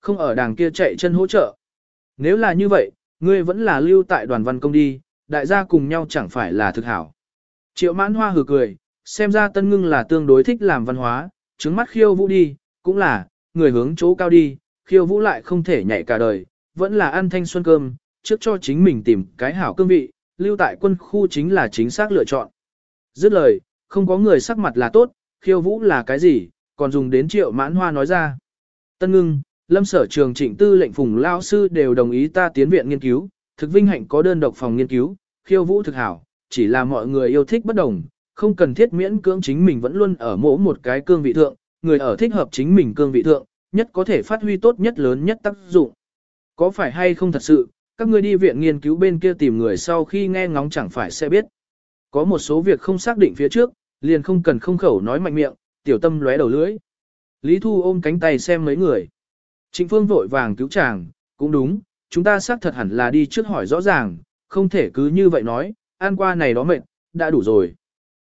Không ở đàng kia chạy chân hỗ trợ. Nếu là như vậy, ngươi vẫn là lưu tại đoàn văn công đi, đại gia cùng nhau chẳng phải là thực hảo. Triệu mãn hoa hừ cười, xem ra tân ngưng là tương đối thích làm văn hóa, trứng mắt khiêu vũ đi, cũng là, người hướng chỗ cao đi, khiêu vũ lại không thể nhảy cả đời, vẫn là ăn thanh xuân cơm, trước cho chính mình tìm cái hảo cương vị, lưu tại quân khu chính là chính xác lựa chọn. Dứt lời, không có người sắc mặt là tốt, khiêu vũ là cái gì, còn dùng đến triệu mãn hoa nói ra. Tân ngưng, lâm sở trường trịnh tư lệnh phùng lao sư đều đồng ý ta tiến viện nghiên cứu, thực vinh hạnh có đơn độc phòng nghiên cứu, khiêu vũ thực hảo, chỉ là mọi người yêu thích bất đồng, không cần thiết miễn cưỡng chính mình vẫn luôn ở mỗi một cái cương vị thượng, người ở thích hợp chính mình cương vị thượng, nhất có thể phát huy tốt nhất lớn nhất tác dụng. Có phải hay không thật sự, các ngươi đi viện nghiên cứu bên kia tìm người sau khi nghe ngóng chẳng phải sẽ biết. Có một số việc không xác định phía trước, liền không cần không khẩu nói mạnh miệng, tiểu tâm lóe đầu lưỡi. Lý Thu ôm cánh tay xem mấy người. Trịnh Phương vội vàng cứu chàng, cũng đúng, chúng ta xác thật hẳn là đi trước hỏi rõ ràng, không thể cứ như vậy nói, ăn qua này đó mệt, đã đủ rồi.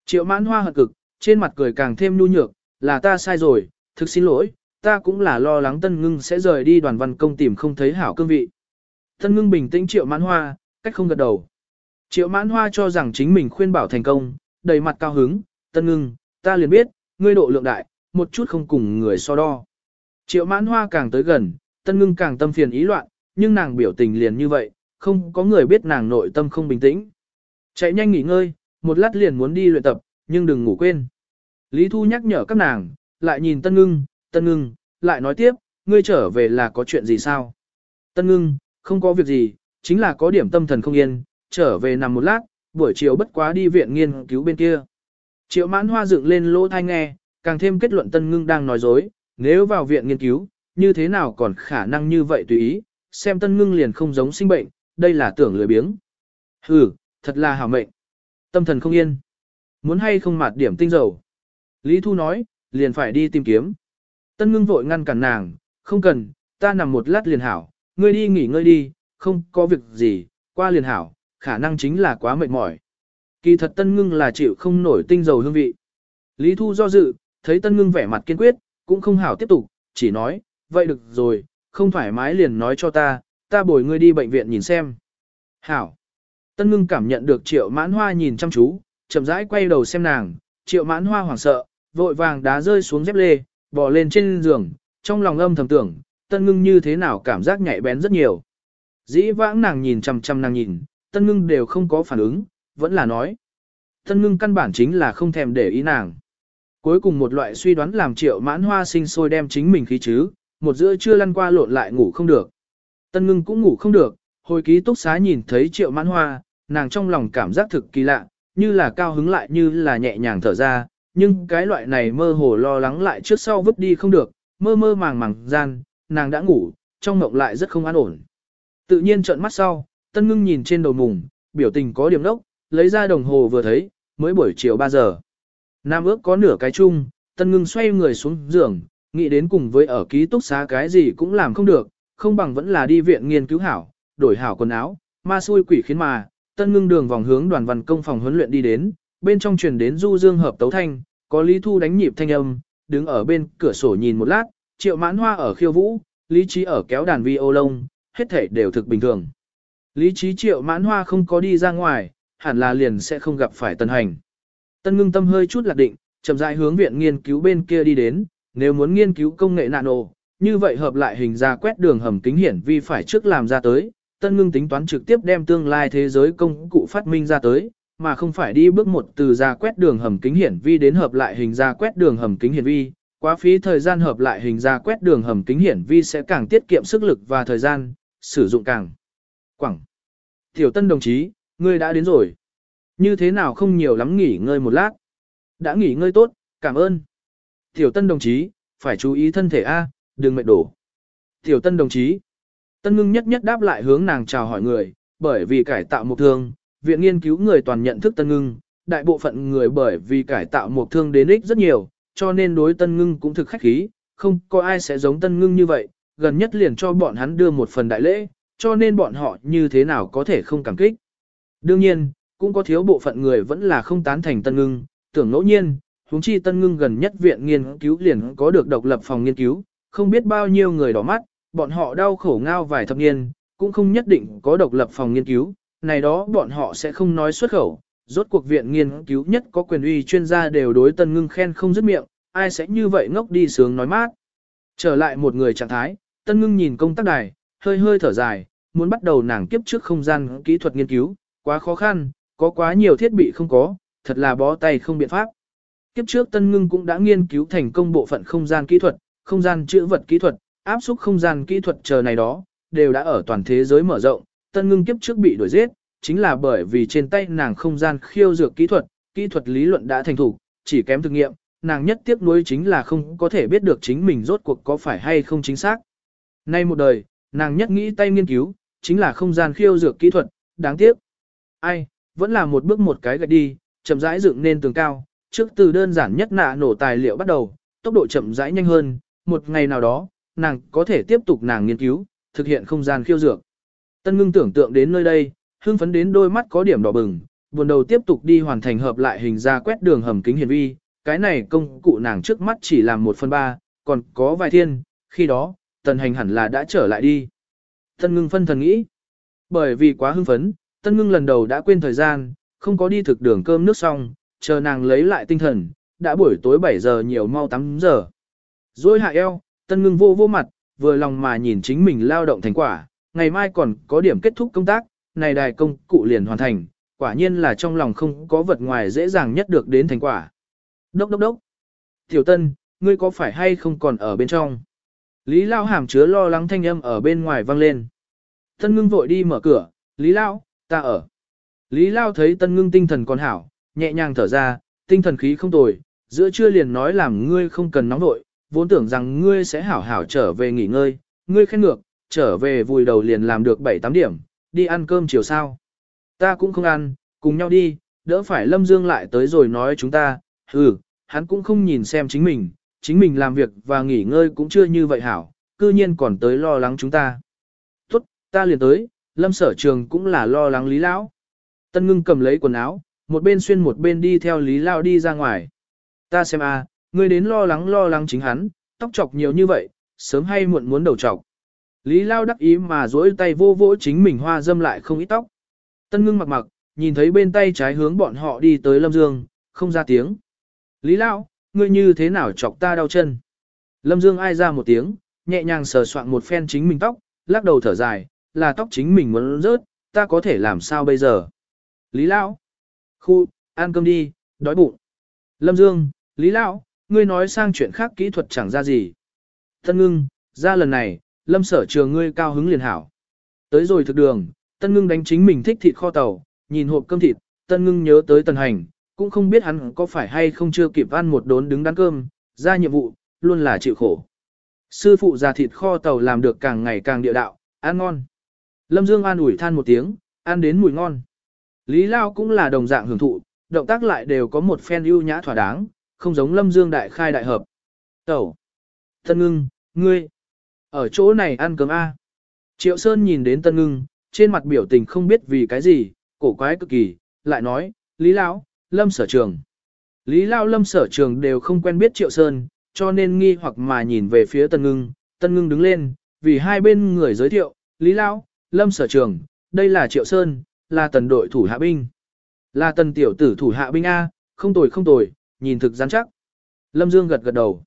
Triệu mãn hoa hận cực, trên mặt cười càng thêm nhu nhược, là ta sai rồi, thực xin lỗi, ta cũng là lo lắng tân ngưng sẽ rời đi đoàn văn công tìm không thấy hảo cương vị. Tân ngưng bình tĩnh triệu mãn hoa, cách không gật đầu. Triệu mãn hoa cho rằng chính mình khuyên bảo thành công, đầy mặt cao hứng, tân ngưng, ta liền biết, ngươi độ lượng đại, một chút không cùng người so đo. Triệu mãn hoa càng tới gần, tân ngưng càng tâm phiền ý loạn, nhưng nàng biểu tình liền như vậy, không có người biết nàng nội tâm không bình tĩnh. Chạy nhanh nghỉ ngơi, một lát liền muốn đi luyện tập, nhưng đừng ngủ quên. Lý Thu nhắc nhở các nàng, lại nhìn Tân Ngưng, Tân Ngưng, lại nói tiếp, ngươi trở về là có chuyện gì sao? Tân Ngưng, không có việc gì, chính là có điểm tâm thần không yên, trở về nằm một lát, buổi chiều bất quá đi viện nghiên cứu bên kia. Triệu mãn hoa dựng lên lỗ thai nghe, càng thêm kết luận Tân Ngưng đang nói dối, nếu vào viện nghiên cứu, như thế nào còn khả năng như vậy tùy ý, xem Tân Ngưng liền không giống sinh bệnh, đây là tưởng lười biếng. Hừ, thật là hảo mệnh. Tâm thần không yên. Muốn hay không mạt điểm tinh dầu. Lý Thu nói, liền phải đi tìm kiếm. Tân ngưng vội ngăn cản nàng, không cần, ta nằm một lát liền hảo, ngươi đi nghỉ ngơi đi, không có việc gì, qua liền hảo, khả năng chính là quá mệt mỏi. Kỳ thật tân ngưng là chịu không nổi tinh dầu hương vị. Lý Thu do dự, thấy tân ngưng vẻ mặt kiên quyết, cũng không hảo tiếp tục, chỉ nói, vậy được rồi, không thoải mái liền nói cho ta, ta bồi ngươi đi bệnh viện nhìn xem. Hảo. Tân ngưng cảm nhận được triệu mãn hoa nhìn chăm chú, chậm rãi quay đầu xem nàng, triệu mãn hoa hoảng sợ, vội vàng đá rơi xuống dép lê, bò lên trên giường, trong lòng âm thầm tưởng, tân ngưng như thế nào cảm giác nhạy bén rất nhiều. Dĩ vãng nàng nhìn chằm chằm nàng nhìn, tân ngưng đều không có phản ứng, vẫn là nói. Tân ngưng căn bản chính là không thèm để ý nàng. Cuối cùng một loại suy đoán làm triệu mãn hoa sinh sôi đem chính mình khí chứ, một giữa chưa lăn qua lộn lại ngủ không được. Tân ngưng cũng ngủ không được, hồi ký túc xá nhìn thấy triệu mãn hoa, nàng trong lòng cảm giác thực kỳ lạ, như là cao hứng lại như là nhẹ nhàng thở ra, nhưng cái loại này mơ hồ lo lắng lại trước sau vứt đi không được, mơ mơ màng màng gian, nàng đã ngủ, trong mộng lại rất không an ổn. Tự nhiên trợn mắt sau, tân ngưng nhìn trên đầu mùng, biểu tình có điểm đốc, lấy ra đồng hồ vừa thấy, mới buổi chiều 3 giờ. Nam ước có nửa cái chung, tân ngưng xoay người xuống giường, nghĩ đến cùng với ở ký túc xá cái gì cũng làm không được, không bằng vẫn là đi viện nghiên cứu hảo, đổi hảo quần áo, ma xui quỷ khiến mà, tân ngưng đường vòng hướng đoàn văn công phòng huấn luyện đi đến, bên trong truyền đến du dương hợp tấu thanh, có Lý Thu đánh nhịp thanh âm, đứng ở bên cửa sổ nhìn một lát, triệu mãn hoa ở khiêu vũ, Lý Trí ở kéo đàn vi ô lông, hết thể đều thực bình thường. Lý Trí triệu mãn hoa không có đi ra ngoài, hẳn là liền sẽ không gặp phải tân hành. Tân ngưng tâm hơi chút lạc định, chậm rãi hướng viện nghiên cứu bên kia đi đến, nếu muốn nghiên cứu công nghệ nano, như vậy hợp lại hình ra quét đường hầm kính hiển vi phải trước làm ra tới, tân ngưng tính toán trực tiếp đem tương lai thế giới công cụ phát minh ra tới, mà không phải đi bước một từ ra quét đường hầm kính hiển vi đến hợp lại hình ra quét đường hầm kính hiển vi. Quá phí thời gian hợp lại hình ra quét đường hầm kính hiển vi sẽ càng tiết kiệm sức lực và thời gian, sử dụng càng quảng. Tiểu tân đồng chí, ngươi đã đến rồi. Như thế nào không nhiều lắm nghỉ ngơi một lát. Đã nghỉ ngơi tốt, cảm ơn. Tiểu tân đồng chí, phải chú ý thân thể A, đừng mệt đổ. Tiểu tân đồng chí. Tân ngưng nhất nhất đáp lại hướng nàng chào hỏi người, bởi vì cải tạo một thương, viện nghiên cứu người toàn nhận thức tân ngưng, đại bộ phận người bởi vì cải tạo một thương đến ích rất nhiều, cho nên đối tân ngưng cũng thực khách khí, không có ai sẽ giống tân ngưng như vậy, gần nhất liền cho bọn hắn đưa một phần đại lễ, cho nên bọn họ như thế nào có thể không cảm kích. Đương nhiên, cũng có thiếu bộ phận người vẫn là không tán thành tân ngưng, tưởng ngẫu nhiên, huống chi tân ngưng gần nhất viện nghiên cứu liền có được độc lập phòng nghiên cứu, không biết bao nhiêu người đỏ mắt, bọn họ đau khổ ngao vài thập niên, cũng không nhất định có độc lập phòng nghiên cứu, này đó bọn họ sẽ không nói xuất khẩu. Rốt cuộc viện nghiên cứu nhất có quyền uy chuyên gia đều đối tân ngưng khen không dứt miệng, ai sẽ như vậy ngốc đi sướng nói mát. Trở lại một người trạng thái, tân ngưng nhìn công tác đài, hơi hơi thở dài, muốn bắt đầu nàng kiếp trước không gian kỹ thuật nghiên cứu, quá khó khăn, có quá nhiều thiết bị không có, thật là bó tay không biện pháp. Kiếp trước Tân Ngưng cũng đã nghiên cứu thành công bộ phận không gian kỹ thuật, không gian chữ vật kỹ thuật, áp xúc không gian kỹ thuật chờ này đó, đều đã ở toàn thế giới mở rộng. Tân Ngưng kiếp trước bị đuổi giết, chính là bởi vì trên tay nàng không gian khiêu dược kỹ thuật, kỹ thuật lý luận đã thành thủ, chỉ kém thực nghiệm, nàng nhất tiếc nuối chính là không có thể biết được chính mình rốt cuộc có phải hay không chính xác. Nay một đời, nàng nhất nghĩ tay nghiên cứu, chính là không gian khiêu dược kỹ thuật, đáng tiếc. Ai, vẫn là một bước một cái gạch đi, chậm rãi dựng nên tường cao, trước từ đơn giản nhất nạ nổ tài liệu bắt đầu, tốc độ chậm rãi nhanh hơn, một ngày nào đó, nàng có thể tiếp tục nàng nghiên cứu, thực hiện không gian khiêu dược. Tân ngưng tưởng tượng đến nơi đây, hưng phấn đến đôi mắt có điểm đỏ bừng, buồn đầu tiếp tục đi hoàn thành hợp lại hình ra quét đường hầm kính hiển vi, cái này công cụ nàng trước mắt chỉ làm một phần ba, còn có vài thiên, khi đó, tần hành hẳn là đã trở lại đi. Tân ngưng phân thần nghĩ, bởi vì quá hưng phấn, tân ngưng lần đầu đã quên thời gian, không có đi thực đường cơm nước xong, chờ nàng lấy lại tinh thần, đã buổi tối 7 giờ nhiều mau 8 giờ. Rồi hạ eo, tân ngưng vô vô mặt, vừa lòng mà nhìn chính mình lao động thành quả, ngày mai còn có điểm kết thúc công tác, này đài công cụ liền hoàn thành, quả nhiên là trong lòng không có vật ngoài dễ dàng nhất được đến thành quả. Đốc đốc đốc. Tiểu tân, ngươi có phải hay không còn ở bên trong? Lý Lao hàm chứa lo lắng thanh âm ở bên ngoài vang lên. Tân ngưng vội đi mở cửa, Lý Lao, ta ở. Lý Lao thấy tân ngưng tinh thần còn hảo, nhẹ nhàng thở ra, tinh thần khí không tồi, giữa trưa liền nói làm ngươi không cần nóng nội, vốn tưởng rằng ngươi sẽ hảo hảo trở về nghỉ ngơi, ngươi khen ngược, trở về vùi đầu liền làm được 7-8 điểm, đi ăn cơm chiều sao. Ta cũng không ăn, cùng nhau đi, đỡ phải Lâm Dương lại tới rồi nói chúng ta, ừ, hắn cũng không nhìn xem chính mình, chính mình làm việc và nghỉ ngơi cũng chưa như vậy hảo, cư nhiên còn tới lo lắng chúng ta. Tốt, ta liền tới, Lâm sở trường cũng là lo lắng Lý Lão. Tân ngưng cầm lấy quần áo, một bên xuyên một bên đi theo Lý Lao đi ra ngoài. Ta xem a, ngươi đến lo lắng lo lắng chính hắn, tóc chọc nhiều như vậy, sớm hay muộn muốn đầu chọc. Lý Lao đắc ý mà duỗi tay vô vỗ chính mình hoa dâm lại không ít tóc. Tân ngưng mặc mặc, nhìn thấy bên tay trái hướng bọn họ đi tới Lâm Dương, không ra tiếng. Lý Lao, ngươi như thế nào chọc ta đau chân? Lâm Dương ai ra một tiếng, nhẹ nhàng sờ soạn một phen chính mình tóc, lắc đầu thở dài, là tóc chính mình muốn rớt, ta có thể làm sao bây giờ? Lý Lão, khu, ăn cơm đi, đói bụng. Lâm Dương, Lý Lão, ngươi nói sang chuyện khác kỹ thuật chẳng ra gì. Tân ngưng, ra lần này, lâm sở trường ngươi cao hứng liền hảo. Tới rồi thực đường, tân ngưng đánh chính mình thích thịt kho tàu, nhìn hộp cơm thịt, tân ngưng nhớ tới tần hành, cũng không biết hắn có phải hay không chưa kịp ăn một đốn đứng đắn cơm, ra nhiệm vụ, luôn là chịu khổ. Sư phụ già thịt kho tàu làm được càng ngày càng địa đạo, ăn ngon. Lâm Dương an ủi than một tiếng, ăn đến mùi ngon. Lý Lao cũng là đồng dạng hưởng thụ, động tác lại đều có một phen ưu nhã thỏa đáng, không giống Lâm Dương đại khai đại hợp. Tẩu. Tân ngưng, ngươi. Ở chỗ này ăn cơm A. Triệu Sơn nhìn đến Tân ngưng, trên mặt biểu tình không biết vì cái gì, cổ quái cực kỳ, lại nói, Lý Lão, Lâm sở trường. Lý Lao Lâm sở trường đều không quen biết Triệu Sơn, cho nên nghi hoặc mà nhìn về phía Tân ngưng, Tân ngưng đứng lên, vì hai bên người giới thiệu, Lý Lão, Lâm sở trường, đây là Triệu Sơn, là tần đội thủ hạ binh. Là tần tiểu tử thủ hạ binh A, không tồi không tồi, nhìn thực rắn chắc. Lâm Dương gật gật đầu.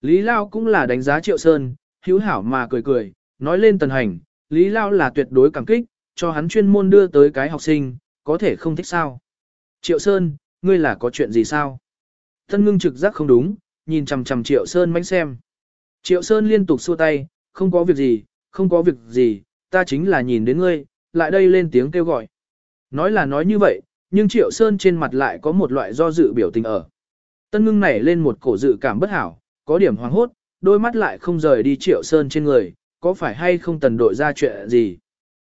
Lý Lao cũng là đánh giá Triệu Sơn, hữu hảo mà cười cười, nói lên tần hành, Lý Lao là tuyệt đối cảm kích, cho hắn chuyên môn đưa tới cái học sinh, có thể không thích sao. Triệu Sơn, ngươi là có chuyện gì sao? Thân ngưng trực giác không đúng, nhìn chằm chằm Triệu Sơn mánh xem. Triệu Sơn liên tục xua tay, không có việc gì, không có việc gì, ta chính là nhìn đến ngươi, lại đây lên tiếng kêu gọi. Nói là nói như vậy, nhưng Triệu Sơn trên mặt lại có một loại do dự biểu tình ở. Tân ngưng nảy lên một cổ dự cảm bất hảo, có điểm hoang hốt, đôi mắt lại không rời đi Triệu Sơn trên người, có phải hay không tần đội ra chuyện gì.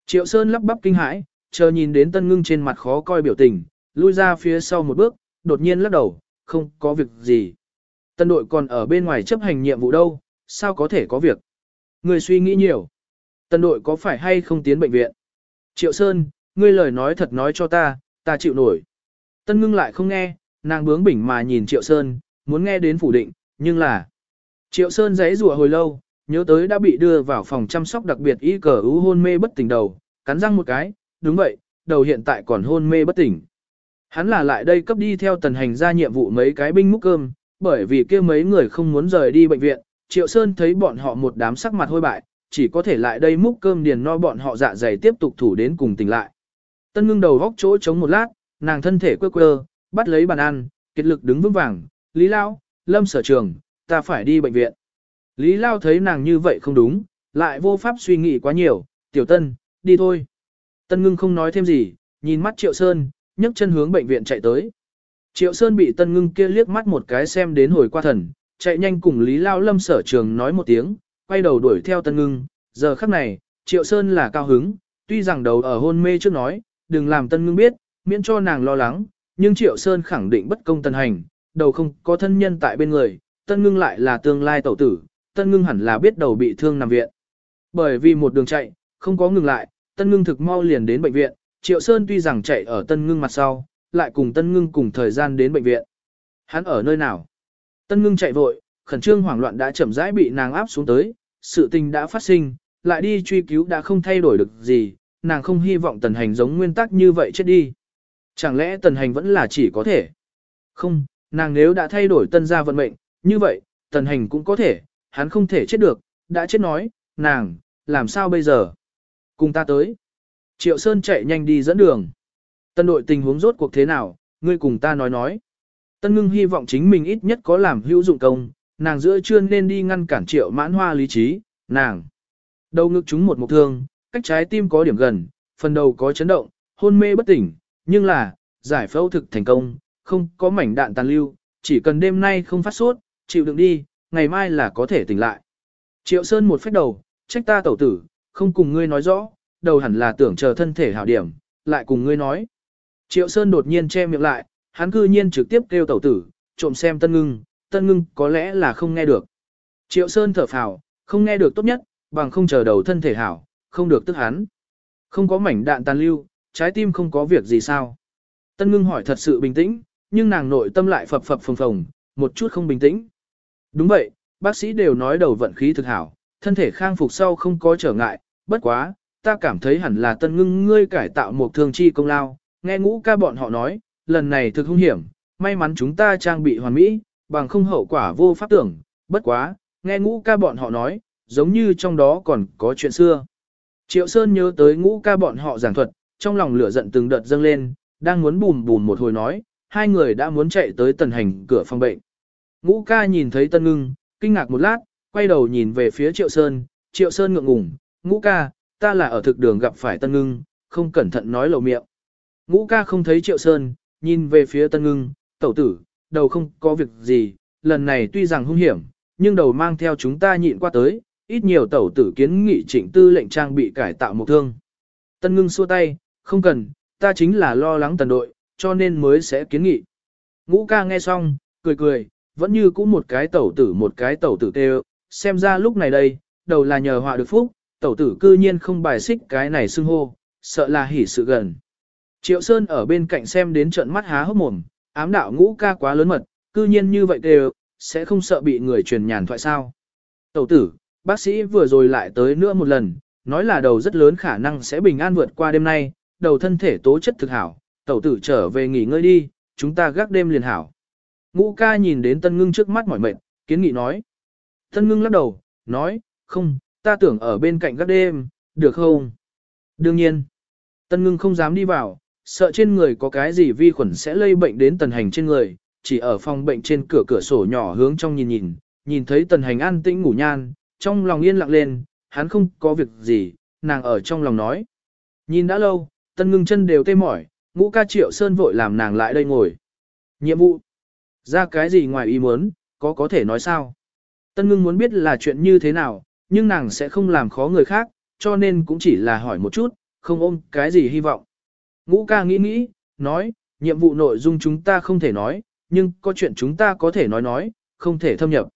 Triệu Sơn lắp bắp kinh hãi, chờ nhìn đến tân ngưng trên mặt khó coi biểu tình, lui ra phía sau một bước, đột nhiên lắc đầu, không có việc gì. Tân đội còn ở bên ngoài chấp hành nhiệm vụ đâu, sao có thể có việc. Người suy nghĩ nhiều. Tân đội có phải hay không tiến bệnh viện? Triệu Sơn, ngươi lời nói thật nói cho ta, ta chịu nổi. Tân ngưng lại không nghe, nàng bướng bỉnh mà nhìn Triệu Sơn, muốn nghe đến phủ định, nhưng là... Triệu Sơn giấy rủa hồi lâu, nhớ tới đã bị đưa vào phòng chăm sóc đặc biệt y cờ ú hôn mê bất tỉnh đầu, cắn răng một cái, đúng vậy, đầu hiện tại còn hôn mê bất tỉnh. Hắn là lại đây cấp đi theo tần hành ra nhiệm vụ mấy cái binh múc cơm, bởi vì kia mấy người không muốn rời đi bệnh viện, Triệu Sơn thấy bọn họ một đám sắc mặt hôi bại, chỉ có thể lại đây múc cơm điền no bọn họ dạ dày tiếp tục thủ đến cùng tỉnh lại. Tân ngưng đầu góc chỗ chống một lát, nàng thân thể quơ quơ, bắt lấy bàn ăn, kết lực đứng vững vàng, Lý Lao, Lâm sở trường, ta phải đi bệnh viện. Lý Lao thấy nàng như vậy không đúng, lại vô pháp suy nghĩ quá nhiều, tiểu tân, đi thôi. Tân ngưng không nói thêm gì, nhìn mắt Triệu Sơn, nhấc chân hướng bệnh viện chạy tới. Triệu Sơn bị tân ngưng kia liếc mắt một cái xem đến hồi qua thần, chạy nhanh cùng Lý Lao Lâm sở trường nói một tiếng, quay đầu đuổi theo tân ngưng. Giờ khắc này, Triệu Sơn là cao hứng, tuy rằng đầu ở hôn mê trước nói, đừng làm tân ngưng biết, miễn cho nàng lo lắng, nhưng Triệu Sơn khẳng định bất công tân hành, đầu không có thân nhân tại bên người, tân ngưng lại là tương lai tẩu tử, tân ngưng hẳn là biết đầu bị thương nằm viện. Bởi vì một đường chạy, không có ngừng lại, tân ngưng thực mau liền đến bệnh viện, Triệu Sơn tuy rằng chạy ở tân ngưng mặt sau, lại cùng tân ngưng cùng thời gian đến bệnh viện. Hắn ở nơi nào? Tân ngưng chạy vội, khẩn trương hoảng loạn đã chậm rãi bị nàng áp xuống tới, sự tình đã phát sinh, lại đi truy cứu đã không thay đổi được gì, nàng không hy vọng tần hành giống nguyên tắc như vậy chết đi. Chẳng lẽ tần hành vẫn là chỉ có thể? Không, nàng nếu đã thay đổi tân gia vận mệnh, như vậy, tần hành cũng có thể, hắn không thể chết được, đã chết nói, nàng, làm sao bây giờ? Cùng ta tới. Triệu Sơn chạy nhanh đi dẫn đường. Tân đội tình huống rốt cuộc thế nào, ngươi cùng ta nói nói. Tân ngưng hy vọng chính mình ít nhất có làm hữu dụng công, nàng giữa trưa nên đi ngăn cản triệu mãn hoa lý trí, nàng. Đầu ngực chúng một mục thương, cách trái tim có điểm gần, phần đầu có chấn động, hôn mê bất tỉnh, nhưng là, giải phẫu thực thành công, không có mảnh đạn tàn lưu, chỉ cần đêm nay không phát sốt, chịu đựng đi, ngày mai là có thể tỉnh lại. Triệu Sơn một phép đầu, trách ta tẩu tử, không cùng ngươi nói rõ, đầu hẳn là tưởng chờ thân thể hảo điểm, lại cùng ngươi nói. Triệu Sơn đột nhiên che miệng lại, hắn cư nhiên trực tiếp kêu tẩu tử, trộm xem tân ngưng, tân ngưng có lẽ là không nghe được. Triệu Sơn thở phào, không nghe được tốt nhất, bằng không chờ đầu thân thể hảo, không được tức hắn. Không có mảnh đạn tàn lưu, trái tim không có việc gì sao. Tân ngưng hỏi thật sự bình tĩnh, nhưng nàng nội tâm lại phập phập phồng phồng, một chút không bình tĩnh. Đúng vậy, bác sĩ đều nói đầu vận khí thực hảo, thân thể khang phục sau không có trở ngại, bất quá, ta cảm thấy hẳn là tân ngưng ngươi cải tạo một thương chi công lao, nghe ngũ ca bọn họ nói, lần này thực hung hiểm, may mắn chúng ta trang bị hoàn mỹ, bằng không hậu quả vô pháp tưởng, bất quá, nghe ngũ ca bọn họ nói, giống như trong đó còn có chuyện xưa. Triệu Sơn nhớ tới ngũ ca bọn họ giảng thuật, trong lòng lửa giận từng đợt dâng lên, đang muốn bùm bùm một hồi nói, hai người đã muốn chạy tới tần hành cửa phòng bệnh. Ngũ ca nhìn thấy tân ngưng, kinh ngạc một lát, quay đầu nhìn về phía Triệu Sơn, Triệu Sơn ngượng ngùng, ngũ ca, ta là ở thực đường gặp phải tân ngưng, không cẩn thận nói lầu miệng. Ngũ ca không thấy Triệu Sơn, nhìn về phía tân ngưng, tẩu tử, đầu không có việc gì, lần này tuy rằng hung hiểm, nhưng đầu mang theo chúng ta nhịn qua tới, ít nhiều tẩu tử kiến nghị trịnh tư lệnh trang bị cải tạo một thương. Tân ngưng xua tay, không cần, ta chính là lo lắng tần đội, cho nên mới sẽ kiến nghị. Ngũ ca nghe xong, cười cười, vẫn như cũ một cái tẩu tử một cái tẩu tử kêu, xem ra lúc này đây, đầu là nhờ họa được phúc, tẩu tử cư nhiên không bài xích cái này xưng hô, sợ là hỉ sự gần. Triệu Sơn ở bên cạnh xem đến trận mắt há hốc mồm, ám đạo ngũ ca quá lớn mật, cư nhiên như vậy đều, sẽ không sợ bị người truyền nhàn thoại sao. Tẩu tử, bác sĩ vừa rồi lại tới nữa một lần, nói là đầu rất lớn khả năng sẽ bình an vượt qua đêm nay, đầu thân thể tố chất thực hảo, tẩu tử trở về nghỉ ngơi đi, chúng ta gác đêm liền hảo. Ngũ ca nhìn đến tân ngưng trước mắt mỏi mệt, kiến nghị nói. Tân ngưng lắc đầu, nói, không, ta tưởng ở bên cạnh gác đêm, được không? Đương nhiên, tân ngưng không dám đi vào, sợ trên người có cái gì vi khuẩn sẽ lây bệnh đến tần hành trên người, chỉ ở phòng bệnh trên cửa cửa sổ nhỏ hướng trong nhìn nhìn, nhìn thấy tần hành an tĩnh ngủ nhan, trong lòng yên lặng lên, hắn không có việc gì, nàng ở trong lòng nói. Nhìn đã lâu, tân ngưng chân đều tê mỏi, ngũ ca triệu sơn vội làm nàng lại đây ngồi. Nhiệm vụ. Ra cái gì ngoài ý muốn, có có thể nói sao? Tân ngưng muốn biết là chuyện như thế nào, nhưng nàng sẽ không làm khó người khác, cho nên cũng chỉ là hỏi một chút, không ôm cái gì hy vọng. Ngũ ca nghĩ nghĩ, nói, nhiệm vụ nội dung chúng ta không thể nói, nhưng có chuyện chúng ta có thể nói nói, không thể thâm nhập.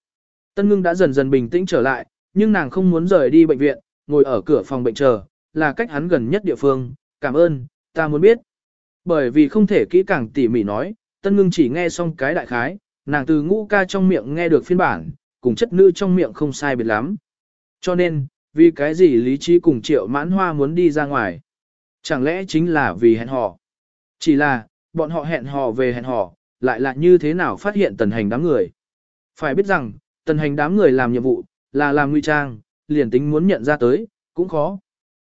Tân ngưng đã dần dần bình tĩnh trở lại, nhưng nàng không muốn rời đi bệnh viện, ngồi ở cửa phòng bệnh chờ, là cách hắn gần nhất địa phương, cảm ơn, ta muốn biết. Bởi vì không thể kỹ càng tỉ mỉ nói, tân ngưng chỉ nghe xong cái đại khái, nàng từ ngũ ca trong miệng nghe được phiên bản, cùng chất nữ trong miệng không sai biệt lắm. Cho nên, vì cái gì lý trí cùng triệu mãn hoa muốn đi ra ngoài? Chẳng lẽ chính là vì hẹn hò? Chỉ là, bọn họ hẹn hò về hẹn hò, lại là như thế nào phát hiện tần hành đám người? Phải biết rằng, tần hành đám người làm nhiệm vụ, là làm nguy trang, liền tính muốn nhận ra tới, cũng khó.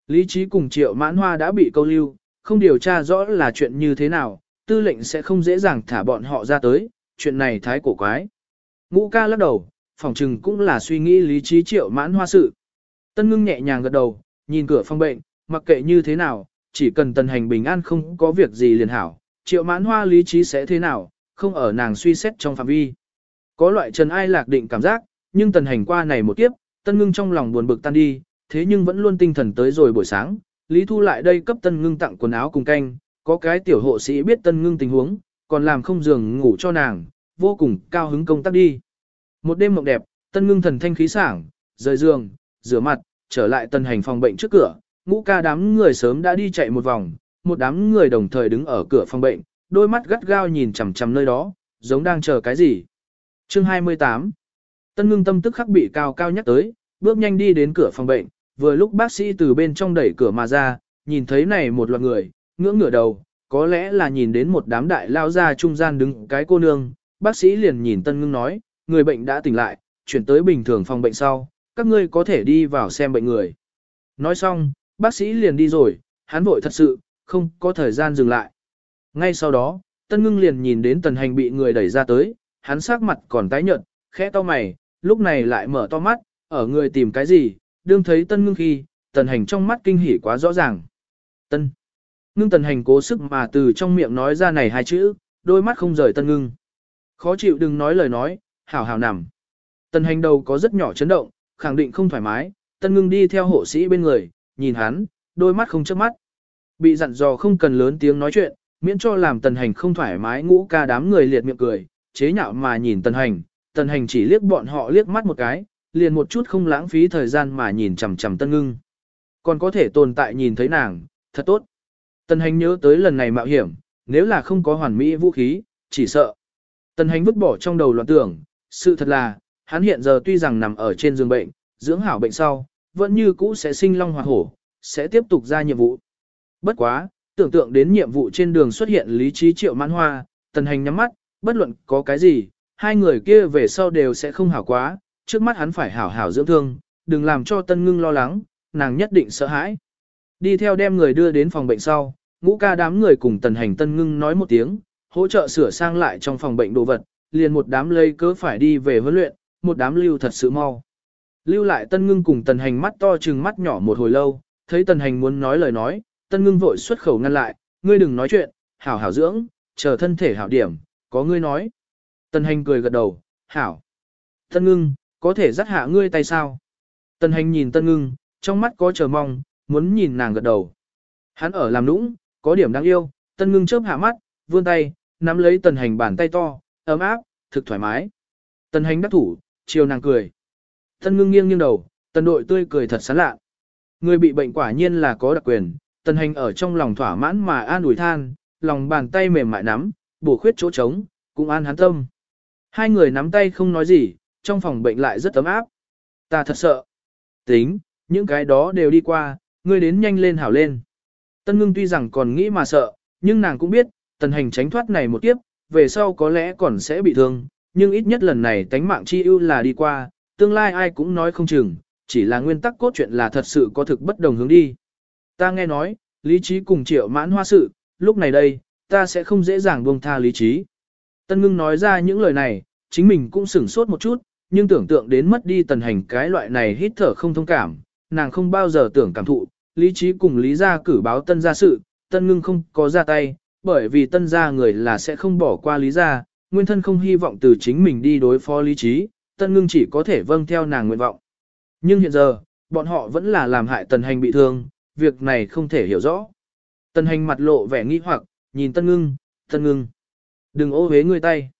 Lý trí cùng triệu mãn hoa đã bị câu lưu, không điều tra rõ là chuyện như thế nào, tư lệnh sẽ không dễ dàng thả bọn họ ra tới, chuyện này thái cổ quái. Ngũ ca lắc đầu, phòng trừng cũng là suy nghĩ lý trí triệu mãn hoa sự. Tân ngưng nhẹ nhàng gật đầu, nhìn cửa phòng bệnh, mặc kệ như thế nào, chỉ cần tần hành bình an không có việc gì liền hảo, triệu mãn hoa lý trí sẽ thế nào, không ở nàng suy xét trong phạm vi. Có loại trần ai lạc định cảm giác, nhưng tần hành qua này một kiếp, tân ngưng trong lòng buồn bực tan đi, thế nhưng vẫn luôn tinh thần tới rồi buổi sáng, Lý Thu lại đây cấp tân ngưng tặng quần áo cùng canh, có cái tiểu hộ sĩ biết tân ngưng tình huống, còn làm không giường ngủ cho nàng, vô cùng cao hứng công tác đi. Một đêm mộng đẹp, tân ngưng thần thanh khí sảng, rời giường, rửa mặt, trở lại tân hành phòng bệnh trước cửa, ngũ ca đám người sớm đã đi chạy một vòng, một đám người đồng thời đứng ở cửa phòng bệnh, đôi mắt gắt gao nhìn chằm chằm nơi đó, giống đang chờ cái gì. Chương 28 Tân ngưng tâm tức khắc bị cao cao nhắc tới, bước nhanh đi đến cửa phòng bệnh, vừa lúc bác sĩ từ bên trong đẩy cửa mà ra, nhìn thấy này một loạt người, ngưỡng ngửa đầu, có lẽ là nhìn đến một đám đại lao ra trung gian đứng cái cô nương, bác sĩ liền nhìn tân ngưng nói, người bệnh đã tỉnh lại, chuyển tới bình thường phòng bệnh sau, các ngươi có thể đi vào xem bệnh người. Nói xong, bác sĩ liền đi rồi, hắn vội thật sự, không có thời gian dừng lại. Ngay sau đó, tân ngưng liền nhìn đến tần hành bị người đẩy ra tới, hắn sắc mặt còn tái nhợt, khẽ to mày, lúc này lại mở to mắt, ở người tìm cái gì, đương thấy tân ngưng khi, tần hành trong mắt kinh hỉ quá rõ ràng. Tân. Ngưng tần hành cố sức mà từ trong miệng nói ra này hai chữ, đôi mắt không rời tân ngưng. Khó chịu đừng nói lời nói, hảo hảo nằm. Tần hành đầu có rất nhỏ chấn động, khẳng định không thoải mái, tân ngưng đi theo hộ sĩ bên người, nhìn hắn, đôi mắt không chớp mắt. Bị dặn dò không cần lớn tiếng nói chuyện, miễn cho làm tần hành không thoải mái ngũ ca đám người liệt miệng cười, chế nhạo mà nhìn tần hành, tần hành chỉ liếc bọn họ liếc mắt một cái, liền một chút không lãng phí thời gian mà nhìn chằm chằm tân ngưng. Còn có thể tồn tại nhìn thấy nàng, thật tốt. Tần hành nhớ tới lần này mạo hiểm, nếu là không có hoàn mỹ vũ khí, chỉ sợ. Tần hành vứt bỏ trong đầu loạn tưởng, sự thật là, hắn hiện giờ tuy rằng nằm ở trên giường bệnh, dưỡng hảo bệnh sau, vẫn như cũ sẽ sinh long hoạt hổ, sẽ tiếp tục ra nhiệm vụ. Bất quá, tưởng tượng đến nhiệm vụ trên đường xuất hiện lý trí triệu mãn hoa, tần hành nhắm mắt, bất luận có cái gì, hai người kia về sau đều sẽ không hảo quá, trước mắt hắn phải hảo hảo dưỡng thương, đừng làm cho tân ngưng lo lắng, nàng nhất định sợ hãi. Đi theo đem người đưa đến phòng bệnh sau, ngũ ca đám người cùng tần hành tân ngưng nói một tiếng, hỗ trợ sửa sang lại trong phòng bệnh đồ vật, liền một đám lây cớ phải đi về huấn luyện, một đám lưu thật sự mau. Lưu lại tân ngưng cùng tần hành mắt to chừng mắt nhỏ một hồi lâu, thấy tần hành muốn nói lời nói, tân ngưng vội xuất khẩu ngăn lại, ngươi đừng nói chuyện, hảo hảo dưỡng, chờ thân thể hảo điểm, có ngươi nói. Tần hành cười gật đầu, hảo. Tân ngưng, có thể dắt hạ ngươi tay sao? Tần hành nhìn tân ngưng, trong mắt có chờ mong, muốn nhìn nàng gật đầu. Hắn ở làm nũng, có điểm đáng yêu, tân ngưng chớp hạ mắt, vươn tay, nắm lấy tần hành bàn tay to, ấm áp, thực thoải mái. Tần hành đắc thủ, chiều nàng cười. Tân ngưng nghiêng nghiêng đầu, tần đội tươi cười thật sán lạ. Người bị bệnh quả nhiên là có đặc quyền, tần hành ở trong lòng thỏa mãn mà an ủi than, lòng bàn tay mềm mại nắm, bổ khuyết chỗ trống, cũng an hắn tâm. Hai người nắm tay không nói gì, trong phòng bệnh lại rất ấm áp. Ta thật sợ. Tính, những cái đó đều đi qua, ngươi đến nhanh lên hảo lên. Tân ngưng tuy rằng còn nghĩ mà sợ, nhưng nàng cũng biết, tần hành tránh thoát này một kiếp, về sau có lẽ còn sẽ bị thương, nhưng ít nhất lần này tánh mạng chi ưu là đi qua, tương lai ai cũng nói không chừng, chỉ là nguyên tắc cốt truyện là thật sự có thực bất đồng hướng đi. Ta nghe nói, lý trí cùng triệu mãn hoa sự, lúc này đây, ta sẽ không dễ dàng buông tha lý trí. Tân ngưng nói ra những lời này, chính mình cũng sửng sốt một chút, nhưng tưởng tượng đến mất đi tần hành cái loại này hít thở không thông cảm, nàng không bao giờ tưởng cảm thụ, lý trí cùng lý gia cử báo tân gia sự, tân ngưng không có ra tay, bởi vì tân gia người là sẽ không bỏ qua lý gia, nguyên thân không hy vọng từ chính mình đi đối phó lý trí, tân ngưng chỉ có thể vâng theo nàng nguyện vọng. Nhưng hiện giờ, bọn họ vẫn là làm hại tần hành bị thương, việc này không thể hiểu rõ. Tần hành mặt lộ vẻ nghi hoặc, nhìn tân ngưng, tân ngưng. Đừng ô hế người tay.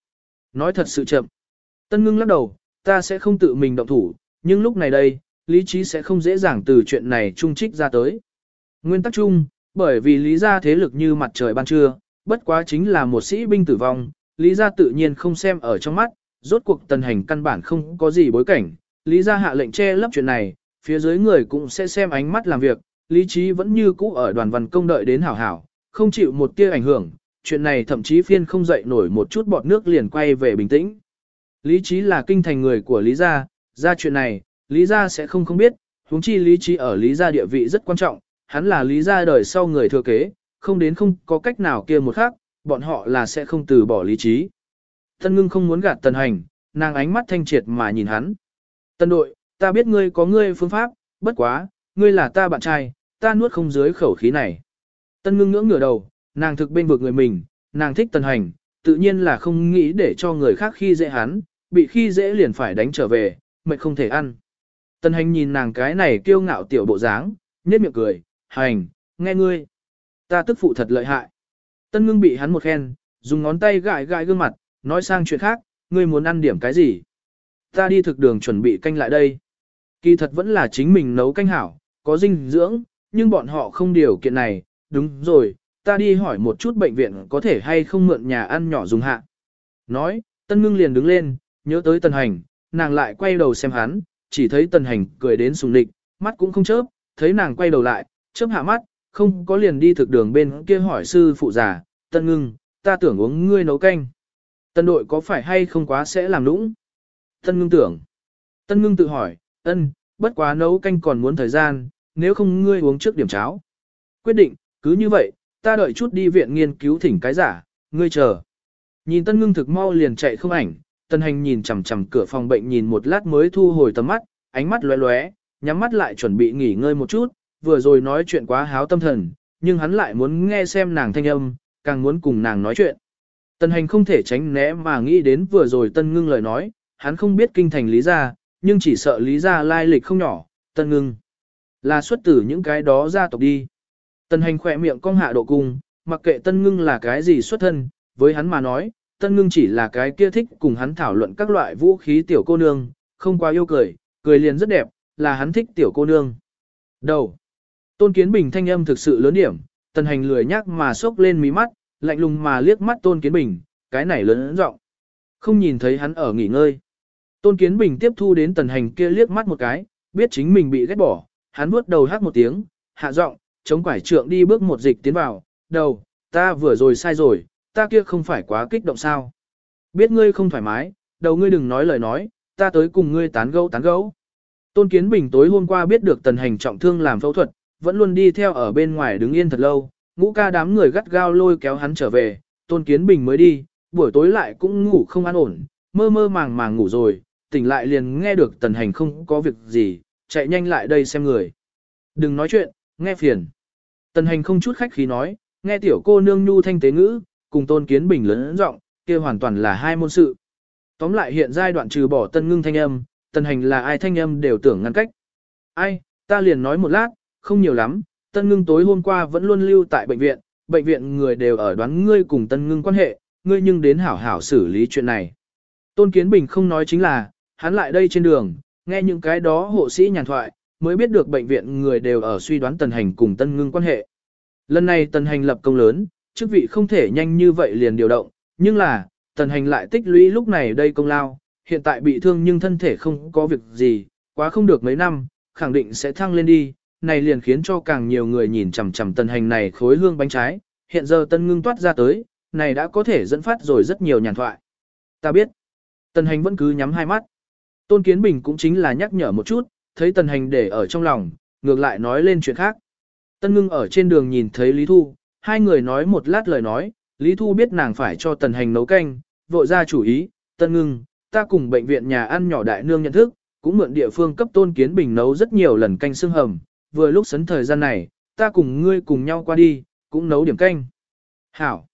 Nói thật sự chậm. Tân ngưng lắc đầu, ta sẽ không tự mình động thủ, nhưng lúc này đây, lý trí sẽ không dễ dàng từ chuyện này trung trích ra tới. Nguyên tắc chung, bởi vì lý gia thế lực như mặt trời ban trưa, bất quá chính là một sĩ binh tử vong, lý gia tự nhiên không xem ở trong mắt, rốt cuộc tần hành căn bản không có gì bối cảnh, lý gia hạ lệnh che lấp chuyện này, phía dưới người cũng sẽ xem ánh mắt làm việc, lý trí vẫn như cũ ở đoàn văn công đợi đến hảo hảo, không chịu một tia ảnh hưởng, chuyện này thậm chí phiên không dậy nổi một chút bọt nước liền quay về bình tĩnh. Lý trí là kinh thành người của Lý gia, ra chuyện này, Lý gia sẽ không không biết, huống chi Lý trí ở Lý gia địa vị rất quan trọng, hắn là Lý gia đời sau người thừa kế, không đến không có cách nào kia một khác, bọn họ là sẽ không từ bỏ lý trí. Tân ngưng không muốn gạt tần hành, nàng ánh mắt thanh triệt mà nhìn hắn. Tân đội, ta biết ngươi có ngươi phương pháp, bất quá, ngươi là ta bạn trai, ta nuốt không dưới khẩu khí này. Tân ngưng ngưỡng ngửa đầu, nàng thực bên vực người mình, nàng thích tần hành, tự nhiên là không nghĩ để cho người khác khi dễ hắn, bị khi dễ liền phải đánh trở về, mệt không thể ăn. Tần hành nhìn nàng cái này kiêu ngạo tiểu bộ dáng, nhếch miệng cười, hành, nghe ngươi. Ta tức phụ thật lợi hại. Tân ngưng bị hắn một khen, dùng ngón tay gãi gãi gương mặt, nói sang chuyện khác, ngươi muốn ăn điểm cái gì? Ta đi thực đường chuẩn bị canh lại đây. Kỳ thật vẫn là chính mình nấu canh hảo, có dinh dưỡng, nhưng bọn họ không điều kiện này, đúng rồi, ta đi hỏi một chút bệnh viện có thể hay không mượn nhà ăn nhỏ dùng hạ. Nói, tân ngưng liền đứng lên, nhớ tới tần hành, nàng lại quay đầu xem hắn, chỉ thấy tần hành cười đến sùng địch, mắt cũng không chớp, thấy nàng quay đầu lại, chớp hạ mắt, không có liền đi thực đường bên kia hỏi sư phụ già, tân ngưng, ta tưởng uống ngươi nấu canh. Tân đội có phải hay không quá sẽ làm lũng. Tân ngưng tưởng. Tân ngưng tự hỏi, ân, bất quá nấu canh còn muốn thời gian, nếu không ngươi uống trước điểm cháo. Quyết định, cứ như vậy, ta đợi chút đi viện nghiên cứu thỉnh cái giả, ngươi chờ. Nhìn tân ngưng thực mau liền chạy không ảnh, tân hành nhìn chằm chằm cửa phòng bệnh nhìn một lát mới thu hồi tầm mắt, ánh mắt lóe lóe, nhắm mắt lại chuẩn bị nghỉ ngơi một chút, vừa rồi nói chuyện quá háo tâm thần, nhưng hắn lại muốn nghe xem nàng thanh âm, càng muốn cùng nàng nói chuyện. Tân hành không thể tránh né mà nghĩ đến vừa rồi tân ngưng lời nói, hắn không biết kinh thành lý gia, nhưng chỉ sợ lý gia lai lịch không nhỏ, tân ngưng. Là xuất tử những cái đó gia tộc đi. Tân hành khỏe miệng cong hạ độ cung, mặc kệ tân ngưng là cái gì xuất thân, với hắn mà nói, tân ngưng chỉ là cái kia thích cùng hắn thảo luận các loại vũ khí tiểu cô nương, không quá yêu cười, cười liền rất đẹp, là hắn thích tiểu cô nương. Đầu. Tôn Kiến Bình thanh âm thực sự lớn điểm, tần hành lười nhắc mà sốc lên mí mắt, lạnh lùng mà liếc mắt Tôn Kiến Bình, cái này lớn rộng. Không nhìn thấy hắn ở nghỉ ngơi. Tôn Kiến Bình tiếp thu đến tần hành kia liếc mắt một cái, biết chính mình bị ghét bỏ, hắn vuốt đầu hát một tiếng, hạ giọng, chống quải trượng đi bước một dịch tiến vào, đầu, ta vừa rồi sai rồi, ta kia không phải quá kích động sao. Biết ngươi không thoải mái, đầu ngươi đừng nói lời nói, ta tới cùng ngươi tán gẫu tán gẫu. Tôn Kiến Bình tối hôm qua biết được tần hành trọng thương làm phẫu thuật, vẫn luôn đi theo ở bên ngoài đứng yên thật lâu, ngũ ca đám người gắt gao lôi kéo hắn trở về, Tôn Kiến Bình mới đi, buổi tối lại cũng ngủ không an ổn, mơ mơ màng màng ngủ rồi, tỉnh lại liền nghe được tần hành không có việc gì, chạy nhanh lại đây xem người. Đừng nói chuyện, nghe phiền. Tần hành không chút khách khí nói, nghe tiểu cô nương nhu thanh tế ngữ, cùng Tôn Kiến Bình lớn giọng, kia hoàn toàn là hai môn sự. Tóm lại hiện giai đoạn trừ bỏ tân ngưng thanh âm, tần hành là ai thanh âm đều tưởng ngăn cách. Ai, ta liền nói một lát, không nhiều lắm, tân ngưng tối hôm qua vẫn luôn lưu tại bệnh viện, bệnh viện người đều ở đoán ngươi cùng tân ngưng quan hệ, ngươi nhưng đến hảo hảo xử lý chuyện này. Tôn Kiến Bình không nói chính là, hắn lại đây trên đường, nghe những cái đó hộ sĩ nhàn thoại, mới biết được bệnh viện người đều ở suy đoán tần hành cùng tân ngưng quan hệ. Lần này tần hành lập công lớn, chức vị không thể nhanh như vậy liền điều động, nhưng là, tần hành lại tích lũy lúc này đây công lao, hiện tại bị thương nhưng thân thể không có việc gì, quá không được mấy năm, khẳng định sẽ thăng lên đi, này liền khiến cho càng nhiều người nhìn chằm chằm tần hành này khối hương bánh trái, hiện giờ tân ngưng toát ra tới, này đã có thể dẫn phát rồi rất nhiều nhàn thoại. Ta biết, tần hành vẫn cứ nhắm hai mắt. Tôn Kiến Bình cũng chính là nhắc nhở một chút, thấy tần hành để ở trong lòng, ngược lại nói lên chuyện khác. Tân ngưng ở trên đường nhìn thấy Lý Thu, hai người nói một lát lời nói, Lý Thu biết nàng phải cho tần hành nấu canh, vội ra chủ ý, tân ngưng, ta cùng bệnh viện nhà ăn nhỏ đại nương nhận thức, cũng mượn địa phương cấp tôn kiến bình nấu rất nhiều lần canh xương hầm, vừa lúc sấn thời gian này, ta cùng ngươi cùng nhau qua đi, cũng nấu điểm canh. Hảo.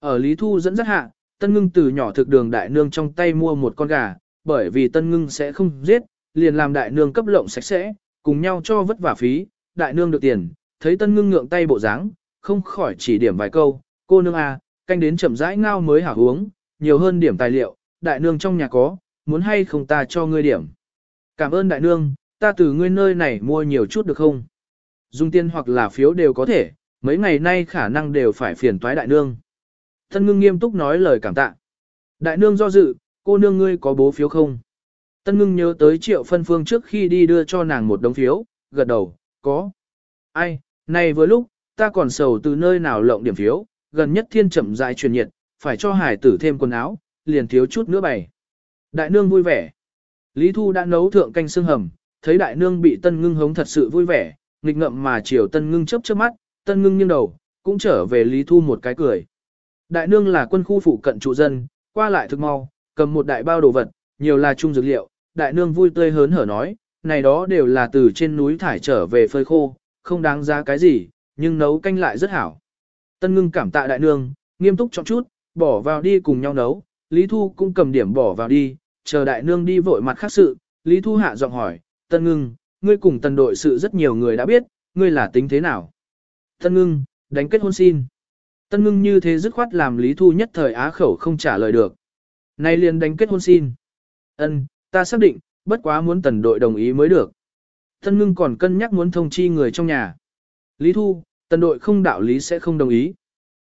Ở Lý Thu dẫn dắt hạ, Tân Ngưng từ nhỏ thực đường đại nương trong tay mua một con gà, bởi vì Tân Ngưng sẽ không giết, liền làm đại nương cấp lộng sạch sẽ, cùng nhau cho vất vả phí, đại nương được tiền, thấy Tân Ngưng ngượng tay bộ dáng, không khỏi chỉ điểm vài câu, cô nương à, canh đến chậm rãi ngao mới hảo uống, nhiều hơn điểm tài liệu, đại nương trong nhà có, muốn hay không ta cho ngươi điểm. Cảm ơn đại nương, ta từ ngươi nơi này mua nhiều chút được không? Dùng tiền hoặc là phiếu đều có thể, mấy ngày nay khả năng đều phải phiền toái đại nương. Tân ngưng nghiêm túc nói lời cảm tạ. Đại nương do dự, cô nương ngươi có bố phiếu không? Tân ngưng nhớ tới triệu phân phương trước khi đi đưa cho nàng một đống phiếu, gật đầu, có. Ai, này vừa lúc, ta còn sầu từ nơi nào lộng điểm phiếu, gần nhất thiên chậm dại truyền nhiệt, phải cho hải tử thêm quần áo, liền thiếu chút nữa bày. Đại nương vui vẻ. Lý Thu đã nấu thượng canh xương hầm, thấy đại nương bị tân ngưng hống thật sự vui vẻ, nghịch ngậm mà chiều tân ngưng chớp chớp mắt, tân ngưng nghiêng đầu, cũng trở về Lý Thu một cái cười. Đại nương là quân khu phụ cận trụ dân, qua lại thực mau, cầm một đại bao đồ vật, nhiều là chung dược liệu, đại nương vui tươi hớn hở nói, này đó đều là từ trên núi thải trở về phơi khô, không đáng giá cái gì, nhưng nấu canh lại rất hảo. Tân ngưng cảm tạ đại nương, nghiêm túc chọn chút, bỏ vào đi cùng nhau nấu, Lý Thu cũng cầm điểm bỏ vào đi, chờ đại nương đi vội mặt khác sự, Lý Thu hạ giọng hỏi, Tân ngưng, ngươi cùng tần đội sự rất nhiều người đã biết, ngươi là tính thế nào? Tân ngưng, đánh kết hôn xin. Tân ngưng như thế dứt khoát làm Lý Thu nhất thời á khẩu không trả lời được. Nay liền đánh kết hôn xin. Ân, ta xác định, bất quá muốn tần đội đồng ý mới được. Tân ngưng còn cân nhắc muốn thông chi người trong nhà. Lý Thu, tần đội không đạo lý sẽ không đồng ý.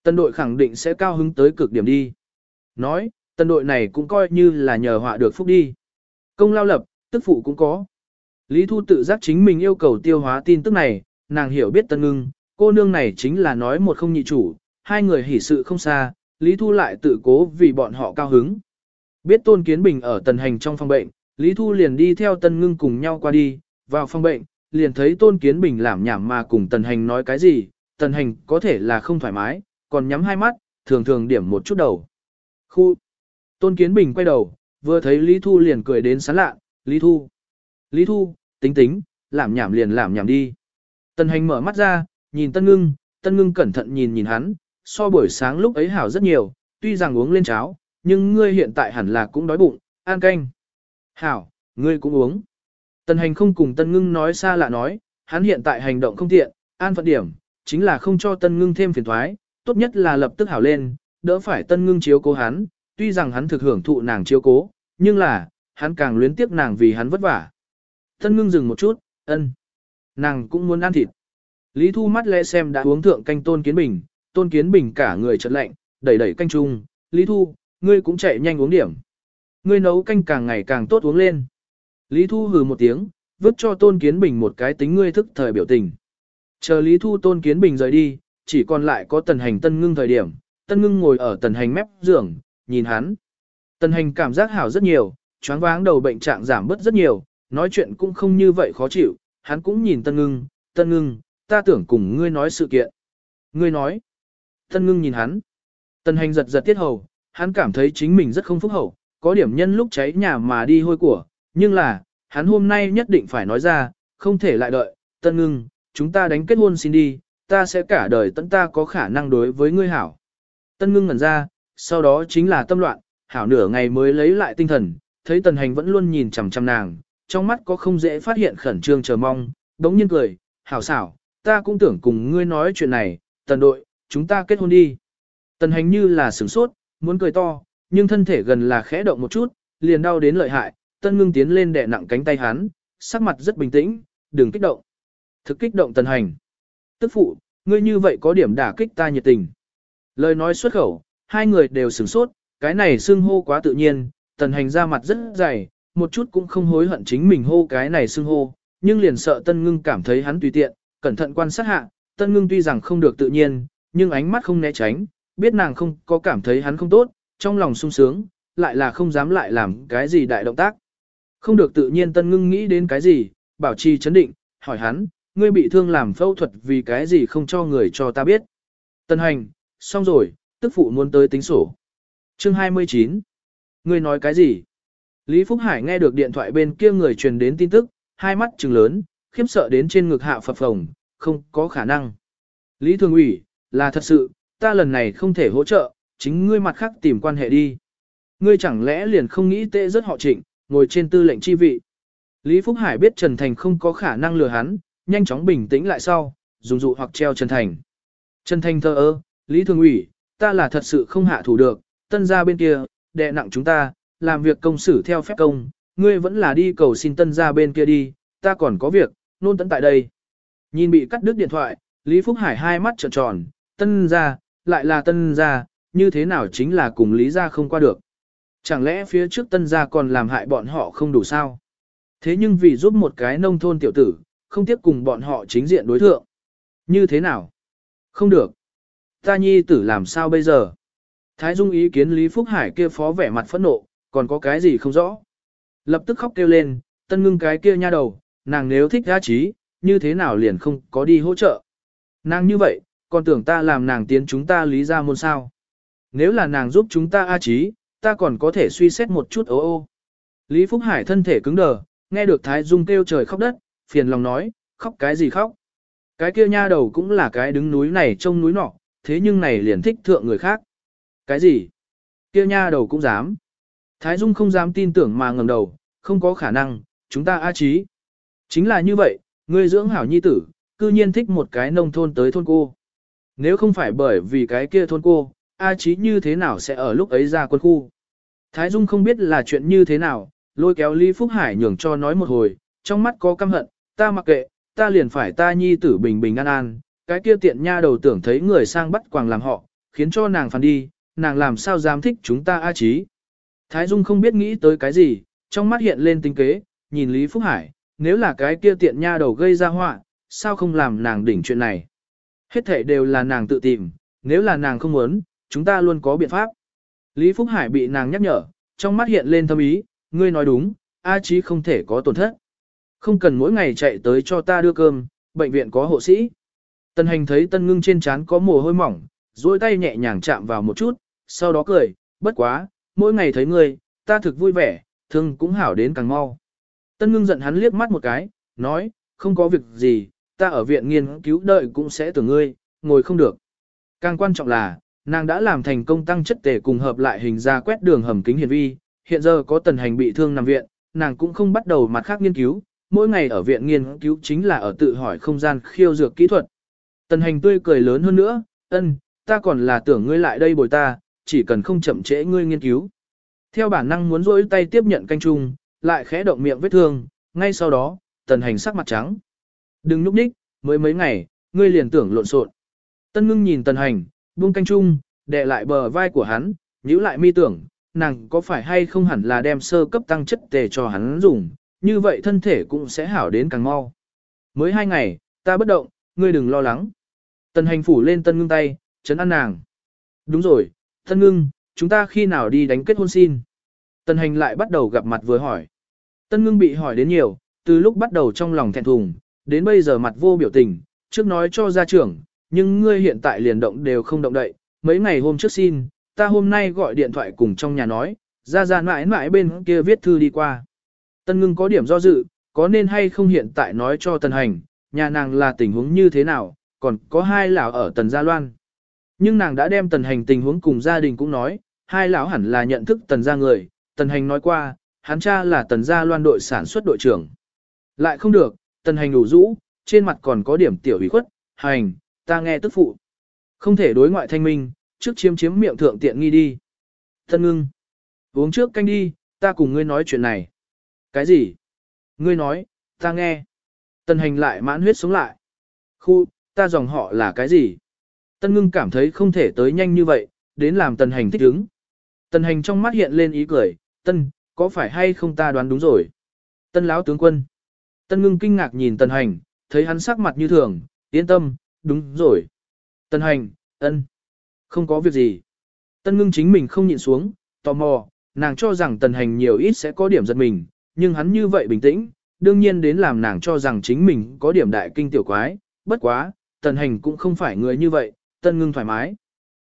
Tần đội khẳng định sẽ cao hứng tới cực điểm đi. Nói, tần đội này cũng coi như là nhờ họa được phúc đi. Công lao lập, tức phụ cũng có. Lý Thu tự giác chính mình yêu cầu tiêu hóa tin tức này, nàng hiểu biết tân ngưng, cô nương này chính là nói một không nhị chủ, hai người hỉ sự không xa, Lý Thu lại tự cố vì bọn họ cao hứng. Biết Tôn Kiến Bình ở tần hành trong phòng bệnh, Lý Thu liền đi theo Tân Ngưng cùng nhau qua đi, vào phòng bệnh, liền thấy Tôn Kiến Bình làm nhảm mà cùng tần hành nói cái gì, tần hành có thể là không thoải mái, còn nhắm hai mắt, thường thường điểm một chút đầu. Khu! Tôn Kiến Bình quay đầu, vừa thấy Lý Thu liền cười đến sán lạ, Lý Thu! Lý Thu, tính tính, làm nhảm liền làm nhảm đi. Tần hành mở mắt ra, nhìn Tân Ngưng, Tân Ngưng cẩn thận nhìn nhìn hắn, so buổi sáng lúc ấy hảo rất nhiều, tuy rằng uống lên cháo, nhưng ngươi hiện tại hẳn là cũng đói bụng, An canh. Hảo, ngươi cũng uống. Tần hành không cùng Tân Ngưng nói xa lạ nói, hắn hiện tại hành động không tiện, an phận điểm, chính là không cho Tân Ngưng thêm phiền thoái, tốt nhất là lập tức hảo lên, đỡ phải Tân Ngưng chiếu cố hắn, tuy rằng hắn thực hưởng thụ nàng chiếu cố, nhưng là, hắn càng luyến tiếc nàng vì hắn vất vả. Tân Ngưng dừng một chút, ân. Nàng cũng muốn ăn thịt. Lý Thu mắt lẽ xem đã uống thượng canh tôn kiến bình, tôn kiến bình cả người chợt lạnh, đẩy đẩy canh chung, Lý Thu, ngươi cũng chạy nhanh uống điểm. Ngươi nấu canh càng ngày càng tốt uống lên. Lý Thu hừ một tiếng, vứt cho tôn kiến bình một cái tính ngươi thức thời biểu tình. Chờ Lý Thu tôn kiến bình rời đi, chỉ còn lại có tần hành tân ngưng thời điểm, tân ngưng ngồi ở tần hành mép giường, nhìn hắn. Tần hành cảm giác hảo rất nhiều, choáng váng đầu bệnh trạng giảm bớt rất nhiều, nói chuyện cũng không như vậy khó chịu, hắn cũng nhìn tân ngưng, tân ngưng, ta tưởng cùng ngươi nói sự kiện. Ngươi nói, tân ngưng nhìn hắn, tân hành giật giật tiết hầu, hắn cảm thấy chính mình rất không phúc hậu, có điểm nhân lúc cháy nhà mà đi hôi của, nhưng là, hắn hôm nay nhất định phải nói ra, không thể lại đợi, tân ngưng, chúng ta đánh kết hôn xin đi, ta sẽ cả đời tận ta có khả năng đối với ngươi hảo. Tân ngưng ngẩn ra, sau đó chính là tâm loạn, hảo nửa ngày mới lấy lại tinh thần, thấy tần hành vẫn luôn nhìn chằm chằm nàng, trong mắt có không dễ phát hiện khẩn trương chờ mong, đống nhiên cười, hảo xảo, ta cũng tưởng cùng ngươi nói chuyện này, tần đội, chúng ta kết hôn đi. Tần hành như là sửng sốt, muốn cười to, nhưng thân thể gần là khẽ động một chút, liền đau đến lợi hại, tân ngưng tiến lên đè nặng cánh tay hắn, sắc mặt rất bình tĩnh, đừng kích động. Thực kích động tần hành. Tức phụ, ngươi như vậy có điểm đả kích ta nhiệt tình. Lời nói xuất khẩu, hai người đều sửng sốt, cái này xưng hô quá tự nhiên, tần hành ra mặt rất dày, một chút cũng không hối hận chính mình hô cái này xưng hô, nhưng liền sợ tân ngưng cảm thấy hắn tùy tiện, cẩn thận quan sát hạ, tân ngưng tuy rằng không được tự nhiên, nhưng ánh mắt không né tránh, biết nàng không có cảm thấy hắn không tốt, trong lòng sung sướng, lại là không dám lại làm cái gì đại động tác. Không được tự nhiên tân ngưng nghĩ đến cái gì, bảo trì chấn định, hỏi hắn, ngươi bị thương làm phẫu thuật vì cái gì không cho người cho ta biết. Tân hành, xong rồi, tức phụ muốn tới tính sổ. Chương 29. Ngươi nói cái gì? Lý Phúc Hải nghe được điện thoại bên kia người truyền đến tin tức, hai mắt trừng lớn, khiếp sợ đến trên ngực hạ phập phồng, không có khả năng. Lý Thường ủy, là thật sự, ta lần này không thể hỗ trợ, chính ngươi mặt khác tìm quan hệ đi. Ngươi chẳng lẽ liền không nghĩ tệ rất họ trịnh, ngồi trên tư lệnh chi vị. Lý Phúc Hải biết Trần Thành không có khả năng lừa hắn, nhanh chóng bình tĩnh lại sau, dùng dụ hoặc treo Trần Thành. Trần Thành thơ ơ, Lý Thường ủy, ta là thật sự không hạ thủ được, tân gia bên kia, đè nặng chúng ta, làm việc công xử theo phép công, ngươi vẫn là đi cầu xin tân gia bên kia đi, ta còn có việc, nôn tận tại đây. Nhìn bị cắt đứt điện thoại, Lý Phúc Hải hai mắt trợn tròn, tân gia, lại là tân gia, như thế nào chính là cùng Lý gia không qua được. Chẳng lẽ phía trước tân gia còn làm hại bọn họ không đủ sao? Thế nhưng vì giúp một cái nông thôn tiểu tử, không tiếp cùng bọn họ chính diện đối thượng. Như thế nào? Không được. Ta nhi tử làm sao bây giờ? Thái Dung ý kiến Lý Phúc Hải kia phó vẻ mặt phẫn nộ, còn có cái gì không rõ. Lập tức khóc kêu lên, tân ngưng cái kia nha đầu, nàng nếu thích giá trí, như thế nào liền không có đi hỗ trợ. Nàng như vậy, còn tưởng ta làm nàng tiến chúng ta lý ra môn sao. Nếu là nàng giúp chúng ta A trí, ta còn có thể suy xét một chút ô ô. Lý Phúc Hải thân thể cứng đờ, nghe được Thái Dung kêu trời khóc đất, phiền lòng nói, khóc cái gì khóc. Cái kia nha đầu cũng là cái đứng núi này trông núi nọ, thế nhưng này liền thích thượng người khác. Cái gì? Kia nha đầu cũng dám. Thái Dung không dám tin tưởng mà ngẩng đầu, không có khả năng, chúng ta A trí. Chính là như vậy, ngươi dưỡng hảo nhi tử, cư nhiên thích một cái nông thôn tới thôn cô. Nếu không phải bởi vì cái kia thôn cô, A trí như thế nào sẽ ở lúc ấy ra quân khu. Thái Dung không biết là chuyện như thế nào, lôi kéo Lý Phúc Hải nhường cho nói một hồi, trong mắt có căm hận, ta mặc kệ, ta liền phải ta nhi tử bình bình an an, cái kia tiện nha đầu tưởng thấy người sang bắt quàng làm họ, khiến cho nàng phản đi, nàng làm sao dám thích chúng ta A trí. Thái Dung không biết nghĩ tới cái gì, trong mắt hiện lên tinh kế, nhìn Lý Phúc Hải, nếu là cái kia tiện nha đầu gây ra họa, sao không làm nàng đỉnh chuyện này. Hết thể đều là nàng tự tìm, nếu là nàng không muốn, chúng ta luôn có biện pháp. Lý Phúc Hải bị nàng nhắc nhở, trong mắt hiện lên thâm ý, ngươi nói đúng, A Chí không thể có tổn thất. Không cần mỗi ngày chạy tới cho ta đưa cơm, bệnh viện có hộ sĩ. Tân hành thấy tân ngưng trên trán có mồ hôi mỏng, duỗi tay nhẹ nhàng chạm vào một chút, sau đó cười, bất quá, mỗi ngày thấy ngươi, ta thực vui vẻ, thương cũng hảo đến càng mau. Tân ngưng giận hắn liếc mắt một cái, nói, không có việc gì, ta ở viện nghiên cứu đợi cũng sẽ tưởng ngươi, ngồi không được. Càng quan trọng là, nàng đã làm thành công tăng chất tề cùng hợp lại hình ra quét đường hầm kính hiển vi, hiện giờ có tần hành bị thương nằm viện, nàng cũng không bắt đầu mặt khác nghiên cứu, mỗi ngày ở viện nghiên cứu chính là ở tự hỏi không gian khiêu dược kỹ thuật. Tần hành tươi cười lớn hơn nữa, ân, ta còn là tưởng ngươi lại đây bồi ta, chỉ cần không chậm trễ ngươi nghiên cứu. Theo bản năng muốn rỗi tay tiếp nhận canh chung, lại khẽ động miệng vết thương, ngay sau đó, tần hành sắc mặt trắng. Đừng núp đích, mới mấy ngày, ngươi liền tưởng lộn xộn. Tân ngưng nhìn tần hành, buông canh chung, đè lại bờ vai của hắn, nhíu lại mi tưởng, nàng có phải hay không hẳn là đem sơ cấp tăng chất tề cho hắn dùng, như vậy thân thể cũng sẽ hảo đến càng mau. Mới hai ngày, ta bất động, ngươi đừng lo lắng. Tần hành phủ lên tân ngưng tay, chấn an nàng. Đúng rồi, tân ngưng, chúng ta khi nào đi đánh kết hôn xin? Tần hành lại bắt đầu gặp mặt vừa hỏi. Tân ngưng bị hỏi đến nhiều, từ lúc bắt đầu trong lòng thẹn thùng, đến bây giờ mặt vô biểu tình, trước nói cho gia trưởng, nhưng ngươi hiện tại liền động đều không động đậy, mấy ngày hôm trước xin, ta hôm nay gọi điện thoại cùng trong nhà nói, ra ra mãi mãi bên kia viết thư đi qua. Tân ngưng có điểm do dự, có nên hay không hiện tại nói cho tần hành, nhà nàng là tình huống như thế nào, còn có hai lão ở tần gia loan. Nhưng nàng đã đem tần hành tình huống cùng gia đình cũng nói, hai lão hẳn là nhận thức tần gia người, tần hành nói qua, hắn cha là tần gia loan đội sản xuất đội trưởng. Lại không được, tần hành đủ rũ, trên mặt còn có điểm tiểu ủy khuất, hành, ta nghe tức phụ. Không thể đối ngoại thanh minh, trước chiếm chiếm miệng thượng tiện nghi đi. thân ngưng. Uống trước canh đi, ta cùng ngươi nói chuyện này. Cái gì? Ngươi nói, ta nghe. Tần hành lại mãn huyết sống lại. Khu, ta dòng họ là cái gì? Tân ngưng cảm thấy không thể tới nhanh như vậy, đến làm tần hành thích ứng. Tần hành trong mắt hiện lên ý cười, tân, có phải hay không ta đoán đúng rồi? Tân lão tướng quân. Tân ngưng kinh ngạc nhìn tần hành, thấy hắn sắc mặt như thường, yên tâm, đúng rồi. Tân hành, ân, không có việc gì. Tân ngưng chính mình không nhịn xuống, tò mò, nàng cho rằng tần hành nhiều ít sẽ có điểm giật mình, nhưng hắn như vậy bình tĩnh, đương nhiên đến làm nàng cho rằng chính mình có điểm đại kinh tiểu quái, bất quá, tần hành cũng không phải người như vậy, tân ngưng thoải mái.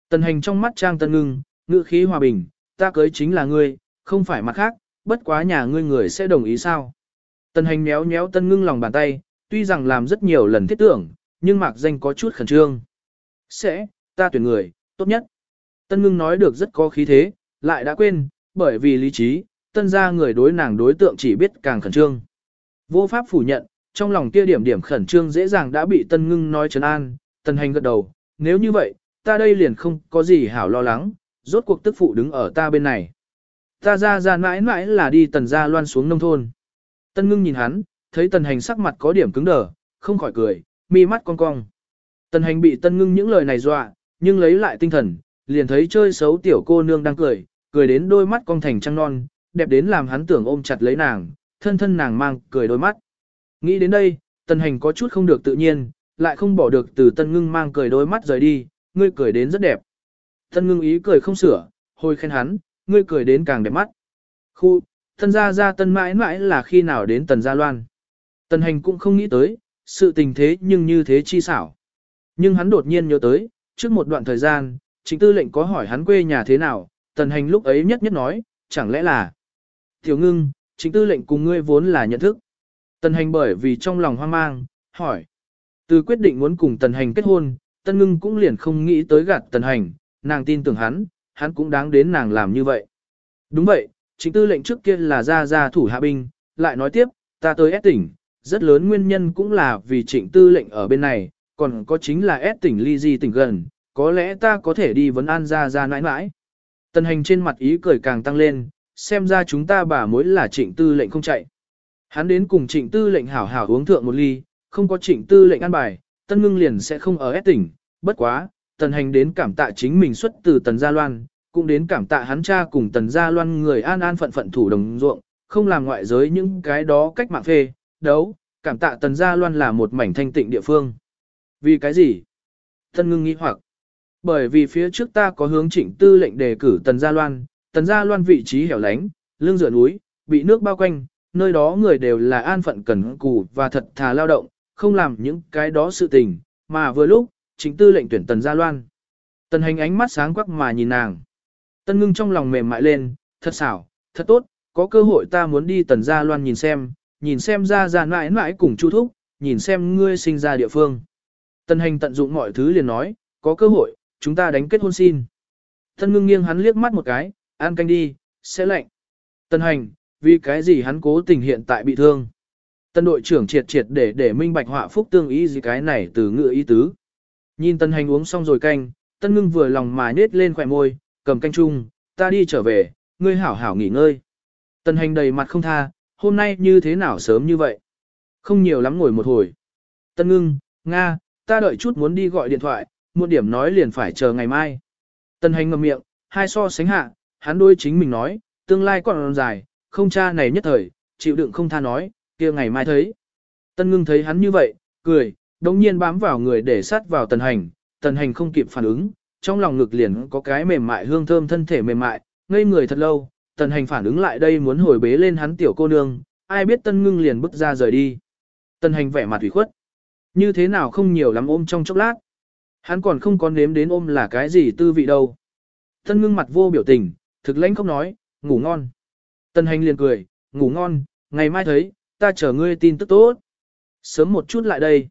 Tần hành trong mắt trang tân ngưng, ngữ khí hòa bình, ta cưới chính là ngươi, không phải mặt khác, bất quá nhà ngươi người sẽ đồng ý sao. Tần hành méo méo tân ngưng lòng bàn tay, tuy rằng làm rất nhiều lần thiết tưởng, nhưng mạc danh có chút khẩn trương. Sẽ, ta tuyển người, tốt nhất. Tân ngưng nói được rất có khí thế, lại đã quên, bởi vì lý trí, tân ra người đối nàng đối tượng chỉ biết càng khẩn trương. Vô pháp phủ nhận, trong lòng kia điểm điểm khẩn trương dễ dàng đã bị tân ngưng nói trấn an, tân hành gật đầu, nếu như vậy, ta đây liền không có gì hảo lo lắng, rốt cuộc tức phụ đứng ở ta bên này. Ta ra ra mãi mãi là đi tần ra loan xuống nông thôn. Tân ngưng nhìn hắn, thấy tần hành sắc mặt có điểm cứng đờ, không khỏi cười, mi mắt cong cong. Tần hành bị tân ngưng những lời này dọa, nhưng lấy lại tinh thần, liền thấy chơi xấu tiểu cô nương đang cười, cười đến đôi mắt cong thành trăng non, đẹp đến làm hắn tưởng ôm chặt lấy nàng, thân thân nàng mang cười đôi mắt. Nghĩ đến đây, tần hành có chút không được tự nhiên, lại không bỏ được từ tân ngưng mang cười đôi mắt rời đi, ngươi cười đến rất đẹp. Tân ngưng ý cười không sửa, hồi khen hắn, ngươi cười đến càng đẹp mắt. Khu, tân gia gia tân mãi mãi là khi nào đến tần gia loan. Tần hành cũng không nghĩ tới, sự tình thế nhưng như thế chi xảo. Nhưng hắn đột nhiên nhớ tới, trước một đoạn thời gian, chính tư lệnh có hỏi hắn quê nhà thế nào, tần hành lúc ấy nhất nhất nói, chẳng lẽ là Tiểu ngưng, chính tư lệnh cùng ngươi vốn là nhận thức. Tần hành bởi vì trong lòng hoang mang, hỏi. Từ quyết định muốn cùng tần hành kết hôn, tân ngưng cũng liền không nghĩ tới gạt tần hành, nàng tin tưởng hắn, hắn cũng đáng đến nàng làm như vậy. Đúng vậy, chính tư lệnh trước kia là gia gia thủ hạ binh, lại nói tiếp, ta tới S tỉnh, rất lớn nguyên nhân cũng là vì trịnh tư lệnh ở bên này, còn có chính là S tỉnh ly di tỉnh gần, có lẽ ta có thể đi vấn an gia gia nãi nãi. Tần hành trên mặt ý cười càng tăng lên, xem ra chúng ta bà mối là trịnh tư lệnh không chạy. Hắn đến cùng trịnh tư lệnh hảo hảo uống thượng một ly, không có trịnh tư lệnh an bài, tân ngưng liền sẽ không ở S tỉnh, bất quá, tần hành đến cảm tạ chính mình xuất từ tần gia loan, cũng đến cảm tạ hắn cha cùng tần gia loan người an an phận phận thủ đồng ruộng, không làm ngoại giới những cái đó cách mạng phê, đấu, cảm tạ tần gia loan là một mảnh thanh tịnh địa phương. Vì cái gì? Tân ngưng nghĩ hoặc. Bởi vì phía trước ta có hướng trịnh tư lệnh đề cử tần gia loan, tần gia loan vị trí hẻo lánh, lưng dựa núi, bị nước bao quanh, nơi đó người đều là an phận cẩn cù và thật thà lao động, không làm những cái đó sự tình, mà vừa lúc, chính tư lệnh tuyển tần gia loan. Tần hành ánh mắt sáng quắc mà nhìn nàng. Tân ngưng trong lòng mềm mại lên, thật xảo, thật tốt, có cơ hội ta muốn đi tần gia loan nhìn xem, nhìn xem ra ra mãi mãi cùng chu thúc, nhìn xem ngươi sinh ra địa phương. tần hành tận dụng mọi thứ liền nói, có cơ hội, chúng ta đánh kết hôn xin. Tân ngưng nghiêng hắn liếc mắt một cái, an canh đi, sẽ lạnh. Tân hành, vì cái gì hắn cố tình hiện tại bị thương. Tân đội trưởng triệt triệt để để minh bạch họa phúc tương ý gì cái này từ ngựa ý tứ. Nhìn tân hành uống xong rồi canh, tân ngưng vừa lòng mà nết lên khỏe môi, cầm canh chung, ta đi trở về, ngươi hảo hảo nghỉ ngơi. Tân hành đầy mặt không tha, hôm nay như thế nào sớm như vậy? Không nhiều lắm ngồi một hồi. Tân ngưng, Nga, ta đợi chút muốn đi gọi điện thoại, một điểm nói liền phải chờ ngày mai. Tân hành ngậm miệng, hai so sánh hạ, hắn đôi chính mình nói, tương lai còn dài, không cha này nhất thời, chịu đựng không tha nói, kia ngày mai thấy. Tân ngưng thấy hắn như vậy, cười, đồng nhiên bám vào người để sát vào tần hành, tần hành không kịp phản ứng, trong lòng ngực liền có cái mềm mại hương thơm thân thể mềm mại, ngây người thật lâu, tần hành phản ứng lại đây muốn hồi bế lên hắn tiểu cô nương, ai biết tân ngưng liền bước ra rời đi. Tần hành vẻ mặt ủy khuất. Như thế nào không nhiều lắm ôm trong chốc lát. Hắn còn không có nếm đến ôm là cái gì tư vị đâu. Tân ngưng mặt vô biểu tình, thực lãnh không nói, ngủ ngon. Tần hành liền cười, ngủ ngon, ngày mai thấy, ta chờ ngươi tin tức tốt. Sớm một chút lại đây.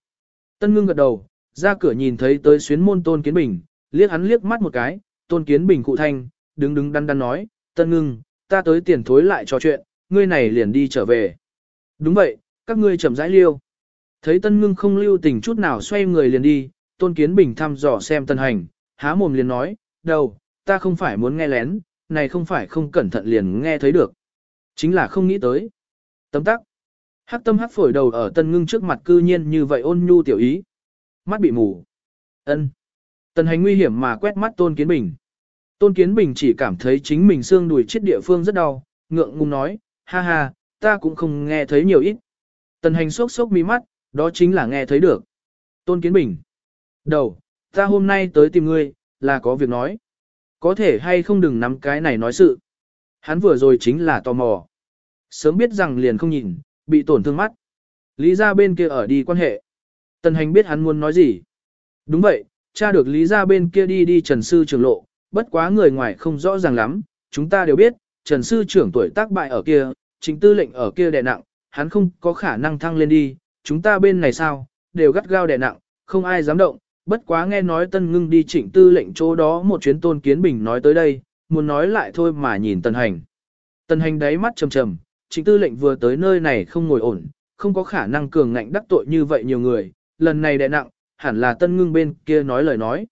Tân ngưng gật đầu, ra cửa nhìn thấy tới xuyến môn tôn kiến bình, liếc hắn liếc mắt một cái, tôn kiến bình cụ thanh, đứng đứng đắn đắn nói, tân ngưng, ta tới tiền thối lại trò chuyện, ngươi này liền đi trở về. Đúng vậy, các ngươi chậm rãi liêu. Thấy tân ngưng không lưu tình chút nào xoay người liền đi, tôn kiến bình thăm dò xem tân hành, há mồm liền nói, đâu, ta không phải muốn nghe lén, này không phải không cẩn thận liền nghe thấy được. Chính là không nghĩ tới. Tấm tắc. Hắc tâm hắc phổi đầu ở tân ngưng trước mặt cư nhiên như vậy ôn nhu tiểu ý. Mắt bị mù. ân Tần hành nguy hiểm mà quét mắt Tôn Kiến Bình. Tôn Kiến Bình chỉ cảm thấy chính mình xương đùi chết địa phương rất đau, ngượng ngùng nói, ha ha, ta cũng không nghe thấy nhiều ít. Tần hành sốc sốc mi mắt, đó chính là nghe thấy được. Tôn Kiến Bình. Đầu, ta hôm nay tới tìm ngươi, là có việc nói. Có thể hay không đừng nắm cái này nói sự. Hắn vừa rồi chính là tò mò. Sớm biết rằng liền không nhìn, bị tổn thương mắt. Lý ra bên kia ở đi quan hệ. Tần hành biết hắn muốn nói gì. Đúng vậy, cha được lý ra bên kia đi đi trần sư trường lộ, bất quá người ngoài không rõ ràng lắm, chúng ta đều biết, trần sư trưởng tuổi tác bại ở kia, chính tư lệnh ở kia đè nặng, hắn không có khả năng thăng lên đi, chúng ta bên này sao, đều gắt gao đè nặng, không ai dám động, bất quá nghe nói tân ngưng đi chỉnh tư lệnh chỗ đó một chuyến tôn kiến bình nói tới đây, muốn nói lại thôi mà nhìn tần hành. Tần hành đáy mắt trầm trầm, trịnh tư lệnh vừa tới nơi này không ngồi ổn, không có khả năng cường ngạnh đắc tội như vậy nhiều người, lần này đè nặng, hẳn là tân ngưng bên kia nói lời nói.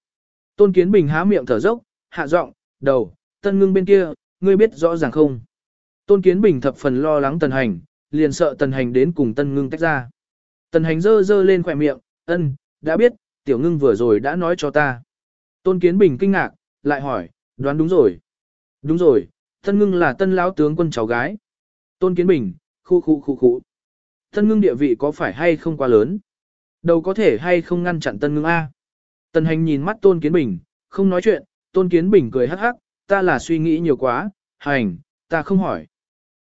Tôn kiến bình há miệng thở dốc, hạ giọng, đầu, tân ngưng bên kia, ngươi biết rõ ràng không? Tôn kiến bình thập phần lo lắng tần hành, liền sợ tần hành đến cùng tân ngưng tách ra. Tần hành dơ dơ lên khỏe miệng, ân, đã biết, tiểu ngưng vừa rồi đã nói cho ta. Tôn kiến bình kinh ngạc, lại hỏi, đoán đúng rồi. Đúng rồi, Tân ngưng là tân lão tướng quân cháu gái. Tôn Kiến Bình, khu khu khu khu. Tân ngưng địa vị có phải hay không quá lớn? Đầu có thể hay không ngăn chặn tân ngưng A? Tần hành nhìn mắt Tôn Kiến Bình, không nói chuyện, Tôn Kiến Bình cười hắc hắc, ta là suy nghĩ nhiều quá, hành, ta không hỏi.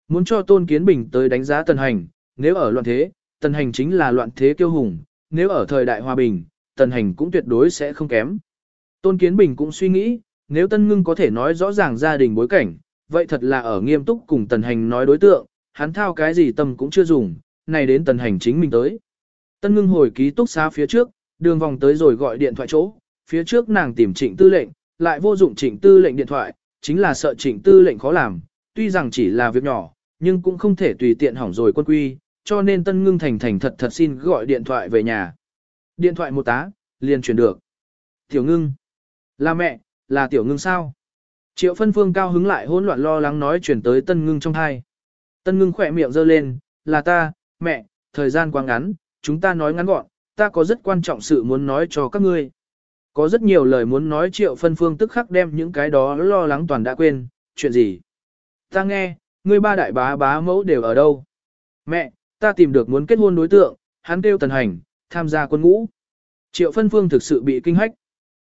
Muốn cho Tôn Kiến Bình tới đánh giá tần hành, nếu ở loạn thế, tần hành chính là loạn thế kiêu hùng, nếu ở thời đại hòa bình, tần hành cũng tuyệt đối sẽ không kém. Tôn Kiến Bình cũng suy nghĩ, nếu Tân Ngưng có thể nói rõ ràng gia đình bối cảnh, vậy thật là ở nghiêm túc cùng tần hành nói đối tượng, hắn thao cái gì tâm cũng chưa dùng, này đến tần hành chính mình tới. Tân Ngưng hồi ký túc xá phía trước, đường vòng tới rồi gọi điện thoại chỗ, phía trước nàng tìm trịnh tư lệnh, lại vô dụng trịnh tư lệnh điện thoại, chính là sợ trịnh tư lệnh khó làm, tuy rằng chỉ là việc nhỏ, nhưng cũng không thể tùy tiện hỏng rồi quân quy, cho nên Tân Ngưng thành thành thật thật xin gọi điện thoại về nhà. Điện thoại một tá, liền chuyển được. Tiểu Ngưng. Là mẹ, là Tiểu Ngưng sao? Triệu phân phương cao hứng lại hỗn loạn lo lắng nói chuyển tới Tân Ngưng trong thai. Tân Ngưng khỏe miệng giơ lên, là ta, mẹ, thời gian quá ngắn, chúng ta nói ngắn gọn, ta có rất quan trọng sự muốn nói cho các ngươi. Có rất nhiều lời muốn nói triệu phân phương tức khắc đem những cái đó lo lắng toàn đã quên, chuyện gì? Ta nghe, ngươi ba đại bá bá mẫu đều ở đâu? Mẹ, ta tìm được muốn kết hôn đối tượng, hắn kêu tần hành, tham gia quân ngũ. Triệu phân phương thực sự bị kinh hách.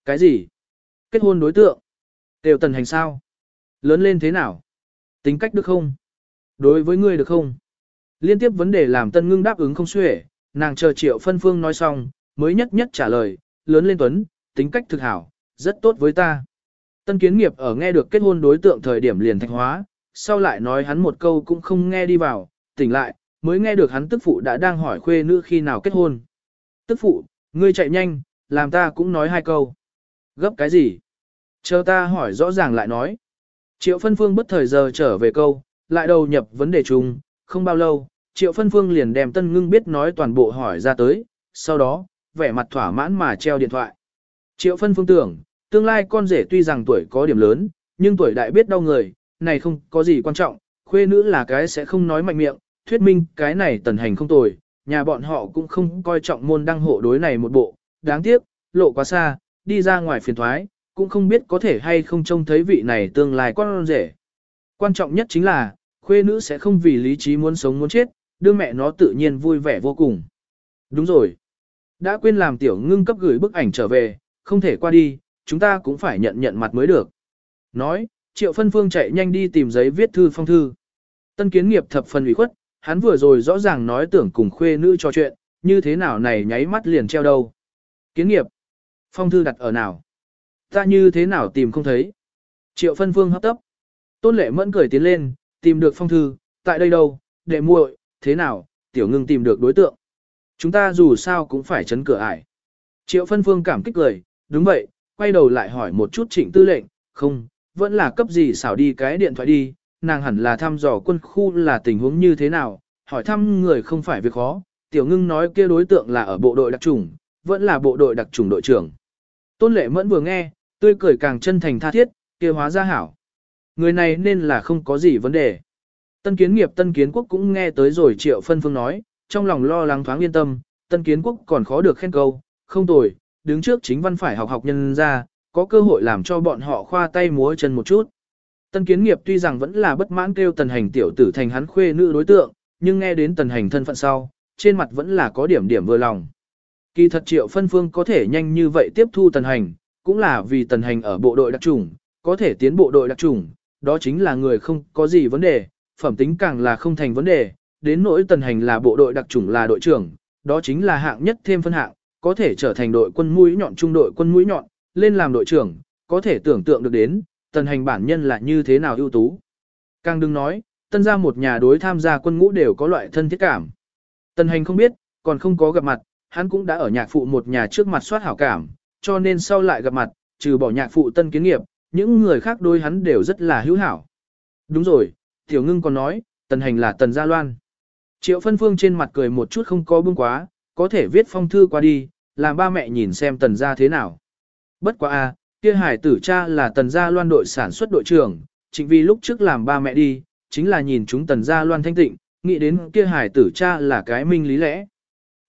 Cái gì? Kết hôn đối tượng? Tiêu tần hành sao? Lớn lên thế nào? Tính cách được không? Đối với ngươi được không? Liên tiếp vấn đề làm tân ngưng đáp ứng không xuể, nàng chờ triệu phân phương nói xong, mới nhất nhất trả lời, lớn lên tuấn, tính cách thực hảo, rất tốt với ta. Tân kiến nghiệp ở nghe được kết hôn đối tượng thời điểm liền thạch hóa, sau lại nói hắn một câu cũng không nghe đi vào, tỉnh lại, mới nghe được hắn tức phụ đã đang hỏi khuê nữ khi nào kết hôn. Tức phụ, ngươi chạy nhanh, làm ta cũng nói hai câu. Gấp cái gì? Chờ ta hỏi rõ ràng lại nói. Triệu phân phương bất thời giờ trở về câu, lại đầu nhập vấn đề chung, không bao lâu, triệu phân phương liền đem tân ngưng biết nói toàn bộ hỏi ra tới, sau đó, vẻ mặt thỏa mãn mà treo điện thoại. Triệu phân phương tưởng, tương lai con rể tuy rằng tuổi có điểm lớn, nhưng tuổi đại biết đau người, này không có gì quan trọng, khuê nữ là cái sẽ không nói mạnh miệng, thuyết minh cái này tần hành không tồi, nhà bọn họ cũng không coi trọng môn đăng hộ đối này một bộ, đáng tiếc, lộ quá xa, đi ra ngoài phiền thoái, cũng không biết có thể hay không trông thấy vị này tương lai con rể. Quan trọng nhất chính là, khuê nữ sẽ không vì lý trí muốn sống muốn chết, đưa mẹ nó tự nhiên vui vẻ vô cùng. Đúng rồi. Đã quên làm tiểu ngưng cấp gửi bức ảnh trở về, không thể qua đi, chúng ta cũng phải nhận nhận mặt mới được. Nói, triệu phân phương chạy nhanh đi tìm giấy viết thư phong thư. Tân kiến nghiệp thập phần ủy khuất, hắn vừa rồi rõ ràng nói tưởng cùng khuê nữ trò chuyện, như thế nào này nháy mắt liền treo đâu. Kiến nghiệp, phong thư đặt ở nào? Ta như thế nào tìm không thấy? Triệu phân phương hấp tấp. Tôn lệ mẫn cười tiến lên, tìm được phong thư, tại đây đâu, đệ muội, thế nào, tiểu ngưng tìm được đối tượng. Chúng ta dù sao cũng phải chấn cửa ải. Triệu phân phương cảm kích cười, đúng vậy, quay đầu lại hỏi một chút trịnh tư lệnh, không, vẫn là cấp gì xảo đi cái điện thoại đi, nàng hẳn là thăm dò quân khu là tình huống như thế nào, hỏi thăm người không phải việc khó, tiểu ngưng nói kia đối tượng là ở bộ đội đặc trùng, vẫn là bộ đội đặc trùng đội trưởng. Tôn lệ mẫn vừa nghe, tươi cười càng chân thành tha thiết, kia hóa ra hảo. Người này nên là không có gì vấn đề. Tân kiến nghiệp tân kiến quốc cũng nghe tới rồi triệu phân phương nói, trong lòng lo lắng thoáng yên tâm, tân kiến quốc còn khó được khen câu, không tồi, đứng trước chính văn phải học học nhân ra, có cơ hội làm cho bọn họ khoa tay múa chân một chút. Tân kiến nghiệp tuy rằng vẫn là bất mãn kêu tần hành tiểu tử thành hắn khuê nữ đối tượng, nhưng nghe đến tần hành thân phận sau, trên mặt vẫn là có điểm điểm vừa lòng. Kỳ thật triệu phân phương có thể nhanh như vậy tiếp thu tần hành, cũng là vì tần hành ở bộ đội đặc trùng, có thể tiến bộ đội đặc trùng, đó chính là người không có gì vấn đề, phẩm tính càng là không thành vấn đề, đến nỗi tần hành là bộ đội đặc trùng là đội trưởng, đó chính là hạng nhất thêm phân hạng, có thể trở thành đội quân mũi nhọn trung đội quân mũi nhọn, lên làm đội trưởng, có thể tưởng tượng được đến, tần hành bản nhân là như thế nào ưu tú. Càng đừng nói, tân ra một nhà đối tham gia quân ngũ đều có loại thân thiết cảm. Tần hành không biết, còn không có gặp mặt, hắn cũng đã ở nhạc phụ một nhà trước mặt soát hảo cảm, cho nên sau lại gặp mặt, trừ bỏ nhạc phụ tân kiến nghiệp, những người khác đối hắn đều rất là hữu hảo. Đúng rồi, tiểu ngưng còn nói, tần hành là tần gia loan. Triệu phân phương trên mặt cười một chút không có bưng quá, có thể viết phong thư qua đi, làm ba mẹ nhìn xem tần gia thế nào. Bất quá a, kia hải tử cha là tần gia loan đội sản xuất đội trưởng, chính vì lúc trước làm ba mẹ đi, chính là nhìn chúng tần gia loan thanh tịnh, nghĩ đến kia hải tử cha là cái minh lý lẽ.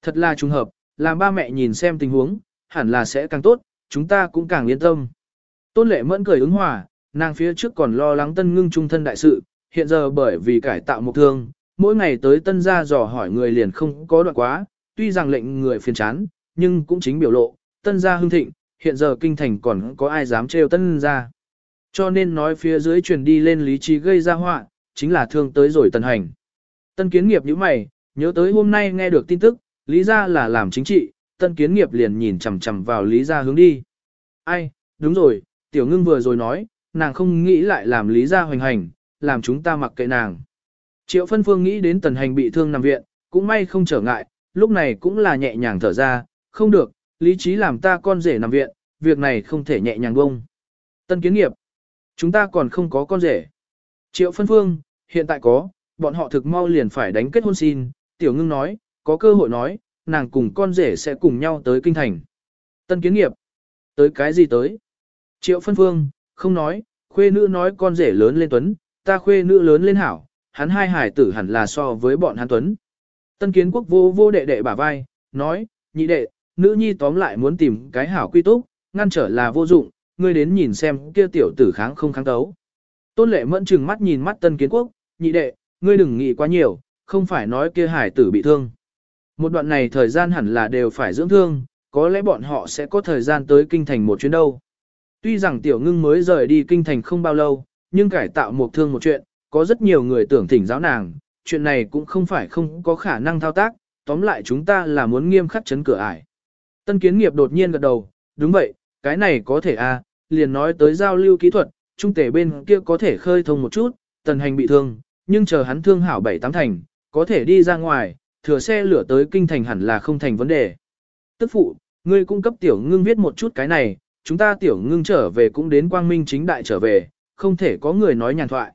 Thật là trùng hợp, làm ba mẹ nhìn xem tình huống, hẳn là sẽ càng tốt, chúng ta cũng càng yên tâm. Tôn lệ mẫn cười ứng hòa, Nàng phía trước còn lo lắng tân ngưng trung thân đại sự, hiện giờ bởi vì cải tạo mục thương, mỗi ngày tới tân gia dò hỏi người liền không có đoạn quá, tuy rằng lệnh người phiền chán, nhưng cũng chính biểu lộ, tân gia hưng thịnh, hiện giờ kinh thành còn có ai dám trêu tân gia. Cho nên nói phía dưới truyền đi lên lý trí gây ra họa, chính là thương tới rồi tần hành. Tân kiến nghiệp như mày, nhớ tới hôm nay nghe được tin tức, lý ra là làm chính trị, tân kiến nghiệp liền nhìn chằm chằm vào lý Gia hướng đi. Ai, đúng rồi, tiểu ngưng vừa rồi nói, nàng không nghĩ lại làm lý Gia hoành hành, làm chúng ta mặc kệ nàng. Triệu phân phương nghĩ đến tần hành bị thương nằm viện, cũng may không trở ngại, lúc này cũng là nhẹ nhàng thở ra, không được, lý trí làm ta con rể nằm viện, việc này không thể nhẹ nhàng bông. Tân kiến nghiệp, chúng ta còn không có con rể. Triệu phân phương, hiện tại có, bọn họ thực mau liền phải đánh kết hôn xin, tiểu ngưng nói, có cơ hội nói, nàng cùng con rể sẽ cùng nhau tới kinh thành. Tân kiến nghiệp, tới cái gì tới? Triệu phân phương, không nói, khuê nữ nói con rể lớn lên tuấn, ta khuê nữ lớn lên hảo, hắn hai hải tử hẳn là so với bọn hắn tuấn. Tân kiến quốc vô vô đệ đệ bả vai, nói, nhị đệ, nữ nhi tóm lại muốn tìm cái hảo quy túc, ngăn trở là vô dụng, ngươi đến nhìn xem kia tiểu tử kháng không kháng tấu. Tôn lệ mẫn trừng mắt nhìn mắt tân kiến quốc, nhị đệ, ngươi đừng nghĩ quá nhiều, không phải nói kia hải tử bị thương. Một đoạn này thời gian hẳn là đều phải dưỡng thương, có lẽ bọn họ sẽ có thời gian tới kinh thành một chuyến đâu. Tuy rằng tiểu ngưng mới rời đi kinh thành không bao lâu, nhưng cải tạo một thương một chuyện, có rất nhiều người tưởng thỉnh giáo nàng, chuyện này cũng không phải không có khả năng thao tác, tóm lại chúng ta là muốn nghiêm khắc chấn cửa ải. Tân kiến nghiệp đột nhiên gật đầu, đúng vậy, cái này có thể a, à, liền nói tới giao lưu kỹ thuật, trung tể bên kia có thể khơi thông một chút, tần hành bị thương, nhưng chờ hắn thương hảo bảy tám thành, có thể đi ra ngoài, thừa xe lửa tới kinh thành hẳn là không thành vấn đề. Tức phụ, ngươi cung cấp tiểu ngưng viết một chút cái này, chúng ta tiểu ngưng trở về cũng đến quang minh chính đại trở về, không thể có người nói nhàn thoại.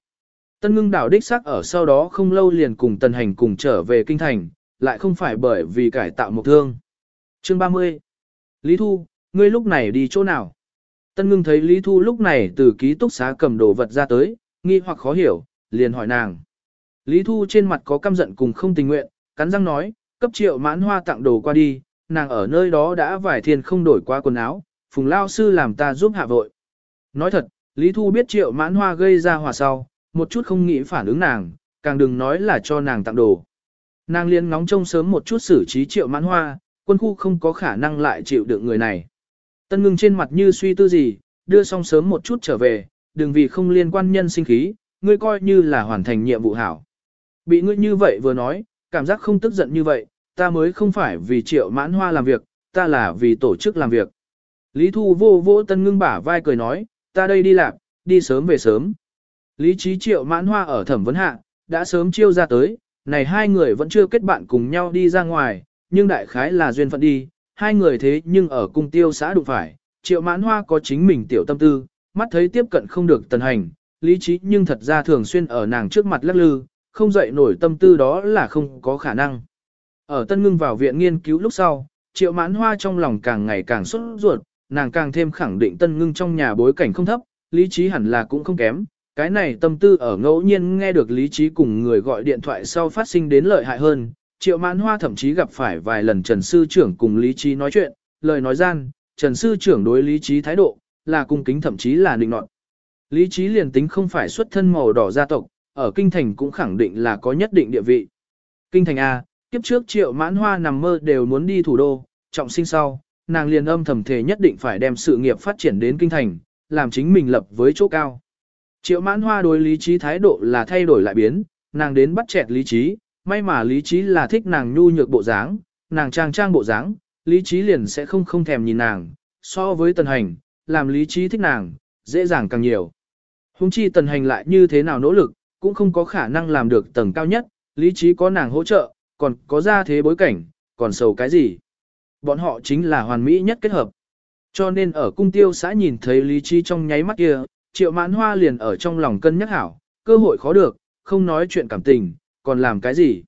Tân ngưng đảo đích xác ở sau đó không lâu liền cùng tần hành cùng trở về kinh thành, lại không phải bởi vì cải tạo một thương. Chương 30 Lý Thu, ngươi lúc này đi chỗ nào? Tân ngưng thấy Lý Thu lúc này từ ký túc xá cầm đồ vật ra tới, nghi hoặc khó hiểu, liền hỏi nàng. Lý Thu trên mặt có căm giận cùng không tình nguyện, cắn răng nói, cấp triệu mãn hoa tặng đồ qua đi, nàng ở nơi đó đã vài thiên không đổi qua quần áo, phùng lao sư làm ta giúp hạ vội. Nói thật, Lý Thu biết triệu mãn hoa gây ra hòa sau, một chút không nghĩ phản ứng nàng, càng đừng nói là cho nàng tặng đồ. Nàng liên ngóng trông sớm một chút xử trí triệu mãn hoa, quân khu không có khả năng lại chịu được người này. Tân ngưng trên mặt như suy tư gì, đưa xong sớm một chút trở về, đừng vì không liên quan nhân sinh khí, ngươi coi như là hoàn thành nhiệm vụ hảo. Bị ngươi như vậy vừa nói, cảm giác không tức giận như vậy, ta mới không phải vì triệu mãn hoa làm việc, ta là vì tổ chức làm việc. Lý Thu vô vô tân ngưng bả vai cười nói, ta đây đi làm, đi sớm về sớm. Lý trí triệu mãn hoa ở thẩm vấn hạ, đã sớm chiêu ra tới, này hai người vẫn chưa kết bạn cùng nhau đi ra ngoài, nhưng đại khái là duyên phận đi, hai người thế nhưng ở cung tiêu xã đụng phải, triệu mãn hoa có chính mình tiểu tâm tư, mắt thấy tiếp cận không được tần hành, lý trí nhưng thật ra thường xuyên ở nàng trước mặt lắc lư, không dậy nổi tâm tư đó là không có khả năng. Ở Tân Ngưng vào viện nghiên cứu lúc sau, triệu mãn hoa trong lòng càng ngày càng xuất ruột, nàng càng thêm khẳng định Tân Ngưng trong nhà bối cảnh không thấp, lý trí hẳn là cũng không kém. Cái này tâm tư ở ngẫu nhiên nghe được lý trí cùng người gọi điện thoại sau phát sinh đến lợi hại hơn. Triệu mãn hoa thậm chí gặp phải vài lần Trần Sư trưởng cùng lý trí nói chuyện, lời nói gian, Trần Sư trưởng đối lý trí thái độ, là cung kính thậm chí là nịnh nọt. Lý trí liền tính không phải xuất thân màu đỏ gia tộc, ở kinh thành cũng khẳng định là có nhất định địa vị. Kinh thành A, kiếp trước triệu mãn hoa nằm mơ đều muốn đi thủ đô, trọng sinh sau, nàng liền âm thầm thể nhất định phải đem sự nghiệp phát triển đến kinh thành, làm chính mình lập với chỗ cao. Triệu mãn hoa đối lý trí thái độ là thay đổi lại biến, nàng đến bắt chẹt lý trí, may mà lý trí là thích nàng nhu nhược bộ dáng, nàng trang trang bộ dáng, lý trí liền sẽ không không thèm nhìn nàng, so với tần hành, làm lý trí thích nàng, dễ dàng càng nhiều. Hùng chi tần hành lại như thế nào nỗ lực, cũng không có khả năng làm được tầng cao nhất, lý trí có nàng hỗ trợ, còn có ra thế bối cảnh, còn sầu cái gì. Bọn họ chính là hoàn mỹ nhất kết hợp. Cho nên ở cung tiêu xã nhìn thấy lý trí trong nháy mắt kia, triệu mãn hoa liền ở trong lòng cân nhắc hảo, cơ hội khó được, không nói chuyện cảm tình, còn làm cái gì.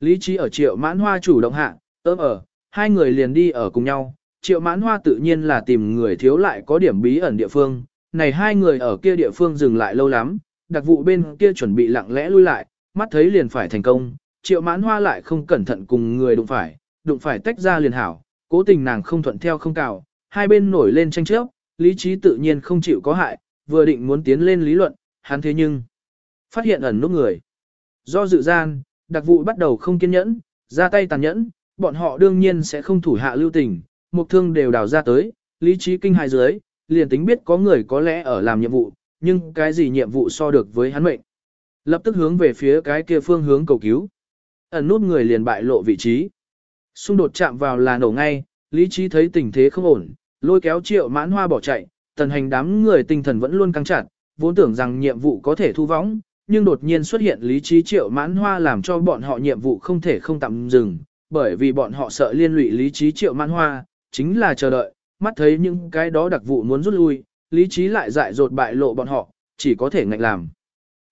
Lý trí ở triệu mãn hoa chủ động hạ, ớm ở, ờ, hai người liền đi ở cùng nhau, triệu mãn hoa tự nhiên là tìm người thiếu lại có điểm bí ẩn địa phương, này hai người ở kia địa phương dừng lại lâu lắm, đặc vụ bên kia chuẩn bị lặng lẽ lui lại, mắt thấy liền phải thành công, triệu mãn hoa lại không cẩn thận cùng người đụng phải, đụng phải tách ra liền hảo, cố tình nàng không thuận theo không cào, hai bên nổi lên tranh chấp, lý trí tự nhiên không chịu có hại, vừa định muốn tiến lên lý luận, hắn thế nhưng phát hiện ẩn nút người. Do dự gian, đặc vụ bắt đầu không kiên nhẫn, ra tay tàn nhẫn, bọn họ đương nhiên sẽ không thủ hạ lưu tình, mục thương đều đào ra tới, lý trí kinh hài dưới, liền tính biết có người có lẽ ở làm nhiệm vụ, nhưng cái gì nhiệm vụ so được với hắn mệnh. Lập tức hướng về phía cái kia phương hướng cầu cứu. Ẩn nút người liền bại lộ vị trí. Xung đột chạm vào là nổ ngay, lý trí thấy tình thế không ổn, lôi kéo triệu mãn hoa bỏ chạy, tần hành đám người tinh thần vẫn luôn căng chặt, vốn tưởng rằng nhiệm vụ có thể thu võng, nhưng đột nhiên xuất hiện lý trí triệu mãn hoa làm cho bọn họ nhiệm vụ không thể không tạm dừng, bởi vì bọn họ sợ liên lụy lý trí triệu mãn hoa, chính là chờ đợi, mắt thấy những cái đó đặc vụ muốn rút lui, lý trí lại dại dột bại lộ bọn họ, chỉ có thể ngạnh làm.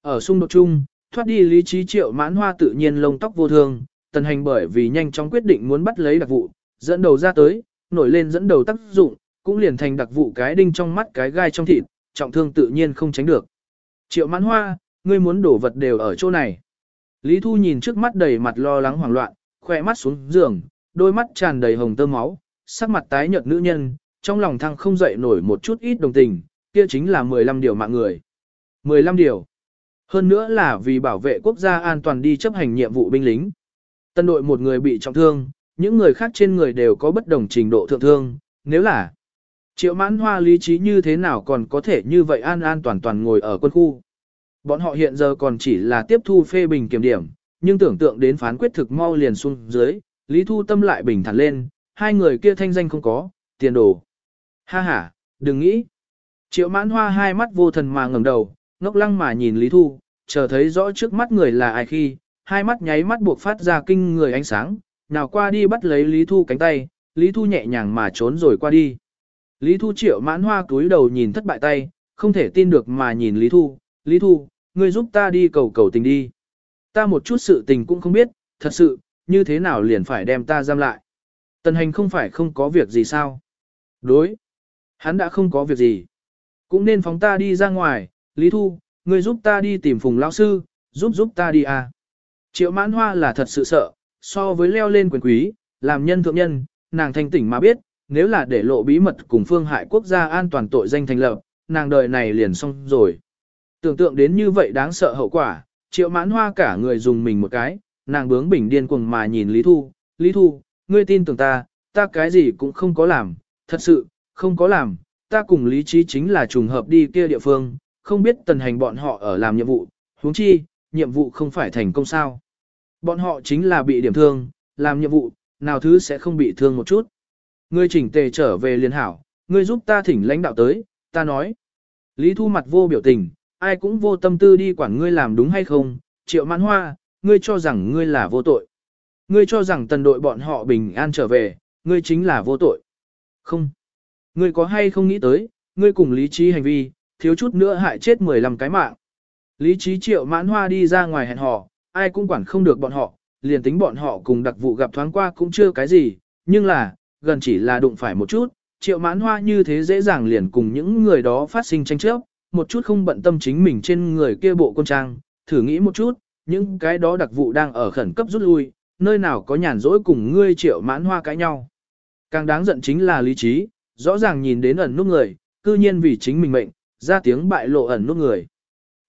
Ở xung đột chung, thoát đi lý trí triệu mãn hoa tự nhiên lông tóc vô thương, tần hành bởi vì nhanh chóng quyết định muốn bắt lấy đặc vụ, dẫn đầu ra tới, nổi lên dẫn đầu tác dụng, cũng liền thành đặc vụ cái đinh trong mắt cái gai trong thịt, trọng thương tự nhiên không tránh được. Triệu mãn hoa, ngươi muốn đổ vật đều ở chỗ này. Lý Thu nhìn trước mắt đầy mặt lo lắng hoảng loạn, khỏe mắt xuống giường, đôi mắt tràn đầy hồng tơ máu, sắc mặt tái nhợt nữ nhân, trong lòng thăng không dậy nổi một chút ít đồng tình, kia chính là 15 điều mạng người. 15 điều. Hơn nữa là vì bảo vệ quốc gia an toàn đi chấp hành nhiệm vụ binh lính. Tân đội một người bị trọng thương, những người khác trên người đều có bất đồng trình độ thượng thương, nếu là triệu mãn hoa lý trí như thế nào còn có thể như vậy an an toàn toàn ngồi ở quân khu. Bọn họ hiện giờ còn chỉ là tiếp thu phê bình kiểm điểm, nhưng tưởng tượng đến phán quyết thực mau liền xuống dưới, Lý Thu Tâm lại bình thản lên, hai người kia thanh danh không có, tiền đồ. Ha ha, đừng nghĩ. Triệu mãn hoa hai mắt vô thần mà ngẩng đầu, ngốc lăng mà nhìn Lý Thu, chờ thấy rõ trước mắt người là ai khi, hai mắt nháy mắt buộc phát ra kinh người ánh sáng, nào qua đi bắt lấy Lý Thu cánh tay, Lý Thu nhẹ nhàng mà trốn rồi qua đi. Lý Thu triệu mãn hoa túi đầu nhìn thất bại tay, không thể tin được mà nhìn Lý Thu, Lý Thu, ngươi giúp ta đi cầu cầu tình đi. Ta một chút sự tình cũng không biết, thật sự, như thế nào liền phải đem ta giam lại. Tần hành không phải không có việc gì sao? Đối. Hắn đã không có việc gì. Cũng nên phóng ta đi ra ngoài, Lý Thu, ngươi giúp ta đi tìm phùng lão sư, giúp giúp ta đi à. Triệu mãn hoa là thật sự sợ, so với leo lên quyền quý, làm nhân thượng nhân, nàng thanh tỉnh mà biết, nếu là để lộ bí mật cùng phương hại quốc gia an toàn tội danh thành lập, nàng đời này liền xong rồi. Tưởng tượng đến như vậy đáng sợ hậu quả, triệu mãn hoa cả người dùng mình một cái, nàng bướng bỉnh điên cuồng mà nhìn Lý Thu, Lý Thu, ngươi tin tưởng ta, ta cái gì cũng không có làm, thật sự, không có làm, ta cùng lý trí chính là trùng hợp đi kia địa phương, không biết tần hành bọn họ ở làm nhiệm vụ, huống chi, nhiệm vụ không phải thành công sao. Bọn họ chính là bị điểm thương, làm nhiệm vụ, nào thứ sẽ không bị thương một chút. Ngươi chỉnh tề trở về liên hảo, ngươi giúp ta thỉnh lãnh đạo tới, ta nói. Lý Thu mặt vô biểu tình, ai cũng vô tâm tư đi quản ngươi làm đúng hay không, triệu mãn hoa, ngươi cho rằng ngươi là vô tội. Ngươi cho rằng tần đội bọn họ bình an trở về, ngươi chính là vô tội. Không. Ngươi có hay không nghĩ tới, ngươi cùng lý trí hành vi, thiếu chút nữa hại chết 15 cái mạng. Lý trí triệu mãn hoa đi ra ngoài hẹn hò, ai cũng quản không được bọn họ, liền tính bọn họ cùng đặc vụ gặp thoáng qua cũng chưa cái gì, nhưng là, gần chỉ là đụng phải một chút, triệu mãn hoa như thế dễ dàng liền cùng những người đó phát sinh tranh chấp, một chút không bận tâm chính mình trên người kia bộ con trang, thử nghĩ một chút, những cái đó đặc vụ đang ở khẩn cấp rút lui, nơi nào có nhàn rỗi cùng ngươi triệu mãn hoa cãi nhau. Càng đáng giận chính là lý trí, rõ ràng nhìn đến ẩn nút người, cư nhiên vì chính mình mệnh, ra tiếng bại lộ ẩn nút người.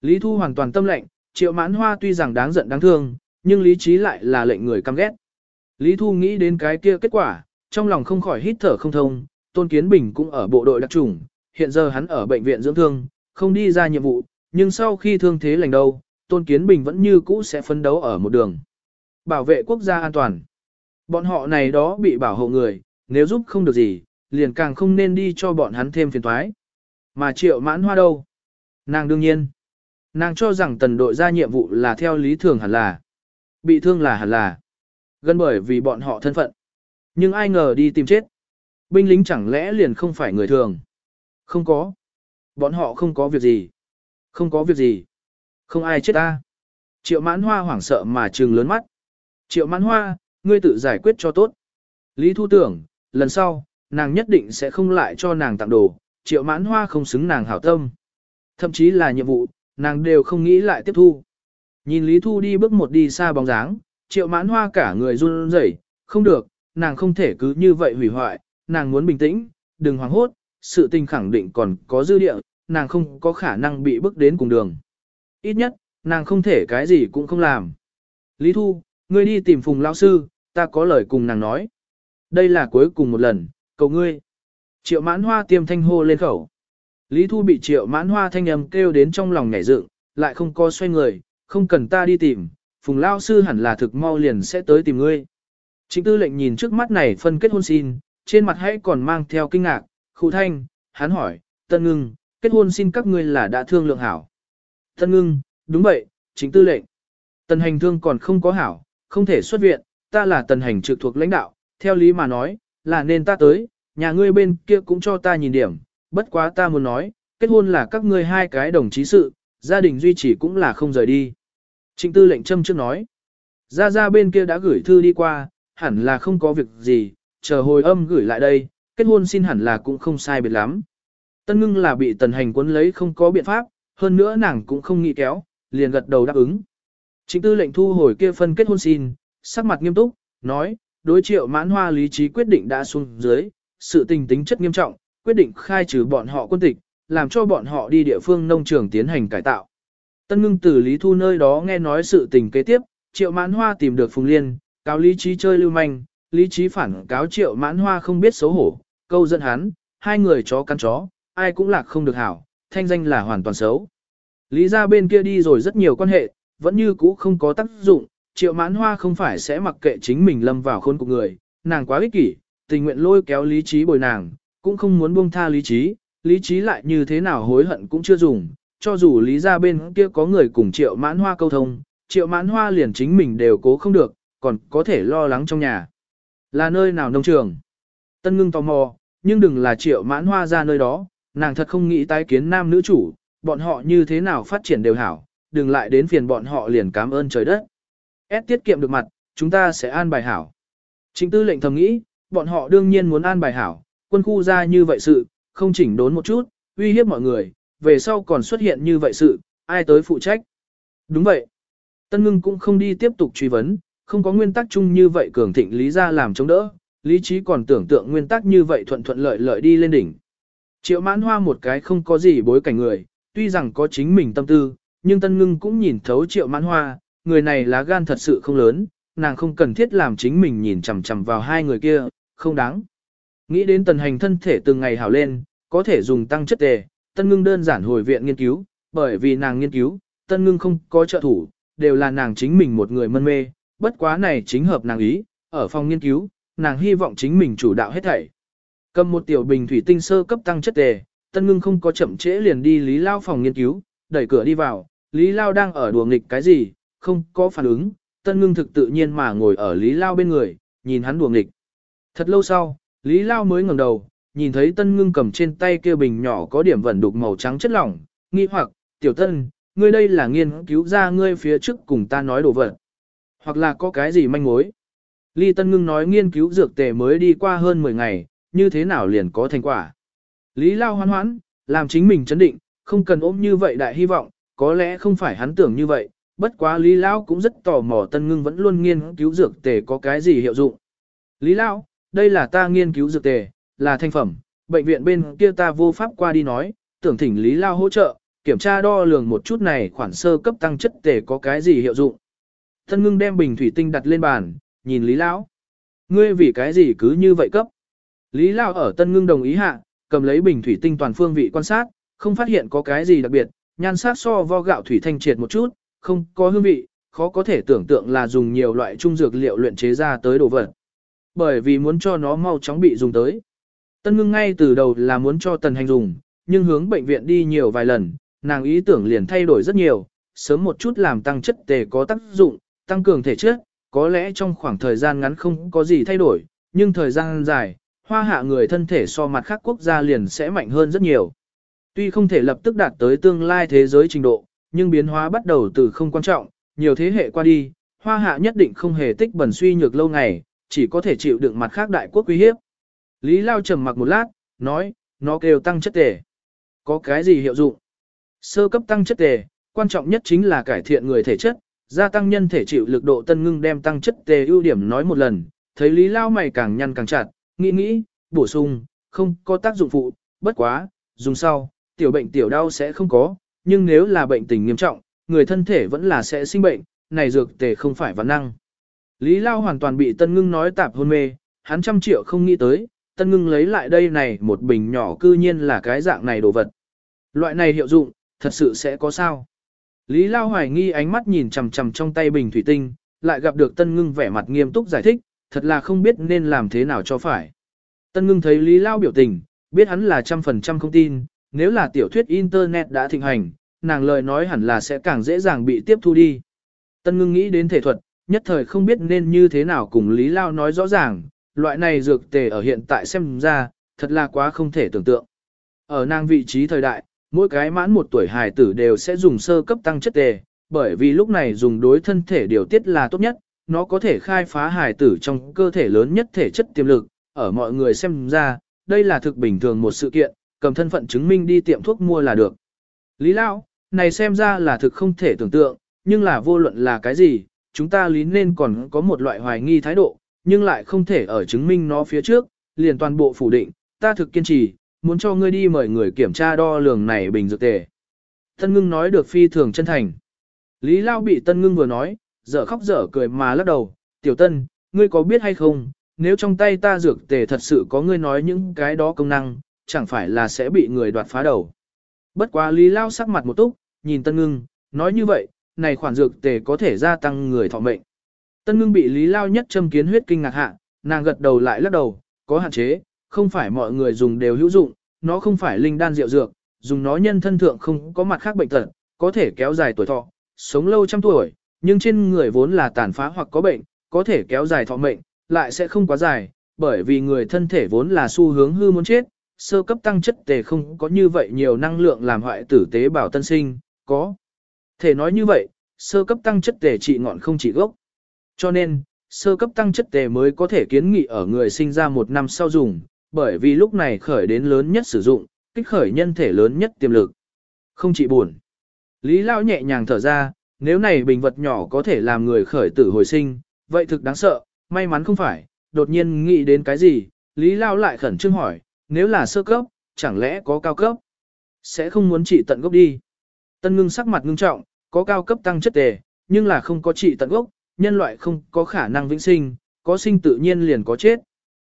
Lý Thu hoàn toàn tâm lệnh, triệu mãn hoa tuy rằng đáng giận đáng thương, nhưng lý trí lại là lệnh người căm ghét. Lý Thu nghĩ đến cái kia kết quả, trong lòng không khỏi hít thở không thông, Tôn Kiến Bình cũng ở bộ đội đặc trùng, hiện giờ hắn ở bệnh viện dưỡng thương, không đi ra nhiệm vụ, nhưng sau khi thương thế lành đâu, Tôn Kiến Bình vẫn như cũ sẽ phấn đấu ở một đường. Bảo vệ quốc gia an toàn. Bọn họ này đó bị bảo hộ người, nếu giúp không được gì, liền càng không nên đi cho bọn hắn thêm phiền toái. Mà triệu mãn hoa đâu? Nàng đương nhiên. Nàng cho rằng tần đội ra nhiệm vụ là theo lý thường hẳn là. Bị thương là hẳn là. Gần bởi vì bọn họ thân phận. Nhưng ai ngờ đi tìm chết. Binh lính chẳng lẽ liền không phải người thường. Không có. Bọn họ không có việc gì. Không có việc gì. Không ai chết ta. Triệu mãn hoa hoảng sợ mà trừng lớn mắt. Triệu mãn hoa, ngươi tự giải quyết cho tốt. Lý thu tưởng, lần sau, nàng nhất định sẽ không lại cho nàng tặng đồ. Triệu mãn hoa không xứng nàng hảo tâm. Thậm chí là nhiệm vụ, nàng đều không nghĩ lại tiếp thu. Nhìn Lý Thu đi bước một đi xa bóng dáng, triệu mãn hoa cả người run rẩy, không được, nàng không thể cứ như vậy hủy hoại, nàng muốn bình tĩnh, đừng hoảng hốt, sự tình khẳng định còn có dư địa, nàng không có khả năng bị bước đến cùng đường. Ít nhất, nàng không thể cái gì cũng không làm. Lý Thu, ngươi đi tìm Phùng Lão Sư, ta có lời cùng nàng nói. Đây là cuối cùng một lần, cầu ngươi. Triệu mãn hoa tiêm thanh hô lên khẩu. Lý Thu bị triệu mãn hoa thanh âm kêu đến trong lòng nhảy dựng, lại không có xoay người, không cần ta đi tìm, Phùng Lao Sư hẳn là thực mau liền sẽ tới tìm ngươi. chính tư lệnh nhìn trước mắt này phân kết hôn xin, trên mặt hãy còn mang theo kinh ngạc, khu thanh, hắn hỏi, Tân Ngưng, kết hôn xin các ngươi là đã thương lượng hảo. Tân Ngưng, đúng vậy, chính tư lệnh. Tần hành thương còn không có hảo, không thể xuất viện, ta là tần hành trực thuộc lãnh đạo, theo lý mà nói, là nên ta tới, nhà ngươi bên kia cũng cho ta nhìn điểm, bất quá ta muốn nói, kết hôn là các ngươi hai cái đồng chí sự, gia đình duy trì cũng là không rời đi. Trịnh tư lệnh châm trước nói, ra ra bên kia đã gửi thư đi qua, hẳn là không có việc gì, chờ hồi âm gửi lại đây, kết hôn xin hẳn là cũng không sai biệt lắm. Tân ngưng là bị tần hành quấn lấy không có biện pháp, hơn nữa nàng cũng không nghĩ kéo, liền gật đầu đáp ứng. Trịnh tư lệnh thu hồi kia phân kết hôn xin, sắc mặt nghiêm túc, nói, đối triệu mãn hoa lý trí quyết định đã xuống dưới, sự tình tính chất nghiêm trọng, quyết định khai trừ bọn họ quân tịch, làm cho bọn họ đi địa phương nông trường tiến hành cải tạo. Tân ngưng từ Lý Thu nơi đó nghe nói sự tình kế tiếp, triệu mãn hoa tìm được Phùng Liên, cáo lý trí chơi lưu manh, lý trí phản cáo triệu mãn hoa không biết xấu hổ, câu dẫn hắn, hai người chó cắn chó, ai cũng lạc không được hảo, thanh danh là hoàn toàn xấu. Lý ra bên kia đi rồi rất nhiều quan hệ, vẫn như cũ không có tác dụng, triệu mãn hoa không phải sẽ mặc kệ chính mình lâm vào khôn của người, nàng quá ích kỷ, tình nguyện lôi kéo lý trí bồi nàng, cũng không muốn buông tha lý trí, lý trí lại như thế nào hối hận cũng chưa dùng, cho dù lý ra bên kia có người cùng triệu mãn hoa câu thông, triệu mãn hoa liền chính mình đều cố không được, còn có thể lo lắng trong nhà. Là nơi nào nông trường? Tân ngưng tò mò, nhưng đừng là triệu mãn hoa ra nơi đó, nàng thật không nghĩ tái kiến nam nữ chủ, bọn họ như thế nào phát triển đều hảo, đừng lại đến phiền bọn họ liền cảm ơn trời đất. S tiết kiệm được mặt, chúng ta sẽ an bài hảo. Chính tư lệnh thầm nghĩ, bọn họ đương nhiên muốn an bài hảo, quân khu ra như vậy sự, không chỉnh đốn một chút, uy hiếp mọi người, về sau còn xuất hiện như vậy sự, ai tới phụ trách. Đúng vậy. Tân ngưng cũng không đi tiếp tục truy vấn, không có nguyên tắc chung như vậy cường thịnh lý ra làm chống đỡ, lý trí còn tưởng tượng nguyên tắc như vậy thuận thuận lợi lợi đi lên đỉnh. Triệu mãn hoa một cái không có gì bối cảnh người, tuy rằng có chính mình tâm tư, nhưng tân ngưng cũng nhìn thấu triệu mãn hoa, người này lá gan thật sự không lớn, nàng không cần thiết làm chính mình nhìn chằm chằm vào hai người kia, không đáng. Nghĩ đến tần hành thân thể từng ngày hảo lên, có thể dùng tăng chất tề, tân ngưng đơn giản hồi viện nghiên cứu, bởi vì nàng nghiên cứu, tân ngưng không có trợ thủ, đều là nàng chính mình một người mân mê, bất quá này chính hợp nàng ý, ở phòng nghiên cứu, nàng hy vọng chính mình chủ đạo hết thảy. Cầm một tiểu bình thủy tinh sơ cấp tăng chất tề, tân ngưng không có chậm trễ liền đi Lý Lao phòng nghiên cứu, đẩy cửa đi vào, Lý Lao đang ở đùa nghịch cái gì, không có phản ứng, tân ngưng thực tự nhiên mà ngồi ở Lý Lao bên người, nhìn hắn đùa nghịch. Thật lâu sau, Lý Lao mới ngẩng đầu, nhìn thấy tân ngưng cầm trên tay kia bình nhỏ có điểm vẩn đục màu trắng chất lỏng, nghi hoặc, tiểu tân, ngươi đây là nghiên cứu ra ngươi phía trước cùng ta nói đồ vật. Hoặc là có cái gì manh mối. Ly Tân Ngưng nói nghiên cứu dược tề mới đi qua hơn 10 ngày, như thế nào liền có thành quả. Lý Lao hoan hoãn, làm chính mình chấn định, không cần ôm như vậy đại hy vọng, có lẽ không phải hắn tưởng như vậy, bất quá Lý lão cũng rất tò mò Tân Ngưng vẫn luôn nghiên cứu dược tề có cái gì hiệu dụng. Lý lão đây là ta nghiên cứu dược tề, là thành phẩm, bệnh viện bên kia ta vô pháp qua đi nói, tưởng thỉnh Lý lão hỗ trợ, kiểm tra đo lường một chút này khoản sơ cấp tăng chất tề có cái gì hiệu dụng. Tân ngưng đem bình thủy tinh đặt lên bàn, nhìn Lý Lão. Ngươi vì cái gì cứ như vậy cấp? Lý Lão ở tân ngưng đồng ý hạ, cầm lấy bình thủy tinh toàn phương vị quan sát, không phát hiện có cái gì đặc biệt, nhan sắc so vo gạo thủy thanh triệt một chút, không có hương vị, khó có thể tưởng tượng là dùng nhiều loại trung dược liệu luyện chế ra tới đồ vật. Bởi vì muốn cho nó mau chóng bị dùng tới. Tân ngưng ngay từ đầu là muốn cho tần hành dùng, nhưng hướng bệnh viện đi nhiều vài lần, nàng ý tưởng liền thay đổi rất nhiều, sớm một chút làm tăng chất tề có tác dụng, tăng cường thể chất, có lẽ trong khoảng thời gian ngắn không có gì thay đổi, nhưng thời gian dài, hoa hạ người thân thể so mặt khác quốc gia liền sẽ mạnh hơn rất nhiều. Tuy không thể lập tức đạt tới tương lai thế giới trình độ, nhưng biến hóa bắt đầu từ không quan trọng, nhiều thế hệ qua đi, hoa hạ nhất định không hề tích bẩn suy nhược lâu ngày, chỉ có thể chịu đựng mặt khác đại quốc uy hiếp. Lý Lao trầm mặc một lát, nói, nó kêu tăng chất tề. Có cái gì hiệu dụng? Sơ cấp tăng chất tề, quan trọng nhất chính là cải thiện người thể chất, gia tăng nhân thể chịu lực độ tân ngưng đem tăng chất tề ưu điểm nói một lần, thấy Lý Lao mày càng nhăn càng chặt, nghĩ nghĩ, bổ sung, không có tác dụng phụ, bất quá, dùng sau, tiểu bệnh tiểu đau sẽ không có, nhưng nếu là bệnh tình nghiêm trọng, người thân thể vẫn là sẽ sinh bệnh, này dược tề không phải văn năng. Lý Lao hoàn toàn bị Tân Ngưng nói tạp hôn mê, hắn trăm triệu không nghĩ tới, Tân Ngưng lấy lại đây này một bình nhỏ cư nhiên là cái dạng này đồ vật. Loại này hiệu dụng, thật sự sẽ có sao? Lý Lao hoài nghi ánh mắt nhìn chằm chằm trong tay bình thủy tinh, lại gặp được Tân Ngưng vẻ mặt nghiêm túc giải thích, thật là không biết nên làm thế nào cho phải. Tân Ngưng thấy Lý Lao biểu tình, biết hắn là trăm phần trăm không tin, nếu là tiểu thuyết Internet đã thịnh hành, nàng lời nói hẳn là sẽ càng dễ dàng bị tiếp thu đi. Tân Ngưng nghĩ đến thể thuật, nhất thời không biết nên như thế nào cùng Lý Lao nói rõ ràng, loại này dược tề ở hiện tại xem ra, thật là quá không thể tưởng tượng. Ở nàng vị trí thời đại, mỗi cái mãn một tuổi hài tử đều sẽ dùng sơ cấp tăng chất tề, bởi vì lúc này dùng đối thân thể điều tiết là tốt nhất, nó có thể khai phá hài tử trong cơ thể lớn nhất thể chất tiềm lực, ở mọi người xem ra, đây là thực bình thường một sự kiện, cầm thân phận chứng minh đi tiệm thuốc mua là được. Lý Lão, này xem ra là thực không thể tưởng tượng, nhưng là vô luận là cái gì, chúng ta lý nên còn có một loại hoài nghi thái độ, nhưng lại không thể ở chứng minh nó phía trước, liền toàn bộ phủ định, ta thực kiên trì, muốn cho ngươi đi mời người kiểm tra đo lường này bình dược tề. Tân ngưng nói được phi thường chân thành. Lý Lao bị Tân ngưng vừa nói, dở khóc dở cười mà lắc đầu, tiểu tân, ngươi có biết hay không, nếu trong tay ta dược tề thật sự có ngươi nói những cái đó công năng, chẳng phải là sẽ bị người đoạt phá đầu. Bất quá Lý Lao sắc mặt một túc, nhìn Tân ngưng, nói như vậy, này khoản dược tề có thể gia tăng người thọ mệnh. Tân ngưng bị Lý Lao nhất châm kiến huyết kinh ngạc hạ, nàng gật đầu lại lắc đầu, có hạn chế, không phải mọi người dùng đều hữu dụng, nó không phải linh đan rượu dược, dùng nó nhân thân thượng không có mặt khác bệnh tật, có thể kéo dài tuổi thọ, sống lâu trăm tuổi, nhưng trên người vốn là tàn phá hoặc có bệnh, có thể kéo dài thọ mệnh, lại sẽ không quá dài, bởi vì người thân thể vốn là xu hướng hư muốn chết, sơ cấp tăng chất tề không có như vậy nhiều năng lượng làm hoại tử tế bào tân sinh, có. Thể nói như vậy, sơ cấp tăng chất tề trị ngọn không trị gốc. Cho nên, sơ cấp tăng chất tề mới có thể kiến nghị ở người sinh ra một năm sau dùng, bởi vì lúc này khởi đến lớn nhất sử dụng, kích khởi nhân thể lớn nhất tiềm lực. Không chỉ buồn. Lý Lao nhẹ nhàng thở ra, nếu này bình vật nhỏ có thể làm người khởi tử hồi sinh, vậy thực đáng sợ, may mắn không phải, đột nhiên nghĩ đến cái gì, Lý Lao lại khẩn trương hỏi, nếu là sơ cấp, chẳng lẽ có cao cấp? Sẽ không muốn trị tận gốc đi. Tân ngưng sắc mặt ngưng trọng, có cao cấp tăng chất tề, nhưng là không có trị tận gốc, nhân loại không có khả năng vĩnh sinh, có sinh tự nhiên liền có chết.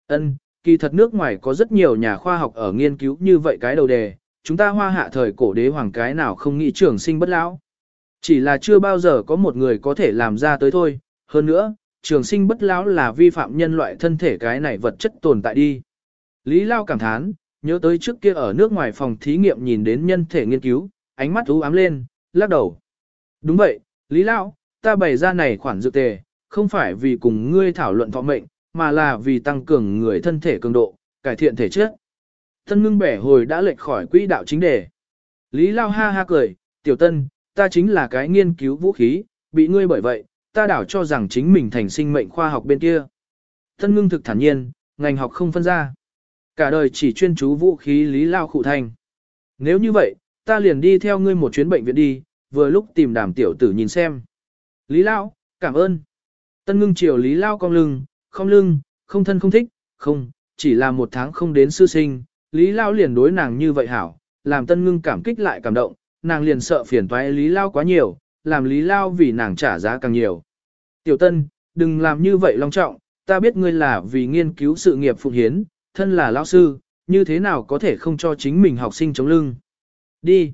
Ân, kỳ thật nước ngoài có rất nhiều nhà khoa học ở nghiên cứu như vậy cái đầu đề, chúng ta hoa hạ thời cổ đế hoàng cái nào không nghĩ trường sinh bất lão. Chỉ là chưa bao giờ có một người có thể làm ra tới thôi, hơn nữa, trường sinh bất lão là vi phạm nhân loại thân thể cái này vật chất tồn tại đi. Lý Lao cảm thán, nhớ tới trước kia ở nước ngoài phòng thí nghiệm nhìn đến nhân thể nghiên cứu, ánh mắt u ám lên, lắc đầu. Đúng vậy, Lý Lao, ta bày ra này khoản dự tề, không phải vì cùng ngươi thảo luận thọ mệnh, mà là vì tăng cường người thân thể cường độ, cải thiện thể chất. Tân ngưng bẻ hồi đã lệch khỏi quỹ đạo chính đề. Lý Lao ha ha cười, tiểu tân, ta chính là cái nghiên cứu vũ khí, bị ngươi bởi vậy, ta đảo cho rằng chính mình thành sinh mệnh khoa học bên kia. Tân ngưng thực thản nhiên, ngành học không phân ra. Cả đời chỉ chuyên chú vũ khí Lý Lao khụ thành. Nếu như vậy, ta liền đi theo ngươi một chuyến bệnh viện đi, vừa lúc tìm đàm tiểu tử nhìn xem. Lý Lao, cảm ơn. Tân ngưng chiều Lý Lao cong lưng, không lưng, không thân không thích, không, chỉ là một tháng không đến sư sinh, Lý Lao liền đối nàng như vậy hảo, làm tân ngưng cảm kích lại cảm động, nàng liền sợ phiền toái Lý Lao quá nhiều, làm Lý Lao vì nàng trả giá càng nhiều. Tiểu tân, đừng làm như vậy long trọng, ta biết ngươi là vì nghiên cứu sự nghiệp phụng hiến, thân là lão sư, như thế nào có thể không cho chính mình học sinh chống lưng. Đi.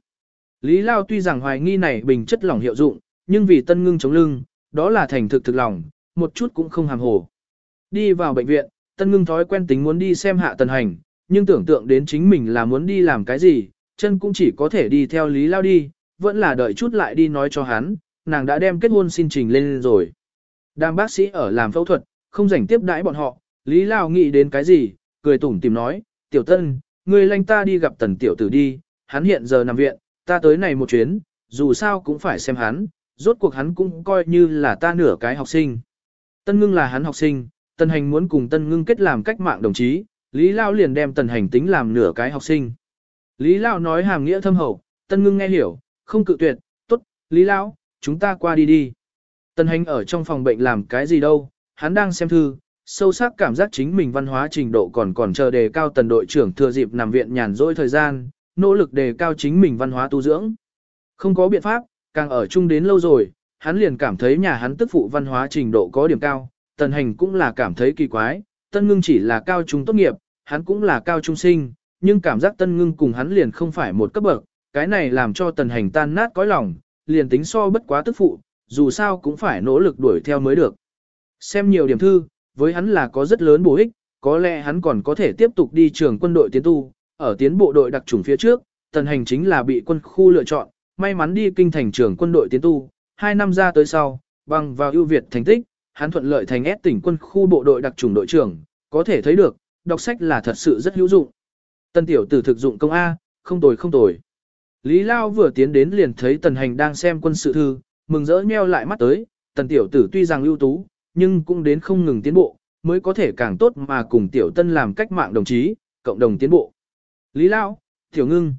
Lý Lao tuy rằng hoài nghi này bình chất lỏng hiệu dụng, nhưng vì tân ngưng chống lưng, đó là thành thực thực lòng, một chút cũng không hàm hồ. Đi vào bệnh viện, tân ngưng thói quen tính muốn đi xem hạ tần hành, nhưng tưởng tượng đến chính mình là muốn đi làm cái gì, chân cũng chỉ có thể đi theo Lý Lao đi, vẫn là đợi chút lại đi nói cho hắn, nàng đã đem kết hôn xin trình lên rồi. Đang bác sĩ ở làm phẫu thuật, không rảnh tiếp đãi bọn họ, Lý Lao nghĩ đến cái gì, cười tủm tìm nói, tiểu tân, ngươi lanh ta đi gặp tần tiểu tử đi, hắn hiện giờ nằm viện, ta tới này một chuyến, dù sao cũng phải xem hắn, rốt cuộc hắn cũng coi như là ta nửa cái học sinh. Tân ngưng là hắn học sinh, tân hành muốn cùng tân ngưng kết làm cách mạng đồng chí, Lý Lao liền đem tần hành tính làm nửa cái học sinh. Lý Lao nói hàm nghĩa thâm hậu, tân ngưng nghe hiểu, không cự tuyệt, tốt, Lý Lao, chúng ta qua đi đi. Tân hành ở trong phòng bệnh làm cái gì đâu, hắn đang xem thư, sâu sắc cảm giác chính mình văn hóa trình độ còn còn chờ đề cao tần đội trưởng thừa dịp nằm viện nhàn rỗi thời gian, nỗ lực đề cao chính mình văn hóa tu dưỡng. Không có biện pháp, càng ở chung đến lâu rồi, hắn liền cảm thấy nhà hắn tức phụ văn hóa trình độ có điểm cao, tần hành cũng là cảm thấy kỳ quái, tân ngưng chỉ là cao trung tốt nghiệp, hắn cũng là cao trung sinh, nhưng cảm giác tân ngưng cùng hắn liền không phải một cấp bậc, cái này làm cho tần hành tan nát cõi lòng, liền tính so bất quá tức phụ, dù sao cũng phải nỗ lực đuổi theo mới được. Xem nhiều điểm thư, với hắn là có rất lớn bổ ích, có lẽ hắn còn có thể tiếp tục đi trường quân đội tiến tu, ở tiến bộ đội đặc chủng phía trước, tần hành chính là bị quân khu lựa chọn, may mắn đi kinh thành trường quân đội tiến tu, hai năm ra tới sau, bằng vào ưu việt thành tích, hắn thuận lợi thành ép tỉnh quân khu bộ đội đặc chủng đội trưởng, có thể thấy được, đọc sách là thật sự rất hữu dụng. Tân tiểu tử thực dụng công A, không tồi không tồi. Lý Lao vừa tiến đến liền thấy tần hành đang xem quân sự thư, mừng rỡ nheo lại mắt tới, tần tiểu tử tuy rằng ưu tú, nhưng cũng đến không ngừng tiến bộ, mới có thể càng tốt mà cùng tiểu tân làm cách mạng đồng chí, cộng đồng tiến bộ. Lý Lao, tiểu ngưng.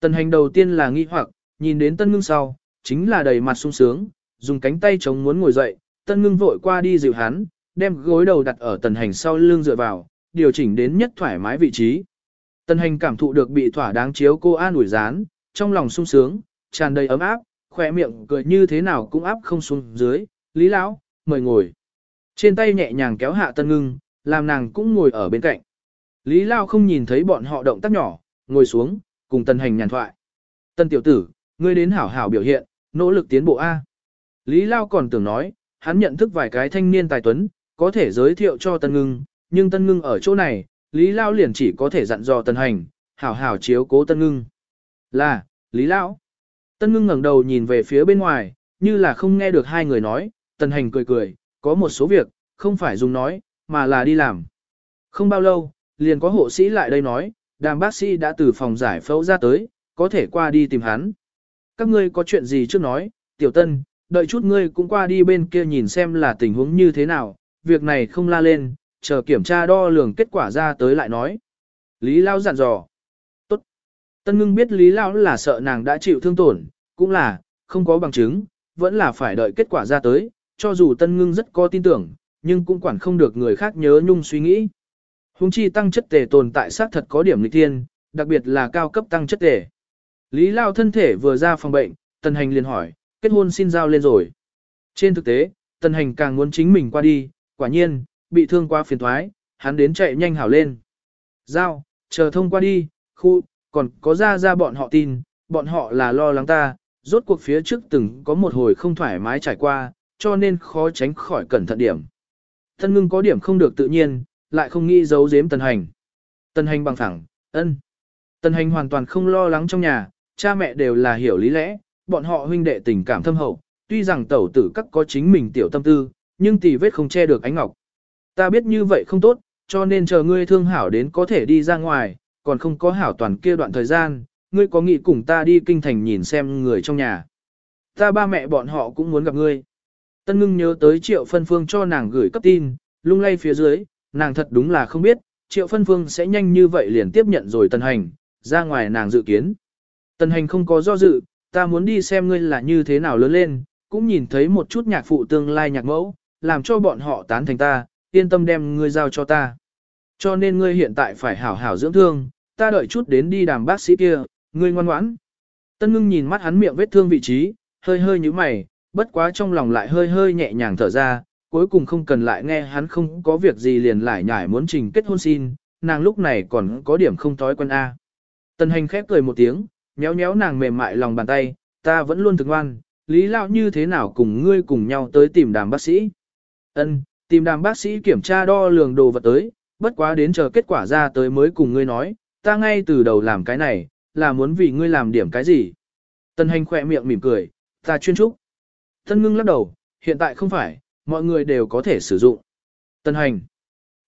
Tần hành đầu tiên là nghi hoặc, nhìn đến tân ngưng sau, chính là đầy mặt sung sướng, dùng cánh tay chống muốn ngồi dậy, tân ngưng vội qua đi dịu hắn, đem gối đầu đặt ở tần hành sau lưng dựa vào, điều chỉnh đến nhất thoải mái vị trí. Tần hành cảm thụ được bị thỏa đáng chiếu cô an ủi rán, trong lòng sung sướng, tràn đầy ấm áp, khỏe miệng cười như thế nào cũng áp không xuống dưới, lý lão, mời ngồi. Trên tay nhẹ nhàng kéo hạ tân ngưng, làm nàng cũng ngồi ở bên cạnh. Lý Lao không nhìn thấy bọn họ động tác nhỏ, ngồi xuống, cùng tần hành nhàn thoại. Tân tiểu tử, ngươi đến hảo hảo biểu hiện, nỗ lực tiến bộ A. Lý Lao còn tưởng nói, hắn nhận thức vài cái thanh niên tài tuấn, có thể giới thiệu cho tân ngưng, nhưng tân ngưng ở chỗ này, Lý Lao liền chỉ có thể dặn dò tân hành, hảo hảo chiếu cố tân ngưng. Là, Lý Lão. Tân ngưng ngẩng đầu nhìn về phía bên ngoài, như là không nghe được hai người nói, tân hành cười cười, có một số việc, không phải dùng nói, mà là đi làm. Không bao lâu, liền có hộ sĩ lại đây nói, đàm bác sĩ đã từ phòng giải phẫu ra tới, có thể qua đi tìm hắn. Các ngươi có chuyện gì trước nói, tiểu tân, đợi chút ngươi cũng qua đi bên kia nhìn xem là tình huống như thế nào, việc này không la lên, chờ kiểm tra đo lường kết quả ra tới lại nói. Lý Lao dặn dò. Tốt. Tân ngưng biết Lý Lao là sợ nàng đã chịu thương tổn, cũng là, không có bằng chứng, vẫn là phải đợi kết quả ra tới, cho dù Tân ngưng rất có tin tưởng, nhưng cũng quản không được người khác nhớ nhung suy nghĩ. Hùng chi tăng chất tề tồn tại xác thật có điểm lịch tiên, đặc biệt là cao cấp tăng chất tề. Lý Lao thân thể vừa ra phòng bệnh, Tần Hành liền hỏi, kết hôn xin giao lên rồi. Trên thực tế, Tần Hành càng muốn chính mình qua đi, quả nhiên, bị thương quá phiền thoái, hắn đến chạy nhanh hảo lên. Giao, chờ thông qua đi, khu, còn có ra ra bọn họ tin, bọn họ là lo lắng ta, rốt cuộc phía trước từng có một hồi không thoải mái trải qua, cho nên khó tránh khỏi cẩn thận điểm. Tân ngưng có điểm không được tự nhiên, lại không nghĩ giấu giếm tần hành. Tần hành bằng thẳng, ân. Tần hành hoàn toàn không lo lắng trong nhà, cha mẹ đều là hiểu lý lẽ, bọn họ huynh đệ tình cảm thâm hậu, tuy rằng tẩu tử các có chính mình tiểu tâm tư, nhưng tỷ vết không che được ánh ngọc. Ta biết như vậy không tốt, cho nên chờ ngươi thương hảo đến có thể đi ra ngoài, còn không có hảo toàn kia đoạn thời gian, ngươi có nghĩ cùng ta đi kinh thành nhìn xem người trong nhà. Ta ba mẹ bọn họ cũng muốn gặp ngươi. Tân ngưng nhớ tới triệu phân phương cho nàng gửi cấp tin, lung lay phía dưới, nàng thật đúng là không biết, triệu phân phương sẽ nhanh như vậy liền tiếp nhận rồi tân hành, ra ngoài nàng dự kiến. Tân hành không có do dự, ta muốn đi xem ngươi là như thế nào lớn lên, cũng nhìn thấy một chút nhạc phụ tương lai nhạc mẫu, làm cho bọn họ tán thành ta, yên tâm đem ngươi giao cho ta. Cho nên ngươi hiện tại phải hảo hảo dưỡng thương, ta đợi chút đến đi đàm bác sĩ kia, ngươi ngoan ngoãn. Tân ngưng nhìn mắt hắn miệng vết thương vị trí, hơi hơi như mày, bất quá trong lòng lại hơi hơi nhẹ nhàng thở ra, cuối cùng không cần lại nghe hắn không có việc gì liền lại nhải muốn trình kết hôn xin, nàng lúc này còn có điểm không thói quen A. Tân hành khép cười một tiếng, nhéo nhéo nàng mềm mại lòng bàn tay, ta vẫn luôn thực ngoan, lý lão như thế nào cùng ngươi cùng nhau tới tìm đàm bác sĩ. Ân, tìm đàm bác sĩ kiểm tra đo lường đồ vật tới, bất quá đến chờ kết quả ra tới mới cùng ngươi nói, ta ngay từ đầu làm cái này, là muốn vì ngươi làm điểm cái gì. Tân hành khỏe miệng mỉm cười, ta chuyên trúc. Tân ngưng lắc đầu, hiện tại không phải, mọi người đều có thể sử dụng. Tân hành.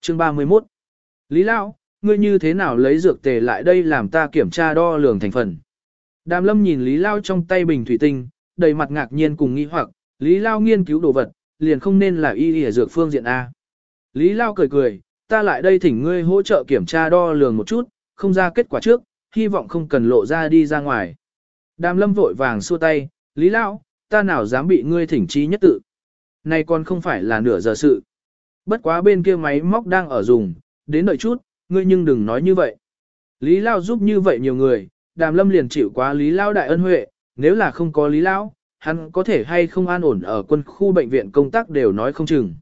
Chương 31. Lý Lão, ngươi như thế nào lấy dược tề lại đây làm ta kiểm tra đo lường thành phần. Đàm lâm nhìn Lý Lao trong tay bình thủy tinh, đầy mặt ngạc nhiên cùng nghi hoặc, Lý Lao nghiên cứu đồ vật, liền không nên là y y dược phương diện A. Lý Lao cười cười, ta lại đây thỉnh ngươi hỗ trợ kiểm tra đo lường một chút, không ra kết quả trước, hy vọng không cần lộ ra đi ra ngoài. Đàm lâm vội vàng xua tay, Lý Lao, ta nào dám bị ngươi thỉnh chi nhất tự. Này còn không phải là nửa giờ sự. Bất quá bên kia máy móc đang ở dùng, đến đợi chút, ngươi nhưng đừng nói như vậy. Lý Lao giúp như vậy nhiều người, đàm lâm liền chịu quá Lý Lao đại ân huệ, nếu là không có Lý Lao, hắn có thể hay không an ổn ở quân khu bệnh viện công tác đều nói không chừng.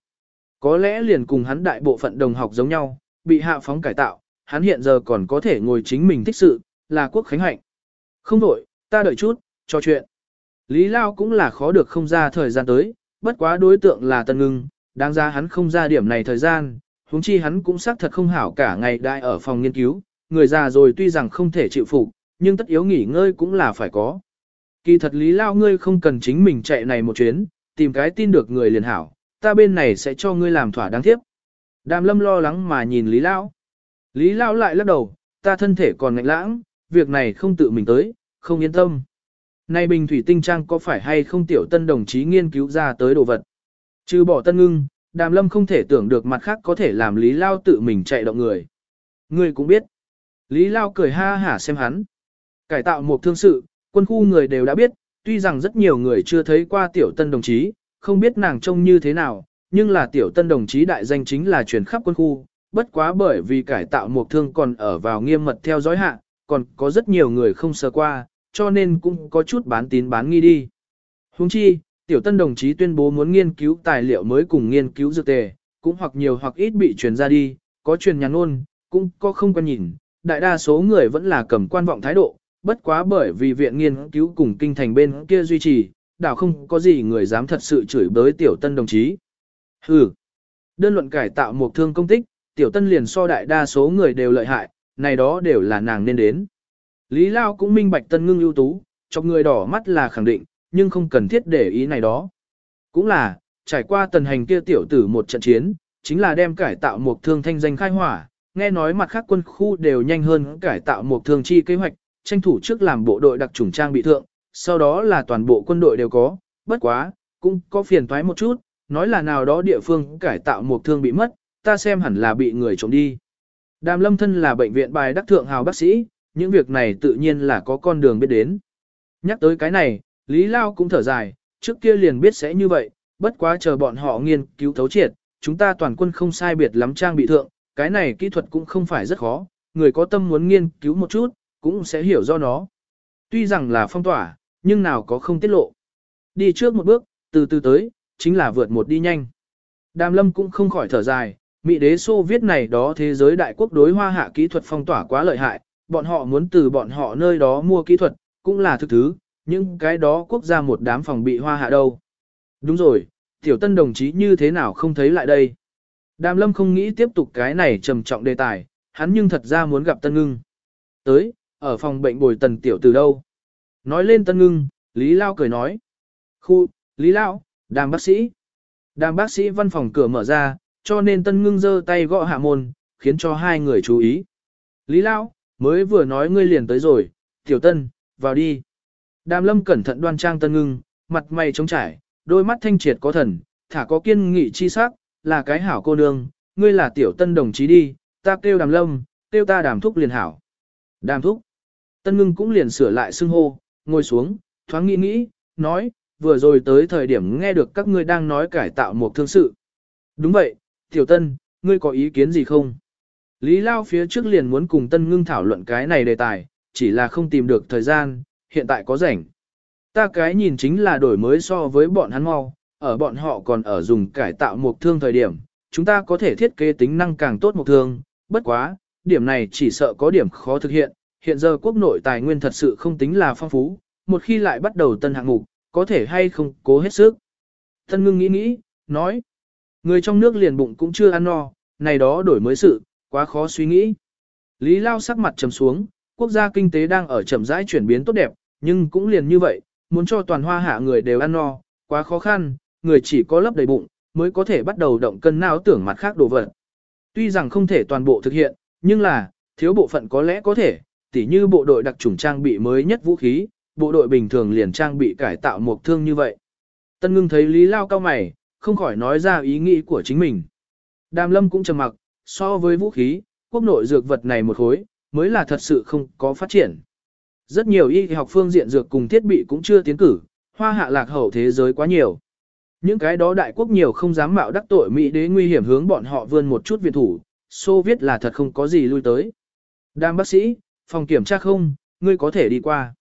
Có lẽ liền cùng hắn đại bộ phận đồng học giống nhau, bị hạ phóng cải tạo, hắn hiện giờ còn có thể ngồi chính mình thích sự, là quốc khánh hạnh. Không đổi, ta đợi chút, cho chuyện. Lý Lao cũng là khó được không ra thời gian tới, bất quá đối tượng là Tân Ngưng, đáng ra hắn không ra điểm này thời gian, huống chi hắn cũng xác thật không hảo cả ngày đại ở phòng nghiên cứu, người già rồi tuy rằng không thể chịu phục, nhưng tất yếu nghỉ ngơi cũng là phải có. Kỳ thật Lý Lao ngươi không cần chính mình chạy này một chuyến, tìm cái tin được người liền hảo, ta bên này sẽ cho ngươi làm thỏa đáng tiếp. Đàm lâm lo lắng mà nhìn Lý Lao. Lý Lao lại lắc đầu, ta thân thể còn ngạnh lãng, việc này không tự mình tới, không yên tâm. Nay bình thủy tinh trang có phải hay không tiểu tân đồng chí nghiên cứu ra tới đồ vật. Trừ bỏ tân ngưng, đàm lâm không thể tưởng được mặt khác có thể làm Lý Lao tự mình chạy động người. Ngươi cũng biết. Lý Lao cười ha hả xem hắn. Cải tạo một thương sự, quân khu người đều đã biết, tuy rằng rất nhiều người chưa thấy qua tiểu tân đồng chí, không biết nàng trông như thế nào, nhưng là tiểu tân đồng chí đại danh chính là truyền khắp quân khu, bất quá bởi vì cải tạo một thương còn ở vào nghiêm mật theo dõi hạ, còn có rất nhiều người không sơ qua, cho nên cũng có chút bán tín bán nghi đi. Huống chi, tiểu tân đồng chí tuyên bố muốn nghiên cứu tài liệu mới cùng nghiên cứu dược tề, cũng hoặc nhiều hoặc ít bị truyền ra đi, có truyền nhắn ôn, cũng có không quan nhìn, đại đa số người vẫn là cầm quan vọng thái độ, bất quá bởi vì viện nghiên cứu cùng kinh thành bên kia duy trì, đảo không có gì người dám thật sự chửi bới tiểu tân đồng chí. Hừ, đơn luận cải tạo một thương công tích, tiểu tân liền so đại đa số người đều lợi hại, này đó đều là nàng nên đến. Lý Lao cũng minh bạch tân ngưng ưu tú, cho người đỏ mắt là khẳng định, nhưng không cần thiết để ý này đó. Cũng là, trải qua tần hành kia tiểu tử một trận chiến, chính là đem cải tạo một thương thanh danh khai hỏa, nghe nói mặt khác quân khu đều nhanh hơn cải tạo một thương chi kế hoạch, tranh thủ trước làm bộ đội đặc trùng trang bị thượng, sau đó là toàn bộ quân đội đều có, bất quá, cũng có phiền toái một chút, nói là nào đó địa phương cải tạo một thương bị mất, ta xem hẳn là bị người trộm đi. Đàm lâm thân là bệnh viện bài đắc thượng hào bác sĩ, những việc này tự nhiên là có con đường biết đến. Nhắc tới cái này, Lý Lao cũng thở dài, trước kia liền biết sẽ như vậy, bất quá chờ bọn họ nghiên cứu thấu triệt, chúng ta toàn quân không sai biệt lắm trang bị thượng, cái này kỹ thuật cũng không phải rất khó, người có tâm muốn nghiên cứu một chút, cũng sẽ hiểu do nó. Tuy rằng là phong tỏa, nhưng nào có không tiết lộ. Đi trước một bước, từ từ tới, chính là vượt một đi nhanh. Đàm lâm cũng không khỏi thở dài, Mỹ đế Xô viết này đó thế giới đại quốc đối hoa hạ kỹ thuật phong tỏa quá lợi hại, bọn họ muốn từ bọn họ nơi đó mua kỹ thuật, cũng là thực thứ, nhưng cái đó quốc gia một đám phòng bị hoa hạ đâu. Đúng rồi, tiểu tân đồng chí như thế nào không thấy lại đây. Đàm lâm không nghĩ tiếp tục cái này trầm trọng đề tài, hắn nhưng thật ra muốn gặp tân ngưng. Tới, ở phòng bệnh bồi tần tiểu từ đâu. Nói lên tân ngưng, Lý Lao cười nói. Khu, Lý Lao, đàm bác sĩ. Đàm bác sĩ văn phòng cửa mở ra, cho nên tân ngưng giơ tay gõ hạ môn, khiến cho hai người chú ý. Lý Lao, mới vừa nói ngươi liền tới rồi, tiểu tân, vào đi. Đàm lâm cẩn thận đoan trang tân ngưng, mặt mày trống trải, đôi mắt thanh triệt có thần, thả có kiên nghị chi sắc, là cái hảo cô nương, ngươi là tiểu tân đồng chí đi, ta kêu đàm lâm, kêu ta đàm thúc liền hảo. Đàm thúc. Tân ngưng cũng liền sửa lại xưng hô, ngồi xuống, thoáng nghĩ nghĩ, nói, vừa rồi tới thời điểm nghe được các ngươi đang nói cải tạo một thương sự. Đúng vậy, tiểu tân, ngươi có ý kiến gì không? Lý Lao phía trước liền muốn cùng tân ngưng thảo luận cái này đề tài, chỉ là không tìm được thời gian, hiện tại có rảnh. Ta cái nhìn chính là đổi mới so với bọn hắn mau, ở bọn họ còn ở dùng cải tạo một thương thời điểm, chúng ta có thể thiết kế tính năng càng tốt một thương, bất quá, điểm này chỉ sợ có điểm khó thực hiện, hiện giờ quốc nội tài nguyên thật sự không tính là phong phú, một khi lại bắt đầu tân hạng mục, có thể hay không cố hết sức. Tân ngưng nghĩ nghĩ, nói, người trong nước liền bụng cũng chưa ăn no, này đó đổi mới sự, quá khó suy nghĩ. Lý Lao sắc mặt trầm xuống, quốc gia kinh tế đang ở chậm rãi chuyển biến tốt đẹp, nhưng cũng liền như vậy, muốn cho toàn hoa hạ người đều ăn no, quá khó khăn, người chỉ có lấp đầy bụng, mới có thể bắt đầu động cân não tưởng mặt khác đồ vật. Tuy rằng không thể toàn bộ thực hiện, nhưng là, thiếu bộ phận có lẽ có thể, tỉ như bộ đội đặc trùng trang bị mới nhất vũ khí, bộ đội bình thường liền trang bị cải tạo một thương như vậy. Tân ngưng thấy Lý Lao cao mày, không khỏi nói ra ý nghĩ của chính mình. Đàm lâm cũng trầm mặc, so với vũ khí, quốc nội dược vật này một khối, mới là thật sự không có phát triển. Rất nhiều y học phương diện dược cùng thiết bị cũng chưa tiến cử, hoa hạ lạc hậu thế giới quá nhiều. Những cái đó đại quốc nhiều không dám mạo đắc tội Mỹ đế nguy hiểm hướng bọn họ vươn một chút viện thủ, Xô viết là thật không có gì lui tới. đang bác sĩ, phòng kiểm tra không, ngươi có thể đi qua.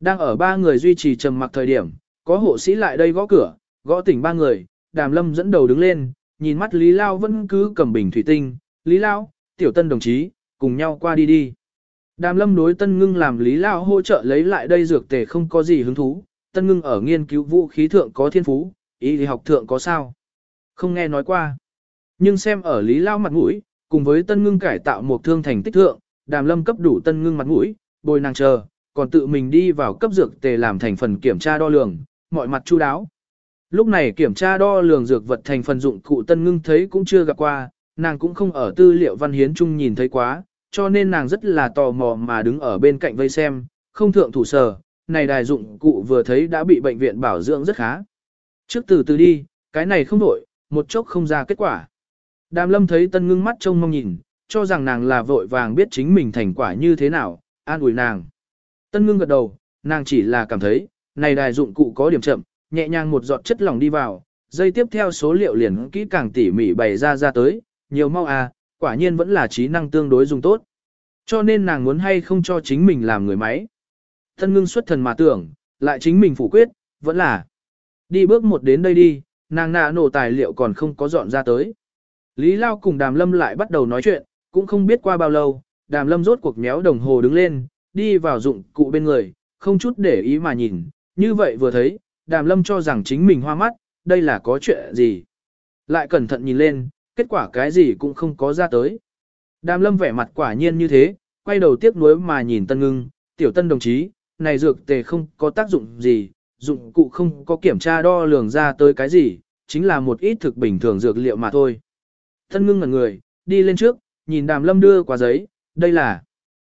Đang ở ba người duy trì trầm mặc thời điểm, có hộ sĩ lại đây gõ cửa, gõ tỉnh ba người, đàm lâm dẫn đầu đứng lên, nhìn mắt Lý Lao vẫn cứ cầm bình thủy tinh, Lý Lao, tiểu tân đồng chí, cùng nhau qua đi đi. Đàm lâm đối tân ngưng làm Lý Lao hỗ trợ lấy lại đây dược tề không có gì hứng thú, tân ngưng ở nghiên cứu vũ khí thượng có thiên phú, ý thì học thượng có sao. Không nghe nói qua. Nhưng xem ở Lý Lao mặt mũi, cùng với tân ngưng cải tạo một thương thành tích thượng, đàm lâm cấp đủ tân ngưng mặt mũi, bồi nàng chờ, còn tự mình đi vào cấp dược tề làm thành phần kiểm tra đo lường, mọi mặt chu đáo. Lúc này kiểm tra đo lường dược vật thành phần dụng cụ tân ngưng thấy cũng chưa gặp qua, nàng cũng không ở tư liệu văn hiến chung nhìn thấy quá, cho nên nàng rất là tò mò mà đứng ở bên cạnh vây xem, không thượng thủ sở, này đài dụng cụ vừa thấy đã bị bệnh viện bảo dưỡng rất khá. Trước từ từ đi, cái này không đổi, một chốc không ra kết quả. Đàm lâm thấy tân ngưng mắt trông mong nhìn, cho rằng nàng là vội vàng biết chính mình thành quả như thế nào, an ủi nàng. Tân ngưng gật đầu, nàng chỉ là cảm thấy, này đài dụng cụ có điểm chậm, nhẹ nhàng một giọt chất lỏng đi vào, dây tiếp theo số liệu liền kỹ càng tỉ mỉ bày ra ra tới, nhiều mau à, quả nhiên vẫn là trí năng tương đối dùng tốt. Cho nên nàng muốn hay không cho chính mình làm người máy. Thân ngưng xuất thần mà tưởng, lại chính mình phủ quyết, vẫn là đi bước một đến đây đi, nàng nạ nổ tài liệu còn không có dọn ra tới. Lý Lao cùng Đàm Lâm lại bắt đầu nói chuyện, cũng không biết qua bao lâu, Đàm Lâm rốt cuộc méo đồng hồ đứng lên, đi vào dụng cụ bên người, không chút để ý mà nhìn, như vậy vừa thấy, Đàm Lâm cho rằng chính mình hoa mắt, đây là có chuyện gì. Lại cẩn thận nhìn lên, kết quả cái gì cũng không có ra tới. Đàm Lâm vẻ mặt quả nhiên như thế, quay đầu tiếc nuối mà nhìn Tân Ngưng, tiểu Tân đồng chí, này dược tề không có tác dụng gì, dụng cụ không có kiểm tra đo lường ra tới cái gì, chính là một ít thực bình thường dược liệu mà thôi. Tân Ngưng ngẩn người, đi lên trước, nhìn Đàm Lâm đưa qua giấy, đây là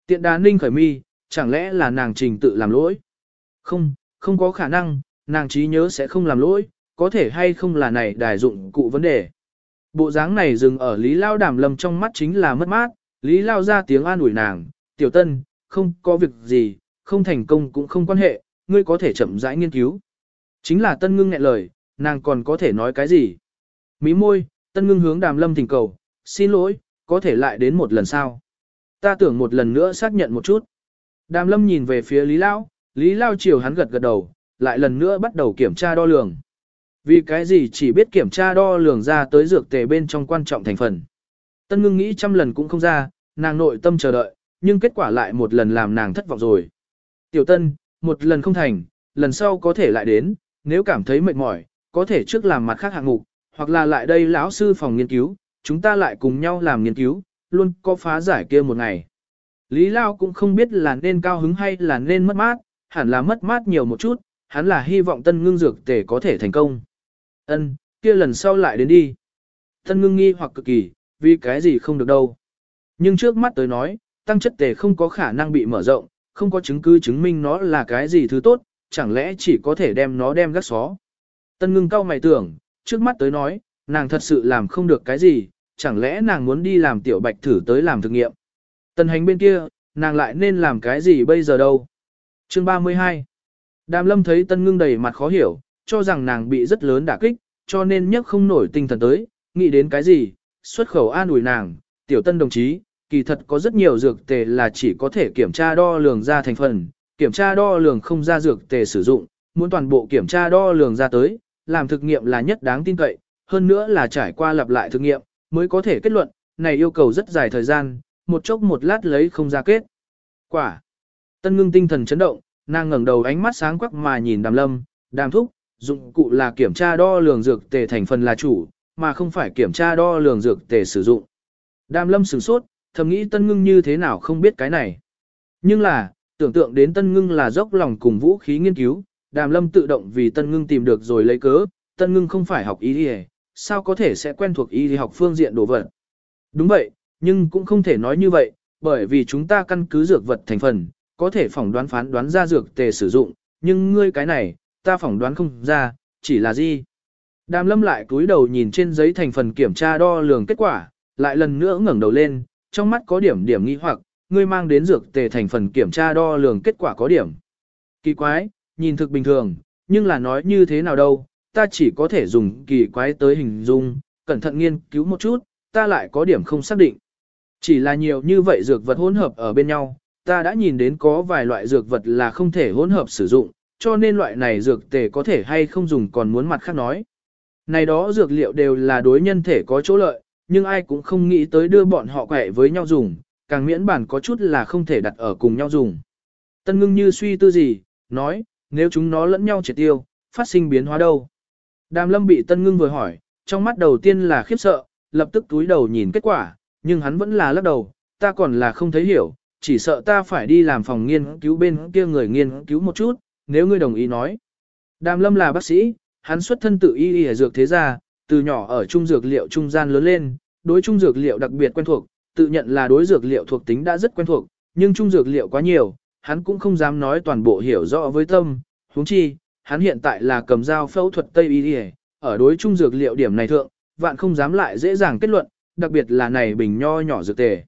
tiện đá ninh khởi mi, chẳng lẽ là nàng trình tự làm lỗi? Không, không có khả năng, nàng trí nhớ sẽ không làm lỗi, có thể hay không là này đài dụng cụ vấn đề. Bộ dáng này dừng ở Lý Lao đàm lâm trong mắt chính là mất mát, Lý Lao ra tiếng an ủi nàng, tiểu tân, không có việc gì, không thành công cũng không quan hệ, ngươi có thể chậm rãi nghiên cứu. Chính là tân ngưng nghẹn lời, nàng còn có thể nói cái gì? Mí môi, tân ngưng hướng đàm lâm thỉnh cầu, xin lỗi, có thể lại đến một lần sau. Ta tưởng một lần nữa xác nhận một chút. Đàm lâm nhìn về phía Lý Lao, Lý Lao chiều hắn gật gật đầu, lại lần nữa bắt đầu kiểm tra đo lường. Vì cái gì chỉ biết kiểm tra đo lường ra tới dược tề bên trong quan trọng thành phần. Tân ngưng nghĩ trăm lần cũng không ra, nàng nội tâm chờ đợi, nhưng kết quả lại một lần làm nàng thất vọng rồi. Tiểu tân, một lần không thành, lần sau có thể lại đến, nếu cảm thấy mệt mỏi, có thể trước làm mặt khác hạng mục, hoặc là lại đây lão sư phòng nghiên cứu, chúng ta lại cùng nhau làm nghiên cứu, luôn có phá giải kia một ngày. Lý Lao cũng không biết là nên cao hứng hay là nên mất mát, hẳn là mất mát nhiều một chút, hắn là hy vọng tân ngưng dược tề có thể thành công. Ân, kia lần sau lại đến đi. Tân ngưng nghi hoặc cực kỳ, vì cái gì không được đâu. Nhưng trước mắt tới nói, tăng chất tề không có khả năng bị mở rộng, không có chứng cứ chứng minh nó là cái gì thứ tốt, chẳng lẽ chỉ có thể đem nó đem gắt xó. Tân ngưng cao mày tưởng, trước mắt tới nói, nàng thật sự làm không được cái gì, chẳng lẽ nàng muốn đi làm tiểu bạch thử tới làm thực nghiệm. Tân hành bên kia, nàng lại nên làm cái gì bây giờ đâu. Chương 32 Đàm lâm thấy tân ngưng đầy mặt khó hiểu, cho rằng nàng bị rất lớn đả kích, cho nên nhấc không nổi tinh thần tới, nghĩ đến cái gì, xuất khẩu an ủi nàng, tiểu tân đồng chí, kỳ thật có rất nhiều dược tề là chỉ có thể kiểm tra đo lường ra thành phần, kiểm tra đo lường không ra dược tề sử dụng, muốn toàn bộ kiểm tra đo lường ra tới, làm thực nghiệm là nhất đáng tin cậy, hơn nữa là trải qua lặp lại thực nghiệm, mới có thể kết luận, này yêu cầu rất dài thời gian, một chốc một lát lấy không ra kết. Quả. Tân ngưng tinh thần chấn động, nàng ngẩng đầu ánh mắt sáng quắc mà nhìn đàm lâm, đàm thúc, dụng cụ là kiểm tra đo lường dược tề thành phần là chủ, mà không phải kiểm tra đo lường dược tề sử dụng. Đàm lâm sửng sốt, thầm nghĩ tân ngưng như thế nào không biết cái này. Nhưng là, tưởng tượng đến tân ngưng là dốc lòng cùng vũ khí nghiên cứu, đàm lâm tự động vì tân ngưng tìm được rồi lấy cớ, tân ngưng không phải học y đi sao có thể sẽ quen thuộc y học phương diện đồ vật. Đúng vậy, nhưng cũng không thể nói như vậy, bởi vì chúng ta căn cứ dược vật thành phần, có thể phỏng đoán phán đoán ra dược tề sử dụng, nhưng ngươi cái này, ta phỏng đoán không ra, chỉ là gì. Đàm lâm lại cúi đầu nhìn trên giấy thành phần kiểm tra đo lường kết quả, lại lần nữa ngẩng đầu lên, trong mắt có điểm điểm nghi hoặc, ngươi mang đến dược tề thành phần kiểm tra đo lường kết quả có điểm. Kỳ quái, nhìn thực bình thường, nhưng là nói như thế nào đâu, ta chỉ có thể dùng kỳ quái tới hình dung, cẩn thận nghiên cứu một chút, ta lại có điểm không xác định. Chỉ là nhiều như vậy dược vật hỗn hợp ở bên nhau, ta đã nhìn đến có vài loại dược vật là không thể hỗn hợp sử dụng, cho nên loại này dược tề có thể hay không dùng còn muốn mặt khác nói. Này đó dược liệu đều là đối nhân thể có chỗ lợi, nhưng ai cũng không nghĩ tới đưa bọn họ quẹ với nhau dùng, càng miễn bản có chút là không thể đặt ở cùng nhau dùng. Tân ngưng như suy tư gì, nói, nếu chúng nó lẫn nhau triệt tiêu, phát sinh biến hóa đâu. Đàm lâm bị tân ngưng vừa hỏi, trong mắt đầu tiên là khiếp sợ, lập tức túi đầu nhìn kết quả, nhưng hắn vẫn là lắc đầu, ta còn là không thấy hiểu, chỉ sợ ta phải đi làm phòng nghiên cứu bên kia người nghiên cứu một chút, nếu ngươi đồng ý nói. Đàm lâm là bác sĩ, hắn xuất thân tự y y dược thế gia, từ nhỏ ở trung dược liệu trung gian lớn lên, đối trung dược liệu đặc biệt quen thuộc, tự nhận là đối dược liệu thuộc tính đã rất quen thuộc, nhưng trung dược liệu quá nhiều, hắn cũng không dám nói toàn bộ hiểu rõ với tâm, huống chi, hắn hiện tại là cầm dao phẫu thuật Tây Y Y, ở đối trung dược liệu điểm này thượng, vạn không dám lại dễ dàng kết luận, đặc biệt là này bình nho nhỏ dược tề.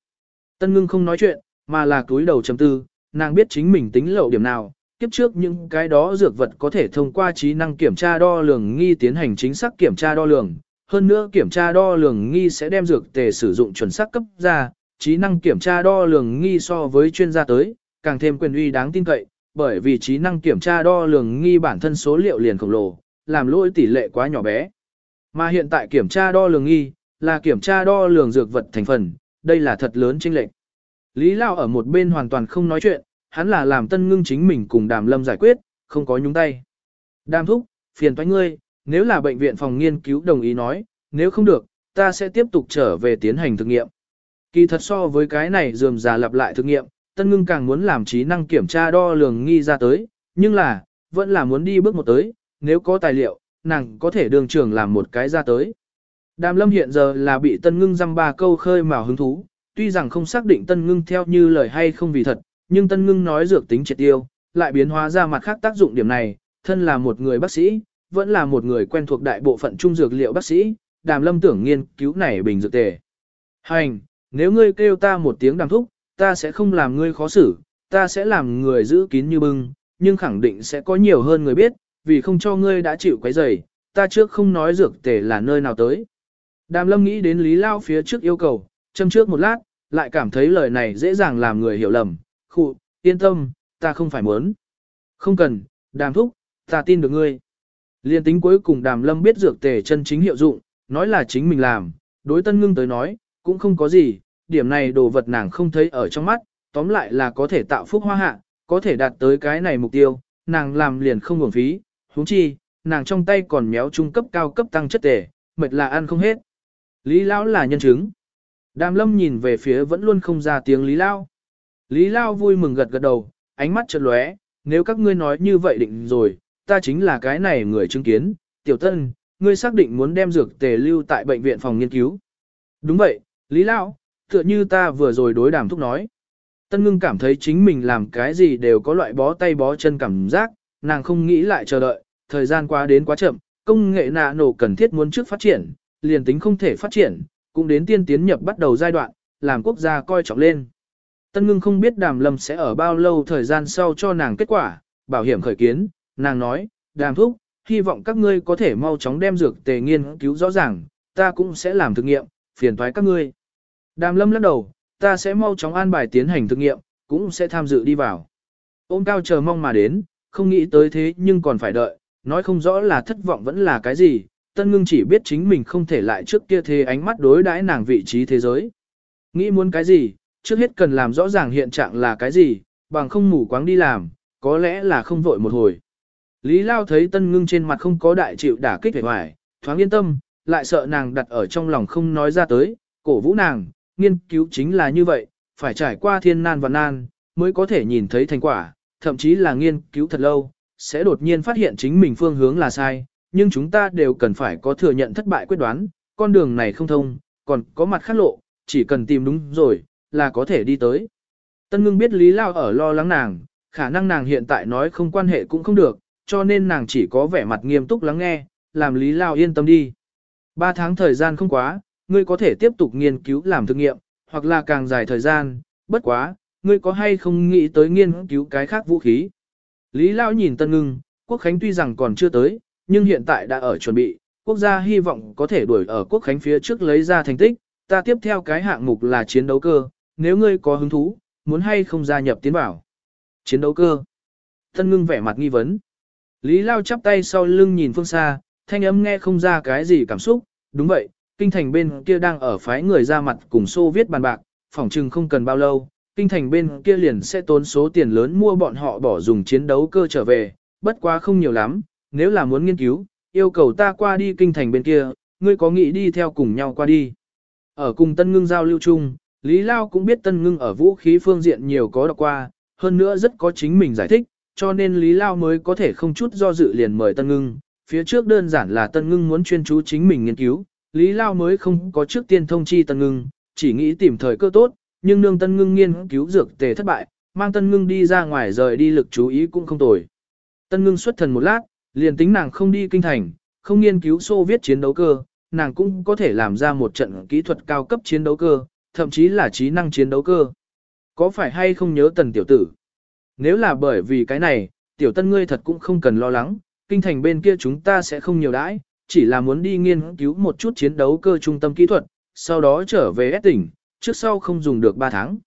Tân ngưng không nói chuyện, mà là túi đầu chấm tư, nàng biết chính mình tính lậu điểm nào, kiếp trước những cái đó dược vật có thể thông qua trí năng kiểm tra đo lường nghi tiến hành chính xác kiểm tra đo lường. Hơn nữa kiểm tra đo lường nghi sẽ đem dược tề sử dụng chuẩn xác cấp ra, trí năng kiểm tra đo lường nghi so với chuyên gia tới, càng thêm quyền uy đáng tin cậy, bởi vì trí năng kiểm tra đo lường nghi bản thân số liệu liền khổng lồ, làm lỗi tỷ lệ quá nhỏ bé. Mà hiện tại kiểm tra đo lường nghi, là kiểm tra đo lường dược vật thành phần, đây là thật lớn chênh lệch. Lý Lao ở một bên hoàn toàn không nói chuyện, hắn là làm tân ngưng chính mình cùng đàm lâm giải quyết, không có nhúng tay. Đàm thúc, phiền toái ngươi, nếu là bệnh viện phòng nghiên cứu đồng ý nói, nếu không được, ta sẽ tiếp tục trở về tiến hành thực nghiệm. Kỳ thật so với cái này dườm già lặp lại thực nghiệm, tân ngưng càng muốn làm trí năng kiểm tra đo lường nghi ra tới, nhưng là, vẫn là muốn đi bước một tới, nếu có tài liệu, nàng có thể đường trưởng làm một cái ra tới. Đàm lâm hiện giờ là bị tân ngưng dăm ba câu khơi mào hứng thú, tuy rằng không xác định tân ngưng theo như lời hay không vì thật, nhưng tân ngưng nói dược tính triệt tiêu, lại biến hóa ra mặt khác tác dụng điểm này, thân là một người bác sĩ, vẫn là một người quen thuộc đại bộ phận trung dược liệu bác sĩ, đàm lâm tưởng nghiên cứu này bình dược tề. Hành, nếu ngươi kêu ta một tiếng đàm thúc, ta sẽ không làm ngươi khó xử, ta sẽ làm người giữ kín như bưng, nhưng khẳng định sẽ có nhiều hơn người biết, vì không cho ngươi đã chịu quấy rầy, ta trước không nói dược tề là nơi nào tới. Đàm lâm nghĩ đến Lý Lao phía trước yêu cầu, châm trước một lát, lại cảm thấy lời này dễ dàng làm người hiểu lầm, khụ, yên tâm, ta không phải muốn. Không cần, đàm thúc, ta tin được ngươi. Liên tính cuối cùng đàm lâm biết dược tề chân chính hiệu dụng, nói là chính mình làm, đối tân ngưng tới nói, cũng không có gì, điểm này đồ vật nàng không thấy ở trong mắt, tóm lại là có thể tạo phúc hoa hạ, có thể đạt tới cái này mục tiêu, nàng làm liền không nguồn phí, huống chi, nàng trong tay còn méo trung cấp cao cấp tăng chất tề, mệt là ăn không hết. Lý Lão là nhân chứng. Đàm lâm nhìn về phía vẫn luôn không ra tiếng Lý Lao. Lý Lao vui mừng gật gật đầu, ánh mắt chợt lóe, nếu các ngươi nói như vậy định rồi, ta chính là cái này người chứng kiến, tiểu tân, ngươi xác định muốn đem dược tề lưu tại bệnh viện phòng nghiên cứu. Đúng vậy, Lý Lao, tựa như ta vừa rồi đối đàm thúc nói. Tân ngưng cảm thấy chính mình làm cái gì đều có loại bó tay bó chân cảm giác, nàng không nghĩ lại chờ đợi, thời gian qua đến quá chậm, công nghệ nạ nổ cần thiết muốn trước phát triển, liền tính không thể phát triển, cũng đến tiên tiến nhập bắt đầu giai đoạn, làm quốc gia coi trọng lên. Tân ngưng không biết đàm lâm sẽ ở bao lâu thời gian sau cho nàng kết quả, bảo hiểm khởi kiến, nàng nói, đàm thúc, hy vọng các ngươi có thể mau chóng đem dược tề nghiên cứu rõ ràng, ta cũng sẽ làm thực nghiệm, phiền toái các ngươi. Đàm lâm lắc đầu, ta sẽ mau chóng an bài tiến hành thực nghiệm, cũng sẽ tham dự đi vào. Ôm cao chờ mong mà đến, không nghĩ tới thế nhưng còn phải đợi, nói không rõ là thất vọng vẫn là cái gì, Tân Ngưng chỉ biết chính mình không thể lại trước kia thế ánh mắt đối đãi nàng vị trí thế giới. Nghĩ muốn cái gì, trước hết cần làm rõ ràng hiện trạng là cái gì, bằng không mù quáng đi làm, có lẽ là không vội một hồi. Lý Lao thấy Tân Ngưng trên mặt không có đại chịu đả kích vẻ ngoài, thoáng yên tâm, lại sợ nàng đặt ở trong lòng không nói ra tới, cổ vũ nàng, nghiên cứu chính là như vậy, phải trải qua thiên nan và nan, mới có thể nhìn thấy thành quả, thậm chí là nghiên cứu thật lâu, sẽ đột nhiên phát hiện chính mình phương hướng là sai, nhưng chúng ta đều cần phải có thừa nhận thất bại quyết đoán, con đường này không thông, còn có mặt khác lộ, chỉ cần tìm đúng rồi, là có thể đi tới. Tân ngưng biết Lý Lao ở lo lắng nàng, khả năng nàng hiện tại nói không quan hệ cũng không được, cho nên nàng chỉ có vẻ mặt nghiêm túc lắng nghe, làm Lý Lao yên tâm đi. Ba tháng thời gian không quá, ngươi có thể tiếp tục nghiên cứu làm thực nghiệm, hoặc là càng dài thời gian, bất quá, ngươi có hay không nghĩ tới nghiên cứu cái khác vũ khí. Lý Lao nhìn Tân Ngưng, Quốc Khánh tuy rằng còn chưa tới, nhưng hiện tại đã ở chuẩn bị, quốc gia hy vọng có thể đuổi ở quốc khánh phía trước lấy ra thành tích, ta tiếp theo cái hạng mục là chiến đấu cơ, nếu ngươi có hứng thú, muốn hay không gia nhập tiến bảo. Chiến đấu cơ. Tân ngưng vẻ mặt nghi vấn. Lý Lao chắp tay sau lưng nhìn phương xa, thanh âm nghe không ra cái gì cảm xúc, đúng vậy, kinh thành bên kia đang ở phái người ra mặt cùng xô viết bàn bạc, phỏng chừng không cần bao lâu, kinh thành bên kia liền sẽ tốn số tiền lớn mua bọn họ bỏ dùng chiến đấu cơ trở về, bất quá không nhiều lắm, nếu là muốn nghiên cứu, yêu cầu ta qua đi kinh thành bên kia, ngươi có nghĩ đi theo cùng nhau qua đi. Ở cùng Tân Ngưng giao lưu chung, Lý Lao cũng biết Tân Ngưng ở vũ khí phương diện nhiều có đọc qua, hơn nữa rất có chính mình giải thích, cho nên Lý Lao mới có thể không chút do dự liền mời Tân Ngưng. Phía trước đơn giản là Tân Ngưng muốn chuyên chú chính mình nghiên cứu, Lý Lao mới không có trước tiên thông chi Tân Ngưng, chỉ nghĩ tìm thời cơ tốt, nhưng nương Tân Ngưng nghiên cứu dược tề thất bại, mang Tân Ngưng đi ra ngoài rời đi lực chú ý cũng không tồi. Tân Ngưng xuất thần một lát, liền tính nàng không đi kinh thành, không nghiên cứu Xô viết chiến đấu cơ, nàng cũng có thể làm ra một trận kỹ thuật cao cấp chiến đấu cơ, thậm chí là trí năng chiến đấu cơ. Có phải hay không nhớ tần tiểu tử? Nếu là bởi vì cái này, tiểu tân ngươi thật cũng không cần lo lắng, kinh thành bên kia chúng ta sẽ không nhiều đãi, chỉ là muốn đi nghiên cứu một chút chiến đấu cơ trung tâm kỹ thuật, sau đó trở về S tỉnh, trước sau không dùng được 3 tháng.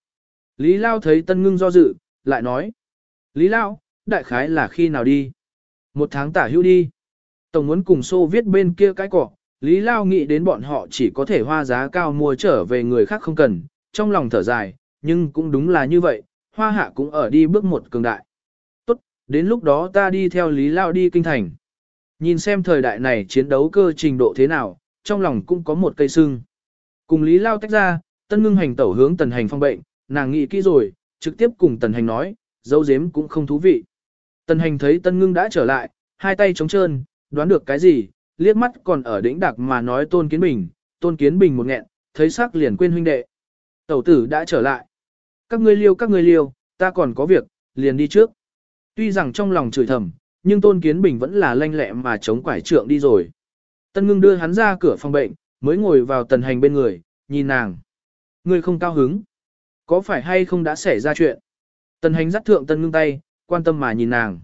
Lý Lao thấy tân ngưng do dự, lại nói. Lý Lao, đại khái là khi nào đi? Một tháng tả hưu đi. Tổng muốn cùng xô viết bên kia cái cỏ, Lý Lao nghĩ đến bọn họ chỉ có thể hoa giá cao mua trở về người khác không cần, trong lòng thở dài, nhưng cũng đúng là như vậy, hoa hạ cũng ở đi bước một cường đại. Tốt, đến lúc đó ta đi theo Lý Lao đi kinh thành. Nhìn xem thời đại này chiến đấu cơ trình độ thế nào, trong lòng cũng có một cây sưng. Cùng Lý Lao tách ra, tân ngưng hành tẩu hướng tần hành phong bệnh, nàng nghĩ kỹ rồi, trực tiếp cùng tần hành nói, dấu dếm cũng không thú vị. Tần hành thấy tân ngưng đã trở lại, hai tay trống trơn, đoán được cái gì, liếc mắt còn ở đỉnh đặc mà nói tôn kiến bình, tôn kiến bình một nghẹn, thấy sắc liền quên huynh đệ. Tẩu tử đã trở lại. Các ngươi liêu các ngươi liêu, ta còn có việc, liền đi trước. Tuy rằng trong lòng chửi thầm, nhưng tôn kiến bình vẫn là lanh lẹ mà chống quải trượng đi rồi. Tân ngưng đưa hắn ra cửa phòng bệnh, mới ngồi vào tần hành bên người, nhìn nàng. Ngươi không cao hứng. Có phải hay không đã xảy ra chuyện? Tần hành dắt thượng tân ngưng tay, quan tâm mà nhìn nàng.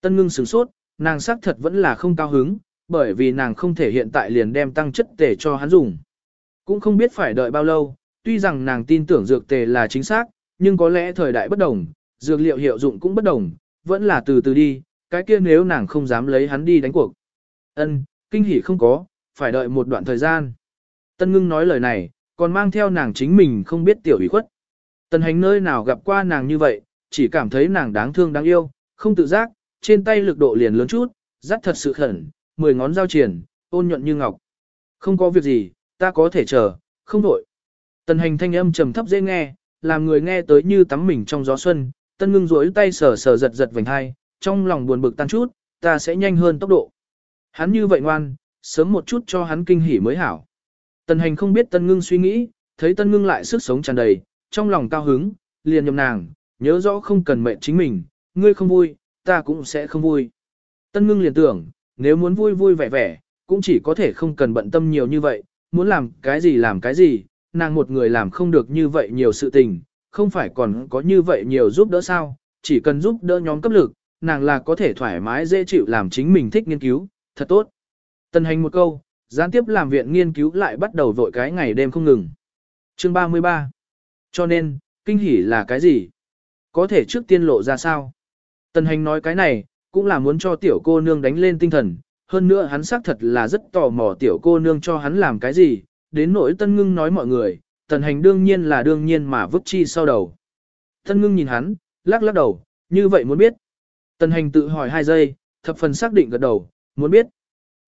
Tân ngưng sửng sốt, nàng xác thật vẫn là không cao hứng, bởi vì nàng không thể hiện tại liền đem tăng chất tề cho hắn dùng. Cũng không biết phải đợi bao lâu, tuy rằng nàng tin tưởng dược tề là chính xác, nhưng có lẽ thời đại bất đồng, dược liệu hiệu dụng cũng bất đồng, vẫn là từ từ đi, cái kia nếu nàng không dám lấy hắn đi đánh cuộc. Ân, kinh hỉ không có, phải đợi một đoạn thời gian. Tân ngưng nói lời này, còn mang theo nàng chính mình không biết tiểu ủy khuất. Tần hành nơi nào gặp qua nàng như vậy, chỉ cảm thấy nàng đáng thương đáng yêu, không tự giác, trên tay lực độ liền lớn chút, dắt thật sự khẩn, mười ngón giao triển, ôn nhuận như ngọc. Không có việc gì, ta có thể chờ, không đổi. Tần hành thanh âm trầm thấp dễ nghe, làm người nghe tới như tắm mình trong gió xuân, tân ngưng rối tay sờ sờ giật giật vành hai, trong lòng buồn bực tan chút, ta sẽ nhanh hơn tốc độ. Hắn như vậy ngoan, sớm một chút cho hắn kinh hỉ mới hảo. Tần hành không biết tân ngưng suy nghĩ, thấy tân ngưng lại sức sống tràn đầy, trong lòng cao hứng, liền nhầm nàng, nhớ rõ không cần mệnh chính mình, ngươi không vui, ta cũng sẽ không vui. Tân ngưng liền tưởng, nếu muốn vui vui vẻ vẻ, cũng chỉ có thể không cần bận tâm nhiều như vậy, muốn làm cái gì làm cái gì, nàng một người làm không được như vậy nhiều sự tình, không phải còn có như vậy nhiều giúp đỡ sao, chỉ cần giúp đỡ nhóm cấp lực, nàng là có thể thoải mái dễ chịu làm chính mình thích nghiên cứu, thật tốt. Tân hành một câu, gián tiếp làm viện nghiên cứu lại bắt đầu vội cái ngày đêm không ngừng. Chương 33 Cho nên, kinh hỉ là cái gì? Có thể trước tiên lộ ra sao? Tần hành nói cái này, cũng là muốn cho tiểu cô nương đánh lên tinh thần, hơn nữa hắn xác thật là rất tò mò tiểu cô nương cho hắn làm cái gì, đến nỗi tân ngưng nói mọi người, tần hành đương nhiên là đương nhiên mà vứt chi sau đầu. Tân ngưng nhìn hắn, lắc lắc đầu, như vậy muốn biết. Tần hành tự hỏi hai giây, thập phần xác định gật đầu, muốn biết.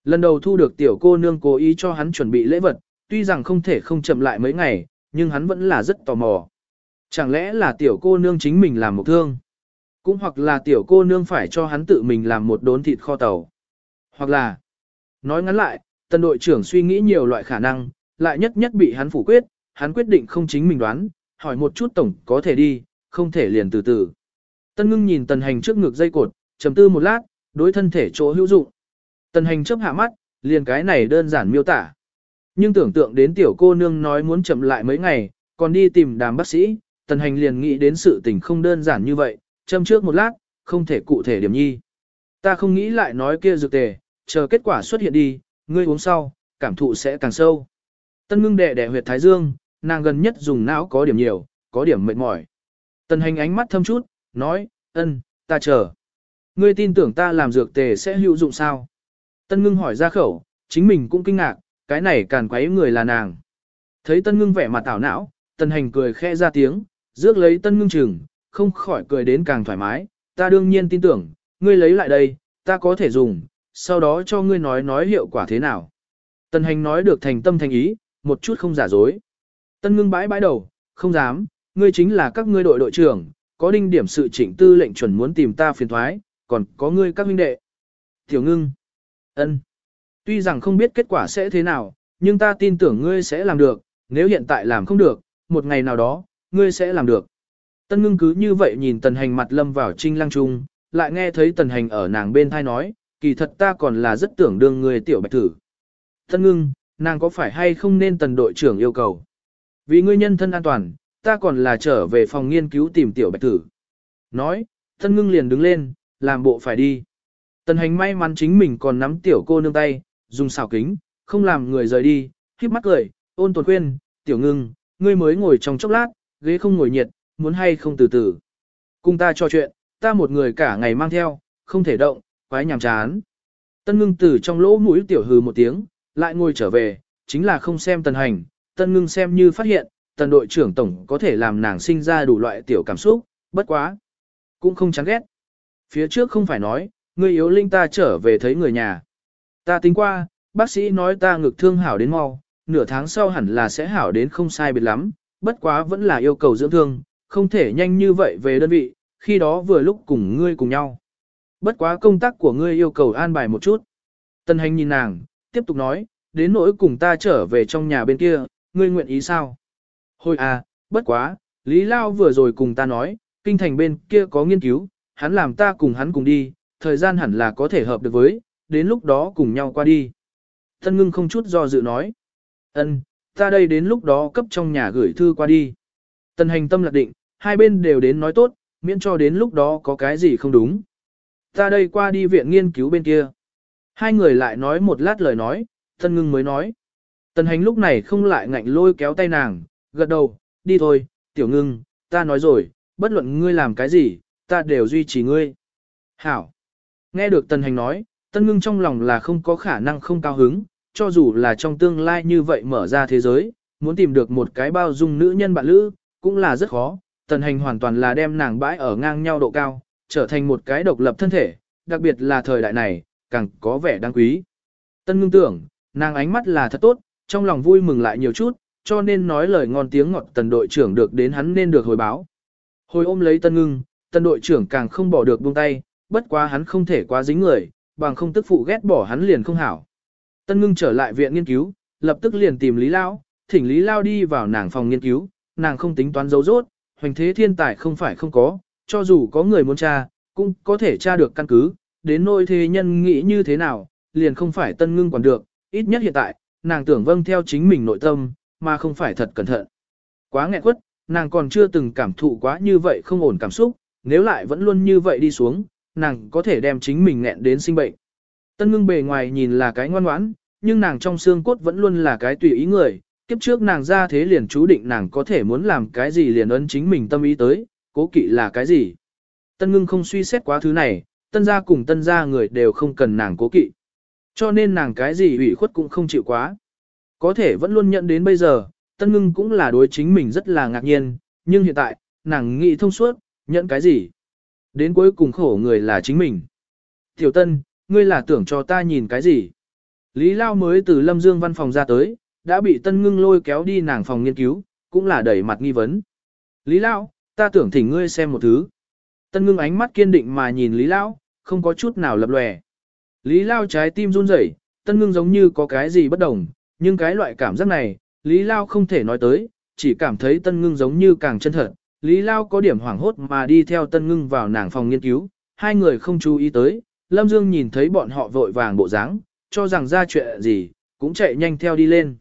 Lần đầu thu được tiểu cô nương cố ý cho hắn chuẩn bị lễ vật, tuy rằng không thể không chậm lại mấy ngày, nhưng hắn vẫn là rất tò mò. Chẳng lẽ là tiểu cô nương chính mình làm một thương? Cũng hoặc là tiểu cô nương phải cho hắn tự mình làm một đốn thịt kho tàu. Hoặc là, nói ngắn lại, tân đội trưởng suy nghĩ nhiều loại khả năng, lại nhất nhất bị hắn phủ quyết, hắn quyết định không chính mình đoán, hỏi một chút tổng có thể đi, không thể liền từ từ. Tân ngưng nhìn tần hành trước ngực dây cột, trầm tư một lát, đối thân thể chỗ hữu dụng. Tần hành chấp hạ mắt, liền cái này đơn giản miêu tả. Nhưng tưởng tượng đến tiểu cô nương nói muốn chậm lại mấy ngày, còn đi tìm đàm bác sĩ, tần hành liền nghĩ đến sự tình không đơn giản như vậy, châm trước một lát, không thể cụ thể điểm nhi. Ta không nghĩ lại nói kia dược tề, chờ kết quả xuất hiện đi, ngươi uống sau, cảm thụ sẽ càng sâu. Tân ngưng đệ đệ huyệt thái dương, nàng gần nhất dùng não có điểm nhiều, có điểm mệt mỏi. Tần hành ánh mắt thâm chút, nói, ân, ta chờ. Ngươi tin tưởng ta làm dược tề sẽ hữu dụng sao? Tân ngưng hỏi ra khẩu, chính mình cũng kinh ngạc, cái này càn quấy người là nàng. Thấy tân ngưng vẻ mặt tảo não, Tân hành cười khẽ ra tiếng, rước lấy tân ngưng chừng, không khỏi cười đến càng thoải mái, ta đương nhiên tin tưởng, ngươi lấy lại đây, ta có thể dùng, sau đó cho ngươi nói nói hiệu quả thế nào. Tần hành nói được thành tâm thành ý, một chút không giả dối. Tân ngưng bãi bãi đầu, không dám, ngươi chính là các ngươi đội đội trưởng, có đinh điểm sự chỉnh tư lệnh chuẩn muốn tìm ta phiền thoái, còn có ngươi các huynh đệ. Tiểu ngưng, ân. Tuy rằng không biết kết quả sẽ thế nào, nhưng ta tin tưởng ngươi sẽ làm được, nếu hiện tại làm không được, một ngày nào đó, ngươi sẽ làm được. Tân ngưng cứ như vậy nhìn tần hành mặt lâm vào trinh lăng trung, lại nghe thấy tần hành ở nàng bên thai nói, kỳ thật ta còn là rất tưởng đương người tiểu bạch thử. Tân ngưng, nàng có phải hay không nên tần đội trưởng yêu cầu? Vì ngươi nhân thân an toàn, ta còn là trở về phòng nghiên cứu tìm tiểu bạch thử. Nói, tân ngưng liền đứng lên, làm bộ phải đi. Tần hành may mắn chính mình còn nắm tiểu cô nương tay, dùng xào kính, không làm người rời đi, khiếp mắt cười, ôn tồn khuyên, tiểu ngưng, ngươi mới ngồi trong chốc lát, ghế không ngồi nhiệt, muốn hay không từ từ. Cùng ta trò chuyện, ta một người cả ngày mang theo, không thể động, quái nhàm chán. Tân ngưng từ trong lỗ mũi tiểu hừ một tiếng, lại ngồi trở về, chính là không xem tần hành, tân ngưng xem như phát hiện, tần đội trưởng tổng có thể làm nàng sinh ra đủ loại tiểu cảm xúc, bất quá. Cũng không chán ghét. Phía trước không phải nói, người yếu linh ta trở về thấy người nhà. Ta tính qua, bác sĩ nói ta ngực thương hảo đến mau, nửa tháng sau hẳn là sẽ hảo đến không sai biệt lắm, bất quá vẫn là yêu cầu dưỡng thương, không thể nhanh như vậy về đơn vị, khi đó vừa lúc cùng ngươi cùng nhau. Bất quá công tác của ngươi yêu cầu an bài một chút. Tân hành nhìn nàng, tiếp tục nói, đến nỗi cùng ta trở về trong nhà bên kia, ngươi nguyện ý sao? Hồi à, bất quá, Lý Lao vừa rồi cùng ta nói, kinh thành bên kia có nghiên cứu, hắn làm ta cùng hắn cùng đi, thời gian hẳn là có thể hợp được với, đến lúc đó cùng nhau qua đi. Tân ngưng không chút do dự nói. ân, ta đây đến lúc đó cấp trong nhà gửi thư qua đi. Tần hành tâm lạc định, hai bên đều đến nói tốt, miễn cho đến lúc đó có cái gì không đúng. Ta đây qua đi viện nghiên cứu bên kia. Hai người lại nói một lát lời nói, thân ngưng mới nói. Tần hành lúc này không lại ngạnh lôi kéo tay nàng, gật đầu, đi thôi, tiểu ngưng, ta nói rồi, bất luận ngươi làm cái gì, ta đều duy trì ngươi. Hảo. Nghe được tần hành nói, tân ngưng trong lòng là không có khả năng không cao hứng, cho dù là trong tương lai như vậy mở ra thế giới, muốn tìm được một cái bao dung nữ nhân bạn lữ, cũng là rất khó, tần hành hoàn toàn là đem nàng bãi ở ngang nhau độ cao, trở thành một cái độc lập thân thể, đặc biệt là thời đại này, càng có vẻ đáng quý. Tân ngưng tưởng, nàng ánh mắt là thật tốt, trong lòng vui mừng lại nhiều chút, cho nên nói lời ngon tiếng ngọt tần đội trưởng được đến hắn nên được hồi báo. Hồi ôm lấy tân ngưng, tần đội trưởng càng không bỏ được buông tay, bất quá hắn không thể quá dính người, bằng không tức phụ ghét bỏ hắn liền không hảo. Tân ngưng trở lại viện nghiên cứu, lập tức liền tìm Lý Lao, thỉnh Lý Lao đi vào nàng phòng nghiên cứu, nàng không tính toán dấu rốt, hoành thế thiên tài không phải không có, cho dù có người muốn tra, cũng có thể tra được căn cứ, đến nỗi thế nhân nghĩ như thế nào, liền không phải tân ngưng quản được, ít nhất hiện tại, nàng tưởng vâng theo chính mình nội tâm, mà không phải thật cẩn thận. Quá nghẹn quất, nàng còn chưa từng cảm thụ quá như vậy không ổn cảm xúc, nếu lại vẫn luôn như vậy đi xuống, nàng có thể đem chính mình nghẹn đến sinh bệnh. Tân ngưng bề ngoài nhìn là cái ngoan ngoãn, nhưng nàng trong xương cốt vẫn luôn là cái tùy ý người, kiếp trước nàng ra thế liền chú định nàng có thể muốn làm cái gì liền ấn chính mình tâm ý tới, cố kỵ là cái gì. Tân ngưng không suy xét quá thứ này, tân gia cùng tân gia người đều không cần nàng cố kỵ. Cho nên nàng cái gì ủy khuất cũng không chịu quá. Có thể vẫn luôn nhận đến bây giờ, tân ngưng cũng là đối chính mình rất là ngạc nhiên, nhưng hiện tại, nàng nghĩ thông suốt, nhận cái gì. Đến cuối cùng khổ người là chính mình. Tiểu tân, ngươi là tưởng cho ta nhìn cái gì? Lý Lao mới từ Lâm Dương văn phòng ra tới, đã bị Tân Ngưng lôi kéo đi nàng phòng nghiên cứu, cũng là đẩy mặt nghi vấn. Lý Lao, ta tưởng thỉnh ngươi xem một thứ. Tân Ngưng ánh mắt kiên định mà nhìn Lý Lao, không có chút nào lập lòe. Lý Lao trái tim run rẩy, Tân Ngưng giống như có cái gì bất đồng, nhưng cái loại cảm giác này, Lý Lao không thể nói tới, chỉ cảm thấy Tân Ngưng giống như càng chân thật. Lý Lao có điểm hoảng hốt mà đi theo Tân Ngưng vào nàng phòng nghiên cứu, hai người không chú ý tới, Lâm Dương nhìn thấy bọn họ vội vàng bộ dáng, cho rằng ra chuyện gì, cũng chạy nhanh theo đi lên.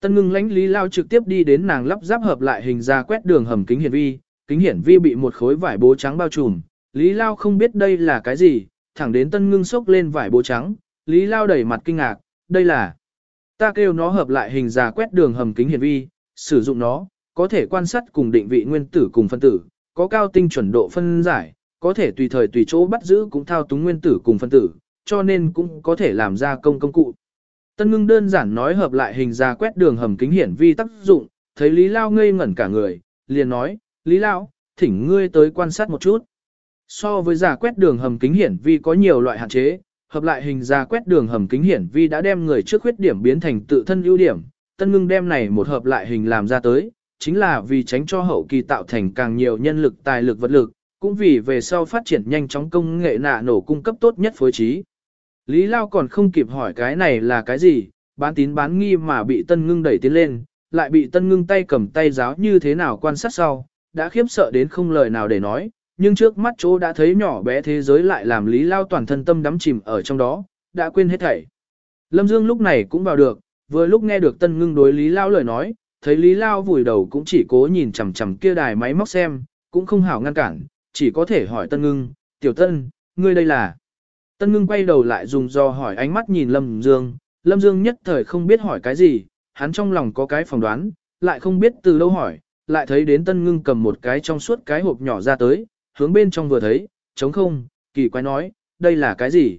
Tân ngưng lãnh Lý Lao trực tiếp đi đến nàng lắp ráp hợp lại hình ra quét đường hầm kính hiển vi, kính hiển vi bị một khối vải bố trắng bao trùm, Lý Lao không biết đây là cái gì, thẳng đến tân ngưng sốc lên vải bố trắng, Lý Lao đẩy mặt kinh ngạc, đây là ta kêu nó hợp lại hình ra quét đường hầm kính hiển vi, sử dụng nó, có thể quan sát cùng định vị nguyên tử cùng phân tử, có cao tinh chuẩn độ phân giải, có thể tùy thời tùy chỗ bắt giữ cũng thao túng nguyên tử cùng phân tử, cho nên cũng có thể làm ra công công cụ. Tân ngưng đơn giản nói hợp lại hình ra quét đường hầm kính hiển vi tác dụng, thấy Lý Lao ngây ngẩn cả người, liền nói, Lý Lao, thỉnh ngươi tới quan sát một chút. So với giả quét đường hầm kính hiển vi có nhiều loại hạn chế, hợp lại hình ra quét đường hầm kính hiển vi đã đem người trước khuyết điểm biến thành tự thân ưu điểm, tân ngưng đem này một hợp lại hình làm ra tới, chính là vì tránh cho hậu kỳ tạo thành càng nhiều nhân lực tài lực vật lực, cũng vì về sau phát triển nhanh chóng công nghệ nạ nổ cung cấp tốt nhất phối trí. Lý Lao còn không kịp hỏi cái này là cái gì, bán tín bán nghi mà bị tân ngưng đẩy tiến lên, lại bị tân ngưng tay cầm tay giáo như thế nào quan sát sau, đã khiếp sợ đến không lời nào để nói, nhưng trước mắt chỗ đã thấy nhỏ bé thế giới lại làm Lý Lao toàn thân tâm đắm chìm ở trong đó, đã quên hết thảy. Lâm Dương lúc này cũng vào được, vừa lúc nghe được tân ngưng đối Lý Lao lời nói, thấy Lý Lao vùi đầu cũng chỉ cố nhìn chằm chằm kia đài máy móc xem, cũng không hảo ngăn cản, chỉ có thể hỏi tân ngưng, tiểu tân, ngươi đây là. Tân ngưng quay đầu lại dùng do hỏi ánh mắt nhìn Lâm Dương, Lâm Dương nhất thời không biết hỏi cái gì, hắn trong lòng có cái phỏng đoán, lại không biết từ đâu hỏi, lại thấy đến tân ngưng cầm một cái trong suốt cái hộp nhỏ ra tới, hướng bên trong vừa thấy, trống không, kỳ quái nói, đây là cái gì?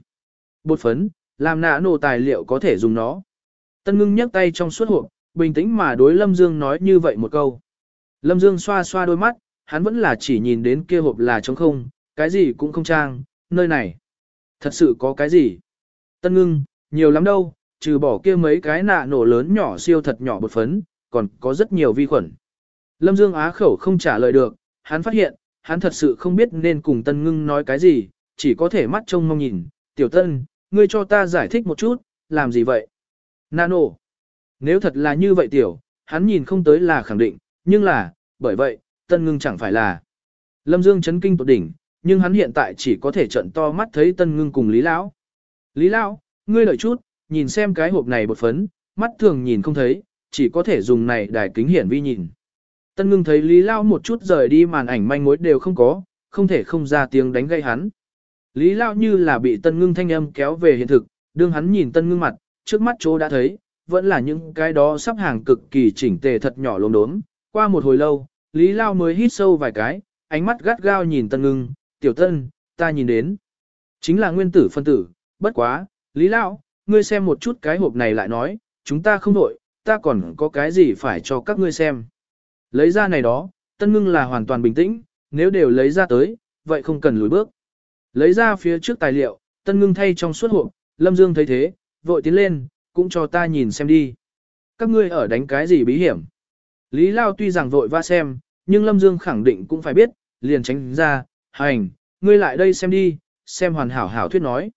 Bột phấn, làm nạ nổ tài liệu có thể dùng nó. Tân ngưng nhấc tay trong suốt hộp, bình tĩnh mà đối Lâm Dương nói như vậy một câu. Lâm Dương xoa xoa đôi mắt, hắn vẫn là chỉ nhìn đến kia hộp là trống không, cái gì cũng không trang, nơi này. Thật sự có cái gì? Tân ngưng, nhiều lắm đâu, trừ bỏ kia mấy cái nạ nổ lớn nhỏ siêu thật nhỏ bột phấn, còn có rất nhiều vi khuẩn. Lâm Dương á khẩu không trả lời được, hắn phát hiện, hắn thật sự không biết nên cùng Tân Ngưng nói cái gì, chỉ có thể mắt trông mong nhìn, tiểu Tân, ngươi cho ta giải thích một chút, làm gì vậy? Nano. Nếu thật là như vậy tiểu, hắn nhìn không tới là khẳng định, nhưng là, bởi vậy, Tân Ngưng chẳng phải là. Lâm Dương chấn kinh tột đỉnh, nhưng hắn hiện tại chỉ có thể trận to mắt thấy Tân Ngưng cùng Lý Lão. Lý Lão, ngươi đợi chút, nhìn xem cái hộp này bột phấn, mắt thường nhìn không thấy, chỉ có thể dùng này đài kính hiển vi nhìn. Tân ngưng thấy Lý Lão một chút rời đi màn ảnh manh mối đều không có, không thể không ra tiếng đánh gây hắn. Lý Lão như là bị tân ngưng thanh âm kéo về hiện thực, đương hắn nhìn tân ngưng mặt, trước mắt chỗ đã thấy, vẫn là những cái đó sắp hàng cực kỳ chỉnh tề thật nhỏ lốm đốm. Qua một hồi lâu, Lý Lao mới hít sâu vài cái, ánh mắt gắt gao nhìn tân ngưng, tiểu tân, ta nhìn đến. Chính là nguyên tử phân tử, bất quá, Lý Lao, ngươi xem một chút cái hộp này lại nói, chúng ta không đổi, ta còn có cái gì phải cho các ngươi xem. Lấy ra này đó, tân ngưng là hoàn toàn bình tĩnh, nếu đều lấy ra tới, vậy không cần lùi bước. Lấy ra phía trước tài liệu, tân ngưng thay trong suốt hộp, Lâm Dương thấy thế, vội tiến lên, cũng cho ta nhìn xem đi. Các ngươi ở đánh cái gì bí hiểm? Lý Lao tuy rằng vội va xem, nhưng Lâm Dương khẳng định cũng phải biết, liền tránh ra, hành, ngươi lại đây xem đi, xem hoàn hảo hảo thuyết nói.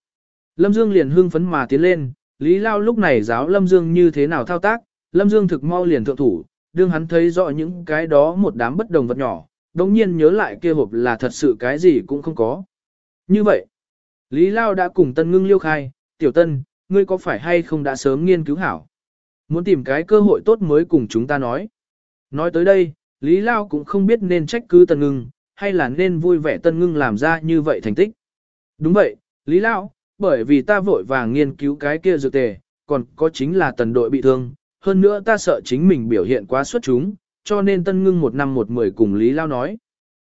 Lâm Dương liền hưng phấn mà tiến lên, Lý Lao lúc này giáo Lâm Dương như thế nào thao tác, Lâm Dương thực mau liền thượng thủ, đương hắn thấy rõ những cái đó một đám bất đồng vật nhỏ, đồng nhiên nhớ lại kia hộp là thật sự cái gì cũng không có. Như vậy, Lý Lao đã cùng Tân Ngưng liêu khai, tiểu Tân, ngươi có phải hay không đã sớm nghiên cứu hảo? Muốn tìm cái cơ hội tốt mới cùng chúng ta nói. Nói tới đây, Lý Lao cũng không biết nên trách cứ Tân Ngưng, hay là nên vui vẻ Tân Ngưng làm ra như vậy thành tích. Đúng vậy, Lý Lao, bởi vì ta vội vàng nghiên cứu cái kia dược tề, còn có chính là tần đội bị thương, hơn nữa ta sợ chính mình biểu hiện quá xuất chúng, cho nên tân ngưng một năm một mười cùng Lý Lao nói.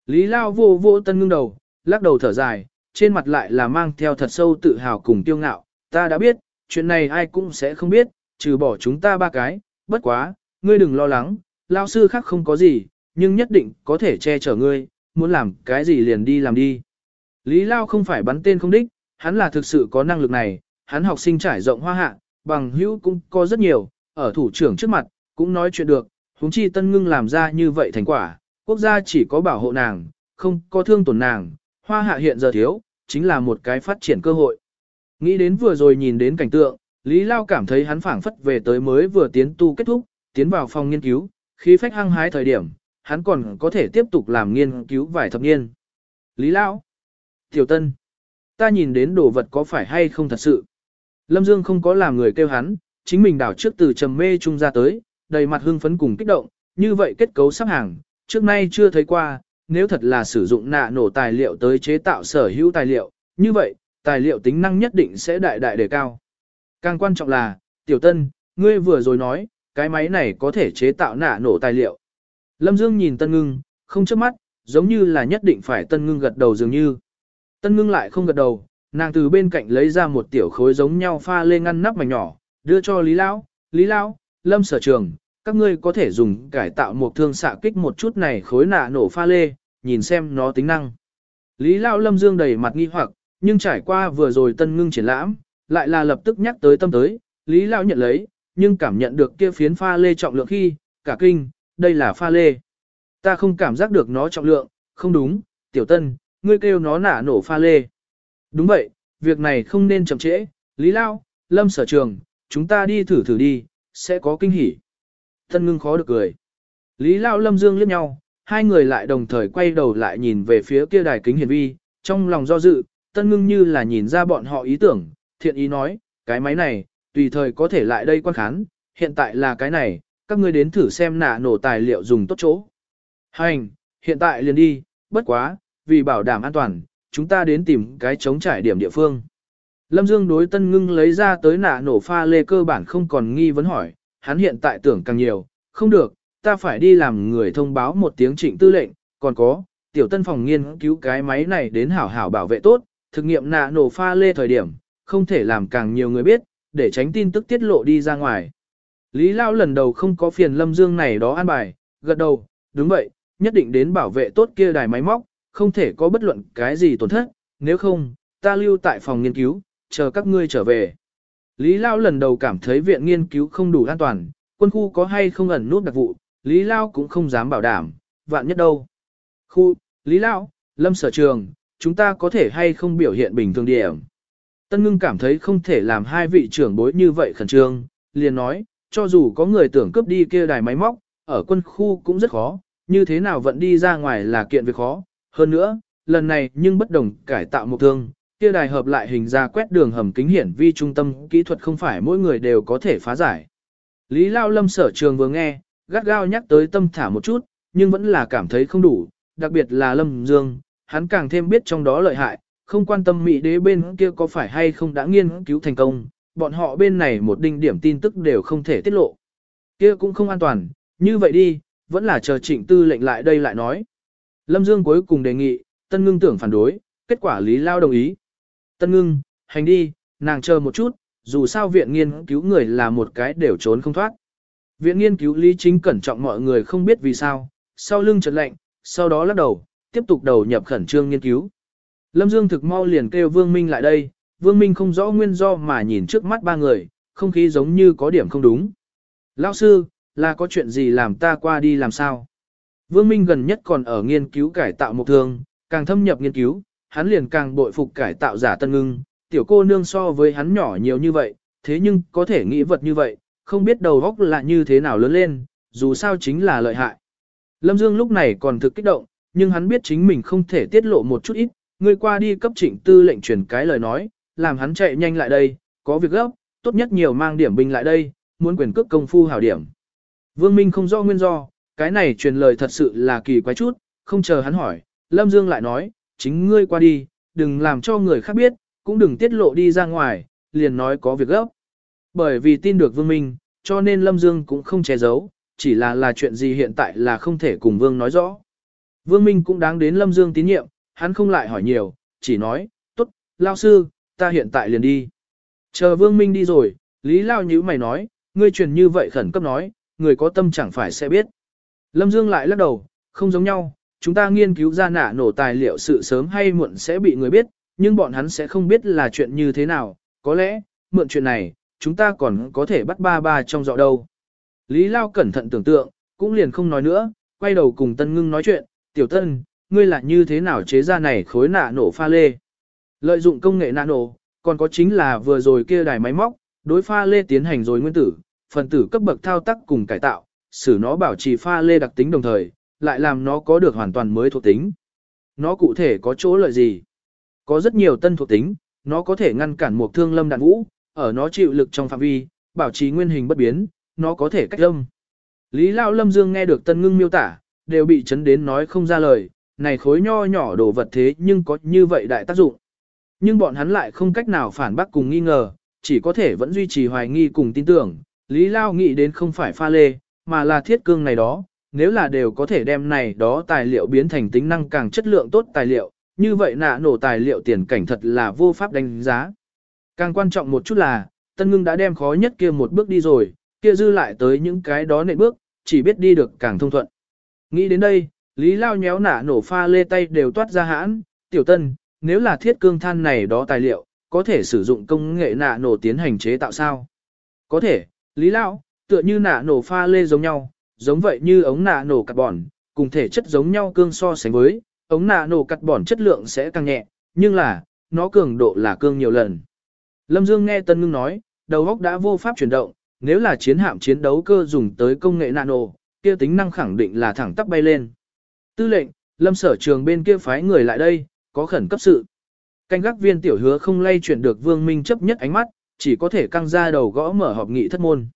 Lý Lao vô vô tân ngưng đầu, lắc đầu thở dài, trên mặt lại là mang theo thật sâu tự hào cùng tiêu ngạo, ta đã biết, chuyện này ai cũng sẽ không biết, trừ bỏ chúng ta ba cái, bất quá, ngươi đừng lo lắng, Lao sư khác không có gì, nhưng nhất định có thể che chở ngươi, muốn làm cái gì liền đi làm đi. Lý Lao không phải bắn tên không đích, hắn là thực sự có năng lực này, hắn học sinh trải rộng hoa hạ, bằng hữu cũng có rất nhiều, ở thủ trưởng trước mặt, cũng nói chuyện được, huống chi tân ngưng làm ra như vậy thành quả, quốc gia chỉ có bảo hộ nàng, không có thương tổn nàng, hoa hạ hiện giờ thiếu, chính là một cái phát triển cơ hội. Nghĩ đến vừa rồi nhìn đến cảnh tượng, Lý Lao cảm thấy hắn phảng phất về tới mới vừa tiến tu kết thúc, tiến vào phòng nghiên cứu, khí phách hăng hái thời điểm, hắn còn có thể tiếp tục làm nghiên cứu vài thập niên. Lý Lão, Tiểu Tân, ta nhìn đến đồ vật có phải hay không thật sự. Lâm Dương không có làm người kêu hắn, chính mình đảo trước từ trầm mê trung ra tới, đầy mặt hưng phấn cùng kích động, như vậy kết cấu sắp hàng, trước nay chưa thấy qua, nếu thật là sử dụng nạ nổ tài liệu tới chế tạo sở hữu tài liệu, như vậy, tài liệu tính năng nhất định sẽ đại đại đề cao. Càng quan trọng là, tiểu tân, ngươi vừa rồi nói, cái máy này có thể chế tạo nạ nổ tài liệu. Lâm Dương nhìn tân ngưng, không chớp mắt, giống như là nhất định phải tân ngưng gật đầu dường như. Tân ngưng lại không gật đầu, nàng từ bên cạnh lấy ra một tiểu khối giống nhau pha lê ngăn nắp mảnh nhỏ, đưa cho Lý Lão, Lý Lão, Lâm Sở Trường, các ngươi có thể dùng cải tạo một thương xạ kích một chút này khối nạ nổ pha lê, nhìn xem nó tính năng. Lý Lão Lâm Dương đầy mặt nghi hoặc, nhưng trải qua vừa rồi tân ngưng triển lãm, lại là lập tức nhắc tới tâm tới, Lý Lão nhận lấy, nhưng cảm nhận được kia phiến pha lê trọng lượng khi, cả kinh, đây là pha lê. Ta không cảm giác được nó trọng lượng, không đúng, tiểu tân, ngươi kêu nó nả nổ pha lê. Đúng vậy, việc này không nên chậm trễ, Lý Lao, Lâm sở trường, chúng ta đi thử thử đi, sẽ có kinh hỉ. Tân ngưng khó được cười. Lý Lao Lâm Dương liếc nhau, hai người lại đồng thời quay đầu lại nhìn về phía kia đài kính hiển vi, trong lòng do dự, tân ngưng như là nhìn ra bọn họ ý tưởng, thiện ý nói, cái máy này, tùy thời có thể lại đây quan khán, hiện tại là cái này, các ngươi đến thử xem nạ nổ tài liệu dùng tốt chỗ. Hành, hiện tại liền đi, bất quá, vì bảo đảm an toàn, chúng ta đến tìm cái chống trải điểm địa phương. Lâm Dương đối tân ngưng lấy ra tới nạ nổ pha lê cơ bản không còn nghi vấn hỏi, hắn hiện tại tưởng càng nhiều, không được, ta phải đi làm người thông báo một tiếng trịnh tư lệnh, còn có, tiểu tân phòng nghiên cứu cái máy này đến hảo hảo bảo vệ tốt, thực nghiệm nạ nổ pha lê thời điểm, không thể làm càng nhiều người biết, để tránh tin tức tiết lộ đi ra ngoài. Lý Lao lần đầu không có phiền Lâm Dương này đó an bài, gật đầu, đúng vậy, nhất định đến bảo vệ tốt kia đài máy móc, không thể có bất luận cái gì tổn thất, nếu không, ta lưu tại phòng nghiên cứu, chờ các ngươi trở về. Lý Lao lần đầu cảm thấy viện nghiên cứu không đủ an toàn, quân khu có hay không ẩn nút đặc vụ, Lý Lao cũng không dám bảo đảm, vạn nhất đâu. Khu, Lý Lao, Lâm Sở Trường, chúng ta có thể hay không biểu hiện bình thường điểm. Tân ngưng cảm thấy không thể làm hai vị trưởng bối như vậy khẩn trương, liền nói, cho dù có người tưởng cướp đi kia đài máy móc, ở quân khu cũng rất khó, như thế nào vẫn đi ra ngoài là kiện việc khó. Hơn nữa, lần này nhưng bất đồng cải tạo một thương, kia đài hợp lại hình ra quét đường hầm kính hiển vi trung tâm kỹ thuật không phải mỗi người đều có thể phá giải. Lý Lao Lâm sở trường vừa nghe, gắt gao nhắc tới tâm thả một chút, nhưng vẫn là cảm thấy không đủ, đặc biệt là Lâm Dương, hắn càng thêm biết trong đó lợi hại, không quan tâm Mỹ đế bên kia có phải hay không đã nghiên cứu thành công, bọn họ bên này một đinh điểm tin tức đều không thể tiết lộ. Kia cũng không an toàn, như vậy đi, vẫn là chờ trịnh tư lệnh lại đây lại nói. Lâm Dương cuối cùng đề nghị, Tân Ngưng tưởng phản đối, kết quả Lý Lao đồng ý. Tân Ngưng, hành đi, nàng chờ một chút, dù sao viện nghiên cứu người là một cái đều trốn không thoát. Viện nghiên cứu Lý Chính cẩn trọng mọi người không biết vì sao, sau lưng chợt lạnh, sau đó lắc đầu, tiếp tục đầu nhập khẩn trương nghiên cứu. Lâm Dương thực mau liền kêu Vương Minh lại đây, Vương Minh không rõ nguyên do mà nhìn trước mắt ba người, không khí giống như có điểm không đúng. Lão sư, là có chuyện gì làm ta qua đi làm sao? Vương Minh gần nhất còn ở nghiên cứu cải tạo mục thương, càng thâm nhập nghiên cứu, hắn liền càng bội phục cải tạo giả tân ngưng, tiểu cô nương so với hắn nhỏ nhiều như vậy, thế nhưng có thể nghĩ vật như vậy, không biết đầu góc là như thế nào lớn lên, dù sao chính là lợi hại. Lâm Dương lúc này còn thực kích động, nhưng hắn biết chính mình không thể tiết lộ một chút ít, Ngươi qua đi cấp trịnh tư lệnh truyền cái lời nói, làm hắn chạy nhanh lại đây, có việc gấp, tốt nhất nhiều mang điểm binh lại đây, muốn quyền cước công phu hảo điểm. Vương Minh không rõ nguyên do, cái này truyền lời thật sự là kỳ quái chút, không chờ hắn hỏi, Lâm Dương lại nói, chính ngươi qua đi, đừng làm cho người khác biết, cũng đừng tiết lộ đi ra ngoài, liền nói có việc gấp. Bởi vì tin được Vương Minh, cho nên Lâm Dương cũng không che giấu, chỉ là là chuyện gì hiện tại là không thể cùng Vương nói rõ. Vương Minh cũng đáng đến Lâm Dương tín nhiệm, hắn không lại hỏi nhiều, chỉ nói, tốt, lao sư, ta hiện tại liền đi. Chờ Vương Minh đi rồi, Lý Lao nhữ mày nói, ngươi truyền như vậy khẩn cấp nói, người có tâm chẳng phải sẽ biết. Lâm Dương lại lắc đầu, không giống nhau, chúng ta nghiên cứu ra nả nổ tài liệu sự sớm hay muộn sẽ bị người biết, nhưng bọn hắn sẽ không biết là chuyện như thế nào, có lẽ, mượn chuyện này, chúng ta còn có thể bắt ba ba trong dọ đâu. Lý Lao cẩn thận tưởng tượng, cũng liền không nói nữa, quay đầu cùng Tân Ngưng nói chuyện, tiểu Tân, ngươi là như thế nào chế ra này khối nạ nổ pha lê. Lợi dụng công nghệ nano, còn có chính là vừa rồi kia đài máy móc, đối pha lê tiến hành rồi nguyên tử, phần tử cấp bậc thao tác cùng cải tạo, xử nó bảo trì pha lê đặc tính đồng thời, lại làm nó có được hoàn toàn mới thuộc tính. Nó cụ thể có chỗ lợi gì? Có rất nhiều tân thuộc tính, nó có thể ngăn cản một thương lâm đạn vũ, ở nó chịu lực trong phạm vi, bảo trì nguyên hình bất biến, nó có thể cách lâm. Lý Lao Lâm Dương nghe được tân ngưng miêu tả, đều bị chấn đến nói không ra lời, này khối nho nhỏ đồ vật thế nhưng có như vậy đại tác dụng. Nhưng bọn hắn lại không cách nào phản bác cùng nghi ngờ, chỉ có thể vẫn duy trì hoài nghi cùng tin tưởng. Lý Lao nghĩ đến không phải pha lê, mà là thiết cương này đó, nếu là đều có thể đem này đó tài liệu biến thành tính năng càng chất lượng tốt tài liệu, như vậy nạ nổ tài liệu tiền cảnh thật là vô pháp đánh giá. Càng quan trọng một chút là, Tân Ngưng đã đem khó nhất kia một bước đi rồi, kia dư lại tới những cái đó nệ bước, chỉ biết đi được càng thông thuận. Nghĩ đến đây, Lý Lao nhéo nả nổ pha lê tay đều toát ra hãn, tiểu tân, nếu là thiết cương than này đó tài liệu, có thể sử dụng công nghệ nạ nổ tiến hành chế tạo sao? Có thể, Lý Lao, tựa như nạ nổ pha lê giống nhau, giống vậy như ống nạ nổ carbon, cùng thể chất giống nhau cương so sánh với, ống nạ nổ carbon chất lượng sẽ càng nhẹ, nhưng là, nó cường độ là cương nhiều lần. Lâm Dương nghe Tân Ngưng nói, đầu óc đã vô pháp chuyển động, nếu là chiến hạm chiến đấu cơ dùng tới công nghệ nano, kia tính năng khẳng định là thẳng tắp bay lên. Tư lệnh, Lâm Sở Trường bên kia phái người lại đây, có khẩn cấp sự. Canh gác viên tiểu hứa không lay chuyển được Vương Minh chấp nhất ánh mắt, chỉ có thể căng ra đầu gõ mở họp nghị thất môn.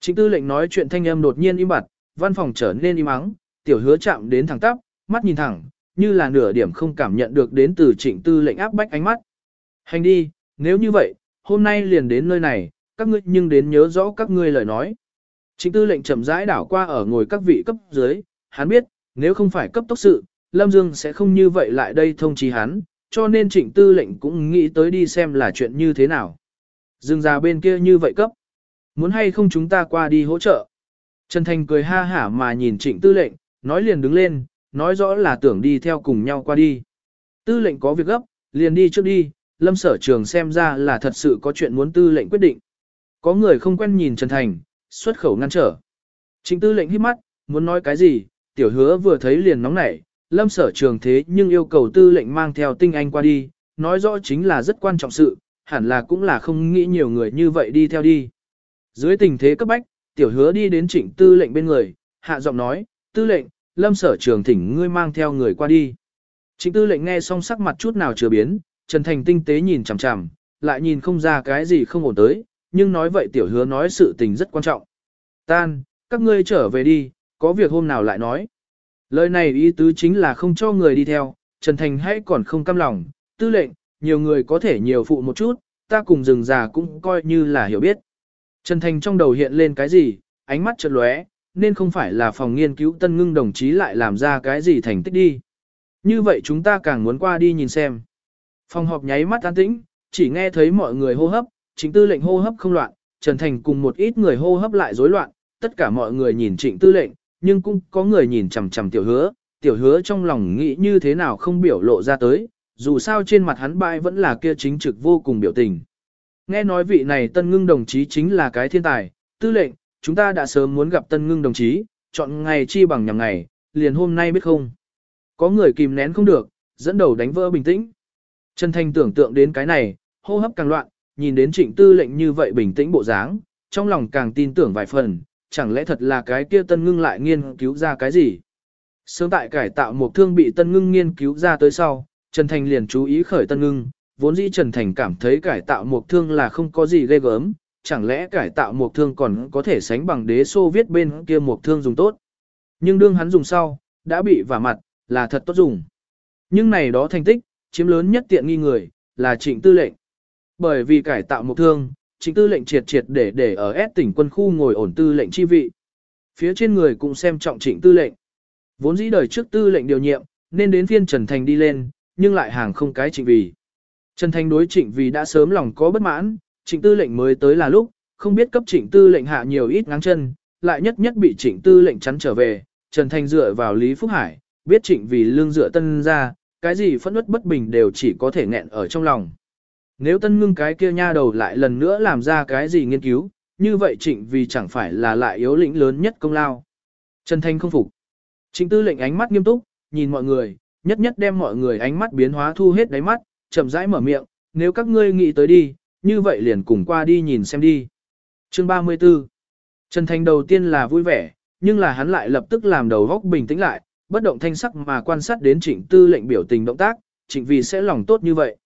Chính tư lệnh nói chuyện thanh âm đột nhiên im bặt, văn phòng trở nên im ắng, tiểu hứa chạm đến thẳng tắp, mắt nhìn thẳng, như là nửa điểm không cảm nhận được đến từ trịnh tư lệnh áp bách ánh mắt. Hành đi, nếu như vậy, hôm nay liền đến nơi này, các ngươi nhưng đến nhớ rõ các ngươi lời nói. Trịnh tư lệnh chậm rãi đảo qua ở ngồi các vị cấp dưới, hắn biết, nếu không phải cấp tốc sự, Lâm Dương sẽ không như vậy lại đây thông chí hắn, cho nên trịnh tư lệnh cũng nghĩ tới đi xem là chuyện như thế nào. Dương ra bên kia như vậy cấp. Muốn hay không chúng ta qua đi hỗ trợ. Trần Thành cười ha hả mà nhìn trịnh tư lệnh, nói liền đứng lên, nói rõ là tưởng đi theo cùng nhau qua đi. Tư lệnh có việc gấp, liền đi trước đi, lâm sở trường xem ra là thật sự có chuyện muốn tư lệnh quyết định. Có người không quen nhìn Trần Thành, xuất khẩu ngăn trở. Trịnh tư lệnh hít mắt, muốn nói cái gì, tiểu hứa vừa thấy liền nóng nảy, lâm sở trường thế nhưng yêu cầu tư lệnh mang theo tinh anh qua đi, nói rõ chính là rất quan trọng sự, hẳn là cũng là không nghĩ nhiều người như vậy đi theo đi. Dưới tình thế cấp bách, tiểu hứa đi đến trịnh tư lệnh bên người, hạ giọng nói, tư lệnh, lâm sở trường thỉnh ngươi mang theo người qua đi. Trịnh tư lệnh nghe xong sắc mặt chút nào chưa biến, Trần Thành tinh tế nhìn chằm chằm, lại nhìn không ra cái gì không ổn tới, nhưng nói vậy tiểu hứa nói sự tình rất quan trọng. Tan, các ngươi trở về đi, có việc hôm nào lại nói. Lời này ý tứ chính là không cho người đi theo, Trần Thành hãy còn không cam lòng, tư lệnh, nhiều người có thể nhiều phụ một chút, ta cùng rừng già cũng coi như là hiểu biết. Trần Thành trong đầu hiện lên cái gì, ánh mắt chợt lóe, nên không phải là phòng nghiên cứu tân ngưng đồng chí lại làm ra cái gì thành tích đi. Như vậy chúng ta càng muốn qua đi nhìn xem. Phòng họp nháy mắt an tĩnh, chỉ nghe thấy mọi người hô hấp, chính tư lệnh hô hấp không loạn, Trần Thành cùng một ít người hô hấp lại rối loạn, tất cả mọi người nhìn trịnh tư lệnh, nhưng cũng có người nhìn chằm chằm tiểu hứa, tiểu hứa trong lòng nghĩ như thế nào không biểu lộ ra tới, dù sao trên mặt hắn bại vẫn là kia chính trực vô cùng biểu tình. Nghe nói vị này tân ngưng đồng chí chính là cái thiên tài, tư lệnh, chúng ta đã sớm muốn gặp tân ngưng đồng chí, chọn ngày chi bằng nhằm ngày, liền hôm nay biết không. Có người kìm nén không được, dẫn đầu đánh vỡ bình tĩnh. Trần Thanh tưởng tượng đến cái này, hô hấp càng loạn, nhìn đến trịnh tư lệnh như vậy bình tĩnh bộ dáng, trong lòng càng tin tưởng vài phần, chẳng lẽ thật là cái kia tân ngưng lại nghiên cứu ra cái gì. Sớm tại cải tạo một thương bị tân ngưng nghiên cứu ra tới sau, Trần Thành liền chú ý khởi tân ngưng, vốn dĩ Trần Thành cảm thấy cải tạo một thương là không có gì ghê gớm, chẳng lẽ cải tạo một thương còn có thể sánh bằng đế xô viết bên kia một thương dùng tốt. Nhưng đương hắn dùng sau, đã bị vả mặt, là thật tốt dùng. Nhưng này đó thành tích, chiếm lớn nhất tiện nghi người, là trịnh tư lệnh. Bởi vì cải tạo một thương, trịnh tư lệnh triệt triệt để để ở S tỉnh quân khu ngồi ổn tư lệnh chi vị. Phía trên người cũng xem trọng trịnh tư lệnh. Vốn dĩ đời trước tư lệnh điều nhiệm, nên đến phiên Trần Thành đi lên, nhưng lại hàng không cái trịnh vì. Trần Thành đối trịnh vì đã sớm lòng có bất mãn, trịnh tư lệnh mới tới là lúc, không biết cấp trịnh tư lệnh hạ nhiều ít ngáng chân, lại nhất nhất bị trịnh tư lệnh chắn trở về, Trần Thành dựa vào Lý Phúc Hải, biết trịnh vì lương dựa tân ra, cái gì phẫn nứt bất bình đều chỉ có thể nghẹn ở trong lòng. Nếu tân ngưng cái kia nha đầu lại lần nữa làm ra cái gì nghiên cứu, như vậy trịnh vì chẳng phải là lại yếu lĩnh lớn nhất công lao. Trần Thanh không phục. Trịnh tư lệnh ánh mắt nghiêm túc, nhìn mọi người, nhất nhất đem mọi người ánh mắt biến hóa thu hết đáy mắt, chậm rãi mở miệng, nếu các ngươi nghĩ tới đi, như vậy liền cùng qua đi nhìn xem đi. Chương 34 Trần Thanh đầu tiên là vui vẻ, nhưng là hắn lại lập tức làm đầu góc bình tĩnh lại, bất động thanh sắc mà quan sát đến trịnh tư lệnh biểu tình động tác, trịnh vì sẽ lòng tốt như vậy.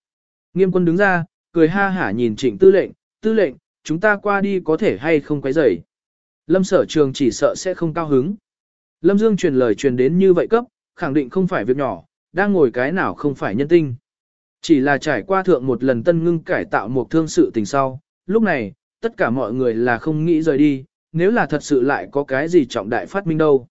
Nghiêm quân đứng ra, cười ha hả nhìn trịnh tư lệnh, tư lệnh, chúng ta qua đi có thể hay không quấy rầy. Lâm sở trường chỉ sợ sẽ không cao hứng. Lâm Dương truyền lời truyền đến như vậy cấp, khẳng định không phải việc nhỏ, đang ngồi cái nào không phải nhân tinh. Chỉ là trải qua thượng một lần tân ngưng cải tạo một thương sự tình sau, lúc này, tất cả mọi người là không nghĩ rời đi, nếu là thật sự lại có cái gì trọng đại phát minh đâu.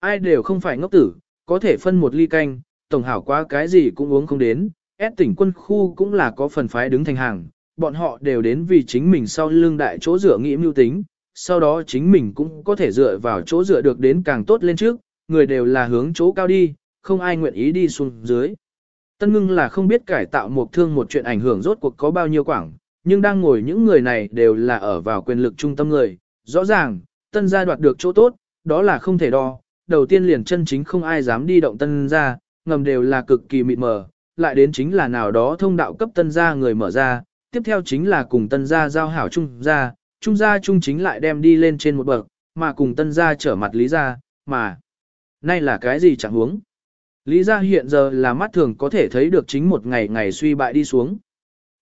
ai đều không phải ngốc tử, có thể phân một ly canh, tổng hảo quá cái gì cũng uống không đến, S tỉnh quân khu cũng là có phần phái đứng thành hàng, bọn họ đều đến vì chính mình sau lưng đại chỗ dựa nghĩ mưu tính, sau đó chính mình cũng có thể dựa vào chỗ dựa được đến càng tốt lên trước, người đều là hướng chỗ cao đi, không ai nguyện ý đi xuống dưới. Tân ngưng là không biết cải tạo một thương một chuyện ảnh hưởng rốt cuộc có bao nhiêu quảng, nhưng đang ngồi những người này đều là ở vào quyền lực trung tâm người, rõ ràng, tân gia đoạt được chỗ tốt, đó là không thể đo, đầu tiên liền chân chính không ai dám đi động tân gia, ngầm đều là cực kỳ mịt mờ, lại đến chính là nào đó thông đạo cấp tân gia người mở ra, tiếp theo chính là cùng tân gia giao hảo trung gia, trung gia trung chính lại đem đi lên trên một bậc, mà cùng tân gia trở mặt lý gia, mà nay là cái gì chẳng huống. Lý gia hiện giờ là mắt thường có thể thấy được chính một ngày ngày suy bại đi xuống.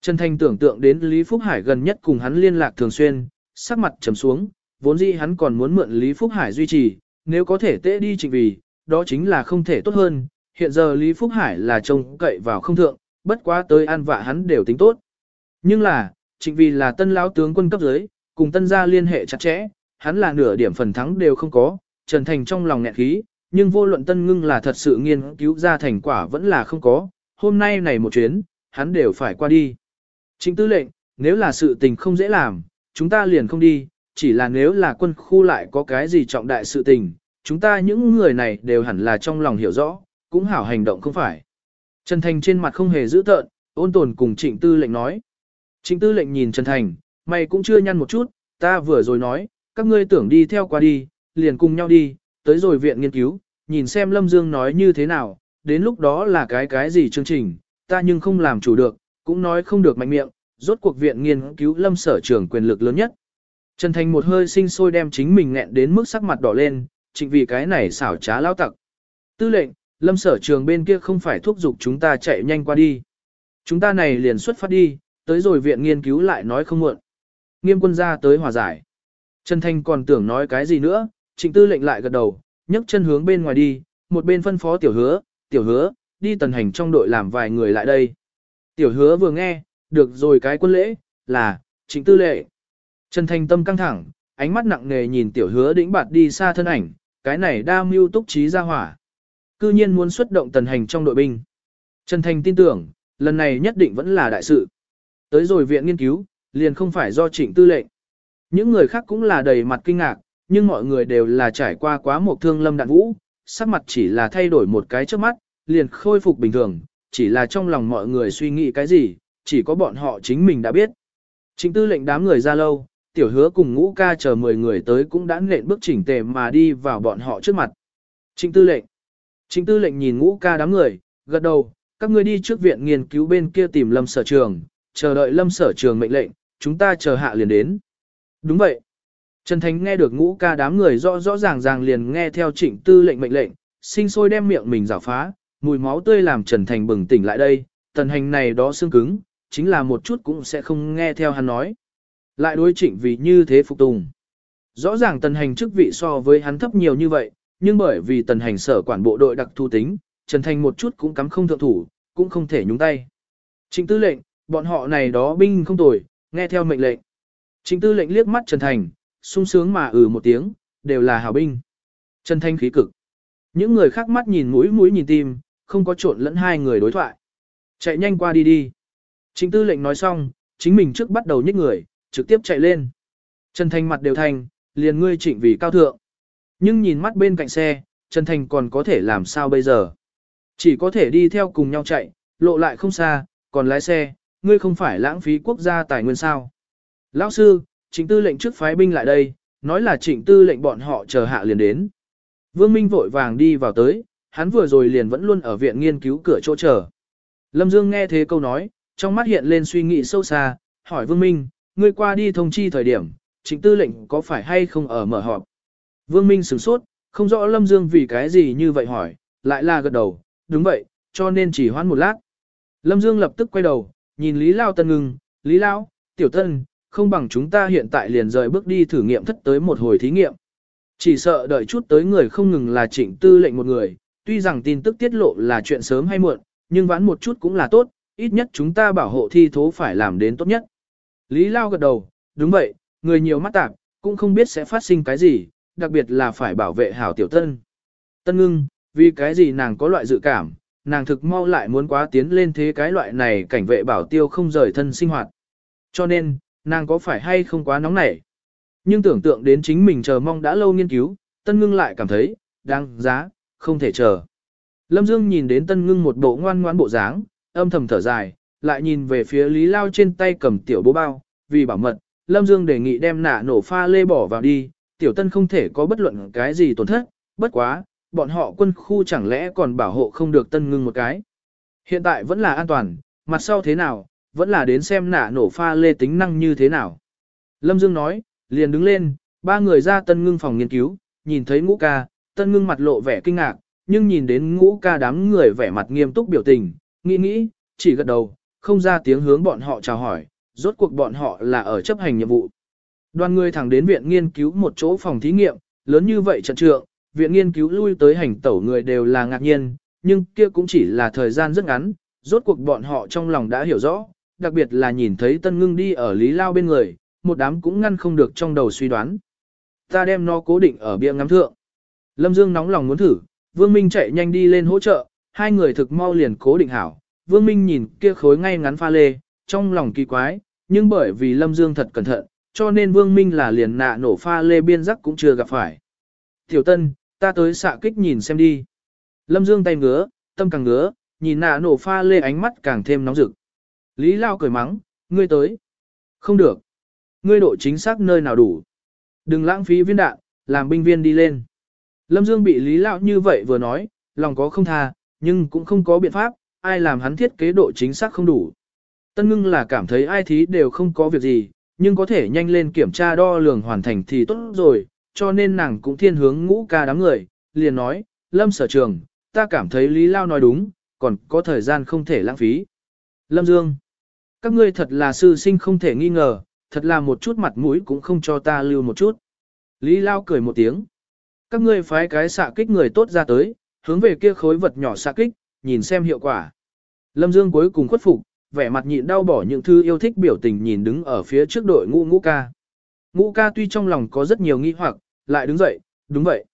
Trần Thanh tưởng tượng đến Lý Phúc Hải gần nhất cùng hắn liên lạc thường xuyên, sắc mặt trầm xuống, vốn dĩ hắn còn muốn mượn Lý Phúc Hải duy trì, nếu có thể tệ đi trình vì, đó chính là không thể tốt hơn, hiện giờ Lý Phúc Hải là trông cậy vào không thượng, bất quá tới an vạ hắn đều tính tốt. Nhưng là, trịnh vì là tân lão tướng quân cấp dưới, cùng tân gia liên hệ chặt chẽ, hắn là nửa điểm phần thắng đều không có, Trần Thành trong lòng nghẹn khí, nhưng vô luận tân ngưng là thật sự nghiên cứu ra thành quả vẫn là không có, hôm nay này một chuyến, hắn đều phải qua đi. Trịnh tư lệnh, nếu là sự tình không dễ làm, chúng ta liền không đi, chỉ là nếu là quân khu lại có cái gì trọng đại sự tình, chúng ta những người này đều hẳn là trong lòng hiểu rõ, cũng hảo hành động không phải. Trần Thành trên mặt không hề giữ tợn, ôn tồn cùng trịnh tư lệnh nói. Trịnh tư lệnh nhìn Trần Thành, mày cũng chưa nhăn một chút, ta vừa rồi nói, các ngươi tưởng đi theo qua đi, liền cùng nhau đi, tới rồi viện nghiên cứu, nhìn xem Lâm Dương nói như thế nào, đến lúc đó là cái cái gì chương trình, ta nhưng không làm chủ được, cũng nói không được mạnh miệng, rốt cuộc viện nghiên cứu Lâm sở trưởng quyền lực lớn nhất. Trần Thành một hơi sinh sôi đem chính mình nghẹn đến mức sắc mặt đỏ lên, chính vì cái này xảo trá lao tặc. Tư lệnh, Lâm sở trường bên kia không phải thúc giục chúng ta chạy nhanh qua đi. Chúng ta này liền xuất phát đi, tới rồi viện nghiên cứu lại nói không muộn. Nghiêm quân ra tới hòa giải. Trần Thanh còn tưởng nói cái gì nữa, trịnh tư lệnh lại gật đầu, nhấc chân hướng bên ngoài đi, một bên phân phó tiểu hứa, tiểu hứa, đi tần hành trong đội làm vài người lại đây. Tiểu hứa vừa nghe, được rồi cái quân lễ, là, trịnh tư lệ. Trần Thanh tâm căng thẳng, ánh mắt nặng nề nhìn tiểu hứa đĩnh bạt đi xa thân ảnh, cái này đa mưu túc trí ra hỏa. Cư nhiên muốn xuất động tần hành trong đội binh. Trần thành tin tưởng, lần này nhất định vẫn là đại sự. Tới rồi viện nghiên cứu, liền không phải do trịnh tư lệnh. Những người khác cũng là đầy mặt kinh ngạc, nhưng mọi người đều là trải qua quá một thương lâm đạn vũ, sắc mặt chỉ là thay đổi một cái trước mắt, liền khôi phục bình thường, chỉ là trong lòng mọi người suy nghĩ cái gì, chỉ có bọn họ chính mình đã biết. Trịnh tư lệnh đám người ra lâu, tiểu hứa cùng ngũ ca chờ 10 người tới cũng đã nện bước chỉnh tề mà đi vào bọn họ trước mặt. Trịnh tư lệnh. Trịnh tư lệnh nhìn ngũ ca đám người, gật đầu, các ngươi đi trước viện nghiên cứu bên kia tìm lâm sở trường, chờ đợi lâm sở trường mệnh lệnh, chúng ta chờ hạ liền đến. Đúng vậy. Trần Thánh nghe được ngũ ca đám người rõ rõ ràng ràng liền nghe theo trịnh tư lệnh mệnh lệnh, sinh sôi đem miệng mình rào phá, mùi máu tươi làm Trần Thành bừng tỉnh lại đây, tần hành này đó xương cứng, chính là một chút cũng sẽ không nghe theo hắn nói. Lại đối trịnh vì như thế phục tùng. Rõ ràng tần hành chức vị so với hắn thấp nhiều như vậy, nhưng bởi vì tần hành sở quản bộ đội đặc thu tính, Trần Thành một chút cũng cắm không thượng thủ, cũng không thể nhúng tay. Trịnh tư lệnh, bọn họ này đó binh không tồi, nghe theo mệnh lệnh. Trịnh tư lệnh liếc mắt Trần Thành, sung sướng mà ừ một tiếng, đều là hảo binh. Trần Thanh khí cực. Những người khác mắt nhìn mũi mũi nhìn tim, không có trộn lẫn hai người đối thoại. Chạy nhanh qua đi đi. Trịnh tư lệnh nói xong, chính mình trước bắt đầu nhích người, trực tiếp chạy lên. Trần Thanh mặt đều thành, liền ngươi trịnh vì cao thượng. Nhưng nhìn mắt bên cạnh xe, Trần Thành còn có thể làm sao bây giờ? Chỉ có thể đi theo cùng nhau chạy, lộ lại không xa, còn lái xe, ngươi không phải lãng phí quốc gia tài nguyên sao. Lão sư, trịnh tư lệnh trước phái binh lại đây, nói là trịnh tư lệnh bọn họ chờ hạ liền đến. Vương Minh vội vàng đi vào tới, hắn vừa rồi liền vẫn luôn ở viện nghiên cứu cửa chỗ chờ. Lâm Dương nghe thế câu nói, trong mắt hiện lên suy nghĩ sâu xa, hỏi Vương Minh, ngươi qua đi thông chi thời điểm, trịnh tư lệnh có phải hay không ở mở họp. Vương Minh sửng sốt, không rõ Lâm Dương vì cái gì như vậy hỏi, lại là gật đầu, đúng vậy, cho nên chỉ hoãn một lát. Lâm Dương lập tức quay đầu, nhìn Lý Lao Tân ngừng, Lý Lao, Tiểu Tân, không bằng chúng ta hiện tại liền rời bước đi thử nghiệm thất tới một hồi thí nghiệm. Chỉ sợ đợi chút tới người không ngừng là trịnh tư lệnh một người, tuy rằng tin tức tiết lộ là chuyện sớm hay muộn, nhưng vãn một chút cũng là tốt, ít nhất chúng ta bảo hộ thi thố phải làm đến tốt nhất. Lý Lao gật đầu, đúng vậy, người nhiều mắt tạp, cũng không biết sẽ phát sinh cái gì, đặc biệt là phải bảo vệ hảo tiểu tân. Tân ngưng, vì cái gì nàng có loại dự cảm, nàng thực mau lại muốn quá tiến lên thế cái loại này cảnh vệ bảo tiêu không rời thân sinh hoạt. Cho nên, nàng có phải hay không quá nóng nảy. Nhưng tưởng tượng đến chính mình chờ mong đã lâu nghiên cứu, tân ngưng lại cảm thấy, đáng giá, không thể chờ. Lâm Dương nhìn đến tân ngưng một bộ ngoan ngoãn bộ dáng, âm thầm thở dài, lại nhìn về phía Lý Lao trên tay cầm tiểu bố bao, vì bảo mật, Lâm Dương đề nghị đem nạ nổ pha lê bỏ vào đi, tiểu tân không thể có bất luận cái gì tổn thất, bất quá, bọn họ quân khu chẳng lẽ còn bảo hộ không được tân ngưng một cái. Hiện tại vẫn là an toàn, mặt sau thế nào, vẫn là đến xem nả nổ pha lê tính năng như thế nào. Lâm Dương nói, liền đứng lên, ba người ra tân ngưng phòng nghiên cứu, nhìn thấy ngũ ca, tân ngưng mặt lộ vẻ kinh ngạc, nhưng nhìn đến ngũ ca đám người vẻ mặt nghiêm túc biểu tình, nghĩ nghĩ, chỉ gật đầu, không ra tiếng hướng bọn họ chào hỏi, rốt cuộc bọn họ là ở chấp hành nhiệm vụ. Đoàn người thẳng đến viện nghiên cứu một chỗ phòng thí nghiệm, lớn như vậy trận trượng, viện nghiên cứu lui tới hành tẩu người đều là ngạc nhiên, nhưng kia cũng chỉ là thời gian rất ngắn, rốt cuộc bọn họ trong lòng đã hiểu rõ, đặc biệt là nhìn thấy Tân Ngưng đi ở Lý Lao bên người, một đám cũng ngăn không được trong đầu suy đoán. Ta đem nó cố định ở bia ngắm thượng. Lâm Dương nóng lòng muốn thử, Vương Minh chạy nhanh đi lên hỗ trợ, hai người thực mau liền cố định hảo. Vương Minh nhìn kia khối ngay ngắn pha lê, trong lòng kỳ quái, nhưng bởi vì Lâm Dương thật cẩn thận, cho nên Vương Minh là liền nạ nổ pha lê biên giác cũng chưa gặp phải. Tiểu Tân, ta tới xạ kích nhìn xem đi. Lâm Dương tay ngứa, tâm càng ngứa, nhìn nạ nổ pha lê ánh mắt càng thêm nóng rực. Lý Lao cười mắng, ngươi tới. Không được. Ngươi độ chính xác nơi nào đủ. Đừng lãng phí viên đạn, làm binh viên đi lên. Lâm Dương bị Lý Lao như vậy vừa nói, lòng có không tha, nhưng cũng không có biện pháp, ai làm hắn thiết kế độ chính xác không đủ. Tân ngưng là cảm thấy ai thí đều không có việc gì, nhưng có thể nhanh lên kiểm tra đo lường hoàn thành thì tốt rồi, cho nên nàng cũng thiên hướng ngũ ca đám người, liền nói, Lâm sở trường, ta cảm thấy Lý Lao nói đúng, còn có thời gian không thể lãng phí. Lâm Dương, các ngươi thật là sư sinh không thể nghi ngờ, thật là một chút mặt mũi cũng không cho ta lưu một chút. Lý Lao cười một tiếng. Các ngươi phái cái xạ kích người tốt ra tới, hướng về kia khối vật nhỏ xạ kích, nhìn xem hiệu quả. Lâm Dương cuối cùng khuất phục, vẻ mặt nhịn đau bỏ những thứ yêu thích biểu tình nhìn đứng ở phía trước đội ngũ ngũ ca. Ngũ ca tuy trong lòng có rất nhiều nghi hoặc, lại đứng dậy, đúng vậy.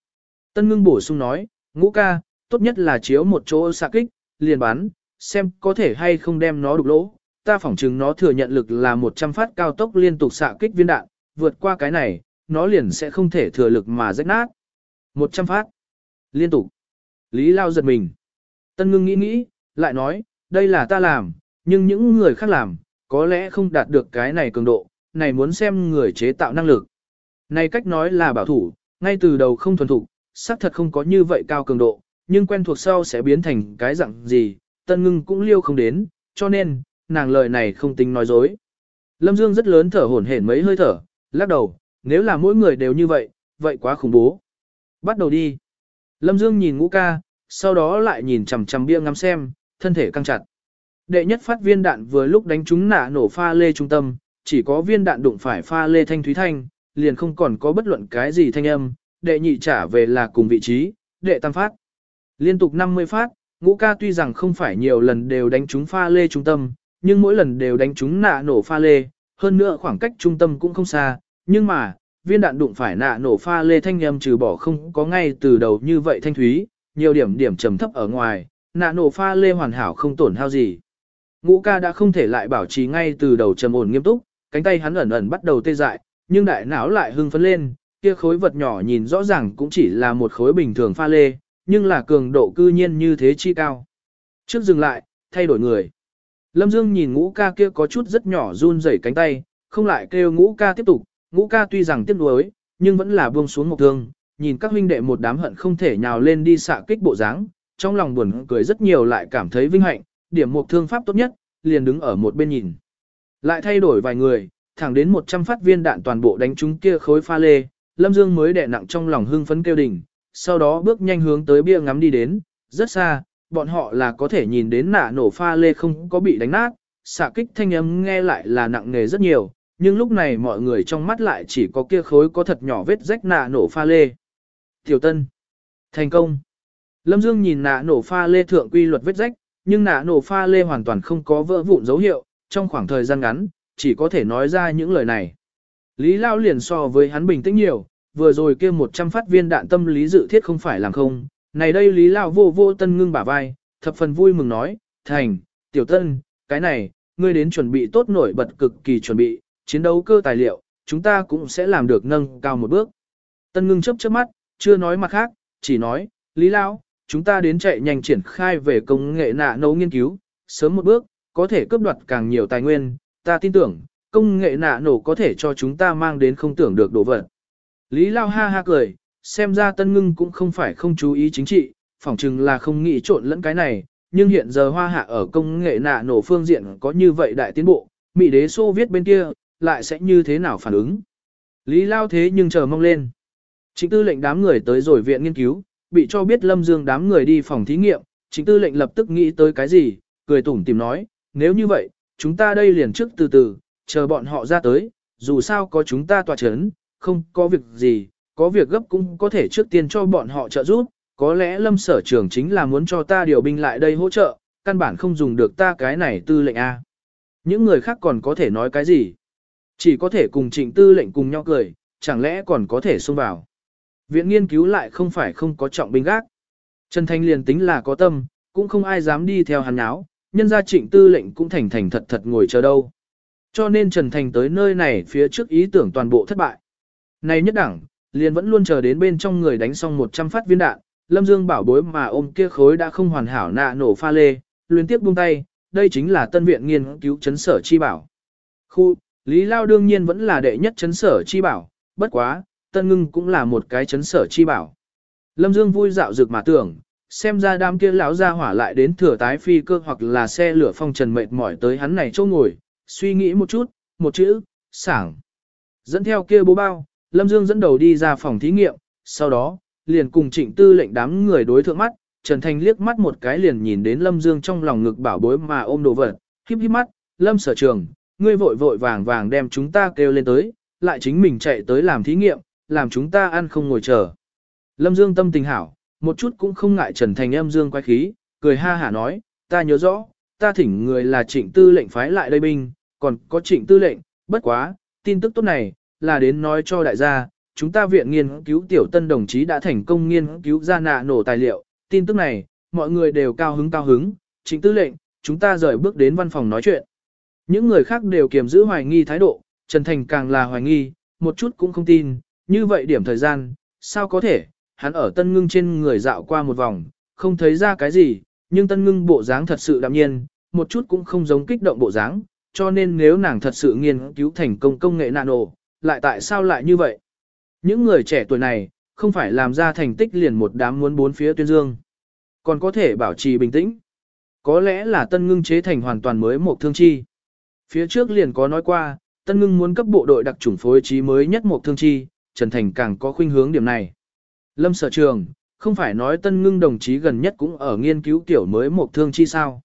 Tân ngưng bổ sung nói, ngũ ca, tốt nhất là chiếu một chỗ xạ kích, liền bắn, xem có thể hay không đem nó đục lỗ. Ta phỏng chừng nó thừa nhận lực là 100 phát cao tốc liên tục xạ kích viên đạn, vượt qua cái này, nó liền sẽ không thể thừa lực mà rách nát. 100 phát. Liên tục. Lý Lao giật mình. Tân ngưng nghĩ nghĩ, lại nói, đây là ta làm, nhưng những người khác làm, có lẽ không đạt được cái này cường độ, này muốn xem người chế tạo năng lực. Này cách nói là bảo thủ, ngay từ đầu không thuần thục, xác thật không có như vậy cao cường độ, nhưng quen thuộc sau sẽ biến thành cái dạng gì, tân ngưng cũng liêu không đến, cho nên, nàng lời này không tính nói dối. Lâm Dương rất lớn thở hổn hển mấy hơi thở, lắc đầu, nếu là mỗi người đều như vậy, vậy quá khủng bố. Bắt đầu đi. Lâm Dương nhìn ngũ ca, sau đó lại nhìn chằm chằm bia ngắm xem, thân thể căng chặt. Đệ nhất phát viên đạn vừa lúc đánh trúng nạ nổ pha lê trung tâm, chỉ có viên đạn đụng phải pha lê thanh thúy thanh, liền không còn có bất luận cái gì thanh âm, đệ nhị trả về là cùng vị trí, đệ tam phát. Liên tục 50 phát, ngũ ca tuy rằng không phải nhiều lần đều đánh trúng pha lê trung tâm, nhưng mỗi lần đều đánh trúng nạ nổ pha lê, hơn nữa khoảng cách trung tâm cũng không xa, nhưng mà, viên đạn đụng phải nạ nổ pha lê thanh âm trừ bỏ không có ngay từ đầu như vậy thanh thúy, nhiều điểm điểm trầm thấp ở ngoài, nạ nổ pha lê hoàn hảo không tổn hao gì. Ngũ ca đã không thể lại bảo trì ngay từ đầu trầm ổn nghiêm túc, cánh tay hắn ẩn ẩn bắt đầu tê dại, nhưng đại não lại hưng phấn lên, kia khối vật nhỏ nhìn rõ ràng cũng chỉ là một khối bình thường pha lê, nhưng là cường độ cư nhiên như thế chi cao. Trước dừng lại, thay đổi người. Lâm Dương nhìn ngũ ca kia có chút rất nhỏ run rẩy cánh tay, không lại kêu ngũ ca tiếp tục, ngũ ca tuy rằng tiếc nuối, nhưng vẫn là buông xuống một thương, nhìn các huynh đệ một đám hận không thể nhào lên đi xạ kích bộ dáng, trong lòng buồn cười rất nhiều lại cảm thấy vinh hạnh, điểm một thương pháp tốt nhất, liền đứng ở một bên nhìn. Lại thay đổi vài người, thẳng đến 100 phát viên đạn toàn bộ đánh trúng kia khối pha lê, Lâm Dương mới đè nặng trong lòng hưng phấn kêu đỉnh, sau đó bước nhanh hướng tới bia ngắm đi đến, rất xa, bọn họ là có thể nhìn đến nạ nổ pha lê không có bị đánh nát, xạ kích thanh âm nghe lại là nặng nề rất nhiều, nhưng lúc này mọi người trong mắt lại chỉ có kia khối có thật nhỏ vết rách nạ nổ pha lê. Tiểu Tân. Thành công. Lâm Dương nhìn nạ nổ pha lê thượng quy luật vết rách, nhưng nạ nổ pha lê hoàn toàn không có vỡ vụn dấu hiệu, trong khoảng thời gian ngắn, chỉ có thể nói ra những lời này. Lý Lao liền so với hắn bình tĩnh nhiều, vừa rồi kia 100 phát viên đạn tâm lý dự thiết không phải làm không, Này đây Lý Lao vô vô tân ngưng bả vai, thập phần vui mừng nói, thành, tiểu tân, cái này, ngươi đến chuẩn bị tốt nổi bật cực kỳ chuẩn bị, chiến đấu cơ tài liệu, chúng ta cũng sẽ làm được nâng cao một bước. Tân ngưng chớp chớp mắt, chưa nói mặt khác, chỉ nói, Lý Lao, chúng ta đến chạy nhanh triển khai về công nghệ nạ nấu nghiên cứu, sớm một bước, có thể cướp đoạt càng nhiều tài nguyên, ta tin tưởng, công nghệ nạ nổ có thể cho chúng ta mang đến không tưởng được đồ vật. Lý Lao ha ha cười, xem ra tân ngưng cũng không phải không chú ý chính trị, phỏng chừng là không nghĩ trộn lẫn cái này, nhưng hiện giờ hoa hạ ở công nghệ nạ nổ phương diện có như vậy đại tiến bộ, Mỹ đế Xô viết bên kia, lại sẽ như thế nào phản ứng. Lý Lao thế nhưng chờ mong lên. Chính tư lệnh đám người tới rồi viện nghiên cứu, bị cho biết Lâm Dương đám người đi phòng thí nghiệm, chính tư lệnh lập tức nghĩ tới cái gì, cười tủm tìm nói, nếu như vậy, chúng ta đây liền trước từ từ, chờ bọn họ ra tới, dù sao có chúng ta tòa chấn, không có việc gì, có việc gấp cũng có thể trước tiên cho bọn họ trợ giúp, có lẽ lâm sở trưởng chính là muốn cho ta điều binh lại đây hỗ trợ, căn bản không dùng được ta cái này tư lệnh A. Những người khác còn có thể nói cái gì? Chỉ có thể cùng trịnh tư lệnh cùng nhau cười, chẳng lẽ còn có thể xông vào. Viện nghiên cứu lại không phải không có trọng binh gác. Trần Thanh liền tính là có tâm, cũng không ai dám đi theo hắn áo, nhân gia trịnh tư lệnh cũng thành thành thật thật ngồi chờ đâu. Cho nên Trần Thành tới nơi này phía trước ý tưởng toàn bộ thất bại. Này nhất đẳng, liền vẫn luôn chờ đến bên trong người đánh xong 100 phát viên đạn, Lâm Dương bảo bối mà ôm kia khối đã không hoàn hảo nạ nổ pha lê, liên tiếp buông tay, đây chính là tân viện nghiên cứu chấn sở chi bảo. Khu, Lý Lao đương nhiên vẫn là đệ nhất chấn sở chi bảo, bất quá, tân ngưng cũng là một cái chấn sở chi bảo. Lâm Dương vui dạo dược mà tưởng, xem ra đám kia lão ra hỏa lại đến thừa tái phi cơ hoặc là xe lửa phong trần mệt mỏi tới hắn này chỗ ngồi, suy nghĩ một chút, một chữ, sảng. Dẫn theo kia bố bao, Lâm Dương dẫn đầu đi ra phòng thí nghiệm, sau đó, liền cùng trịnh tư lệnh đám người đối thượng mắt, Trần Thành liếc mắt một cái liền nhìn đến Lâm Dương trong lòng ngực bảo bối mà ôm đồ vật, híp híp mắt, Lâm sở trường, ngươi vội vội vàng vàng đem chúng ta kêu lên tới, lại chính mình chạy tới làm thí nghiệm, làm chúng ta ăn không ngồi chờ. Lâm Dương tâm tình hảo, một chút cũng không ngại Trần Thành âm Dương quay khí, cười ha hả nói, ta nhớ rõ, ta thỉnh người là trịnh tư lệnh phái lại đây binh, còn có trịnh tư lệnh, bất quá, tin tức tốt này, là đến nói cho đại gia, chúng ta viện nghiên cứu tiểu tân đồng chí đã thành công nghiên cứu ra nạ nổ tài liệu, tin tức này, mọi người đều cao hứng cao hứng, trịnh tư lệnh, chúng ta rời bước đến văn phòng nói chuyện. Những người khác đều kiềm giữ hoài nghi thái độ, Trần Thành càng là hoài nghi, một chút cũng không tin, như vậy điểm thời gian, sao có thể, hắn ở tân ngưng trên người dạo qua một vòng, không thấy ra cái gì, nhưng tân ngưng bộ dáng thật sự đạm nhiên, một chút cũng không giống kích động bộ dáng, cho nên nếu nàng thật sự nghiên cứu thành công công nghệ nano, lại tại sao lại như vậy? Những người trẻ tuổi này, không phải làm ra thành tích liền một đám muốn bốn phía tuyên dương, còn có thể bảo trì bình tĩnh. Có lẽ là tân ngưng chế thành hoàn toàn mới một thương chi. Phía trước liền có nói qua, tân ngưng muốn cấp bộ đội đặc chủng phối trí mới nhất một thương chi, Trần Thành càng có khuynh hướng điểm này. Lâm sở trường, không phải nói tân ngưng đồng chí gần nhất cũng ở nghiên cứu tiểu mới một thương chi sao.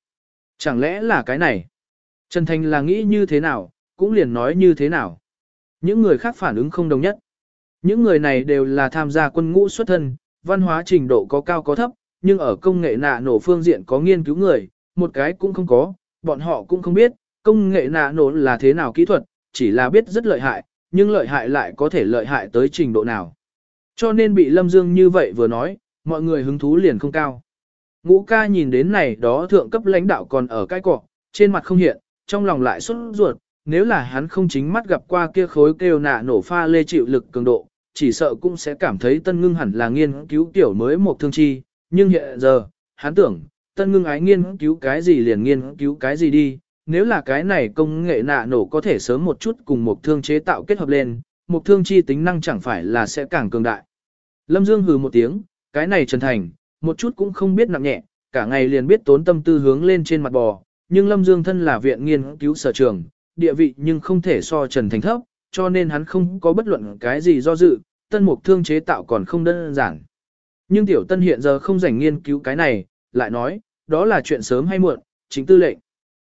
Chẳng lẽ là cái này? Trần Thành là nghĩ như thế nào, cũng liền nói như thế nào. Những người khác phản ứng không đồng nhất. Những người này đều là tham gia quân ngũ xuất thân, văn hóa trình độ có cao có thấp, nhưng ở công nghệ nạ nổ phương diện có nghiên cứu người, một cái cũng không có, bọn họ cũng không biết, công nghệ nạ nổ là thế nào kỹ thuật, chỉ là biết rất lợi hại, nhưng lợi hại lại có thể lợi hại tới trình độ nào. Cho nên bị Lâm Dương như vậy vừa nói, mọi người hứng thú liền không cao. Ngũ ca nhìn đến này đó thượng cấp lãnh đạo còn ở cái cọ, trên mặt không hiện, trong lòng lại xuất ruột, nếu là hắn không chính mắt gặp qua kia khối kêu nạ nổ pha lê chịu lực cường độ, chỉ sợ cũng sẽ cảm thấy tân ngưng hẳn là nghiên cứu tiểu mới một thương chi, nhưng hiện giờ, hắn tưởng, tân ngưng ái nghiên cứu cái gì liền nghiên cứu cái gì đi, nếu là cái này công nghệ nạ nổ có thể sớm một chút cùng một thương chế tạo kết hợp lên, một thương chi tính năng chẳng phải là sẽ càng cường đại. Lâm Dương hừ một tiếng, cái này trần thành, một chút cũng không biết nặng nhẹ, cả ngày liền biết tốn tâm tư hướng lên trên mặt bò, nhưng Lâm Dương thân là viện nghiên cứu sở trường, địa vị nhưng không thể so Trần Thành thấp, cho nên hắn không có bất luận cái gì do dự, tân mục thương chế tạo còn không đơn giản. Nhưng tiểu tân hiện giờ không rảnh nghiên cứu cái này, lại nói, đó là chuyện sớm hay muộn, chính tư lệnh.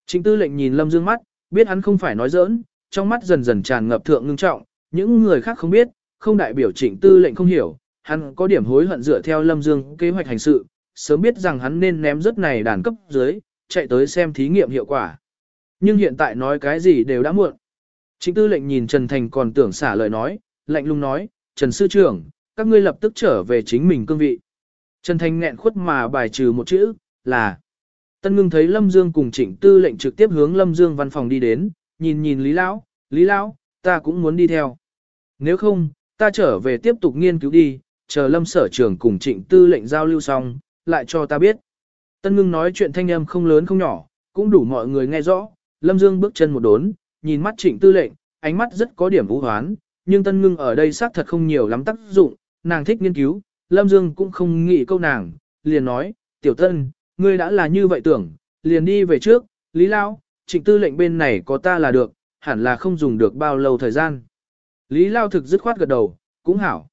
Chính tư lệnh nhìn Lâm Dương mắt, biết hắn không phải nói giỡn, trong mắt dần dần tràn ngập thượng ngưng trọng, những người khác không biết, không đại biểu trịnh tư lệnh không hiểu, hắn có điểm hối hận dựa theo Lâm Dương kế hoạch hành sự, sớm biết rằng hắn nên ném rất này đàn cấp dưới, chạy tới xem thí nghiệm hiệu quả. Nhưng hiện tại nói cái gì đều đã muộn. Chính tư lệnh nhìn Trần Thành còn tưởng xả lời nói, lạnh lùng nói, Trần Sư trưởng, các ngươi lập tức trở về chính mình cương vị. Trần Thành nghẹn khuất mà bài trừ một chữ, là. Tân ngưng thấy Lâm Dương cùng trịnh tư lệnh trực tiếp hướng Lâm Dương văn phòng đi đến, nhìn nhìn Lý Lão, Lý Lão, ta cũng muốn đi theo. Nếu không, ta trở về tiếp tục nghiên cứu đi, chờ Lâm sở trưởng cùng trịnh tư lệnh giao lưu xong, lại cho ta biết. Tân ngưng nói chuyện thanh âm không lớn không nhỏ, cũng đủ mọi người nghe rõ, Lâm Dương bước chân một đốn, nhìn mắt trịnh tư lệnh, ánh mắt rất có điểm vũ hoán, nhưng Tân ngưng ở đây xác thật không nhiều lắm tác dụng, nàng thích nghiên cứu, Lâm Dương cũng không nghĩ câu nàng, liền nói, tiểu tân, ngươi đã là như vậy tưởng, liền đi về trước, Lý Lao, trịnh tư lệnh bên này có ta là được, hẳn là không dùng được bao lâu thời gian. Lý Lao thực dứt khoát gật đầu, cũng hảo.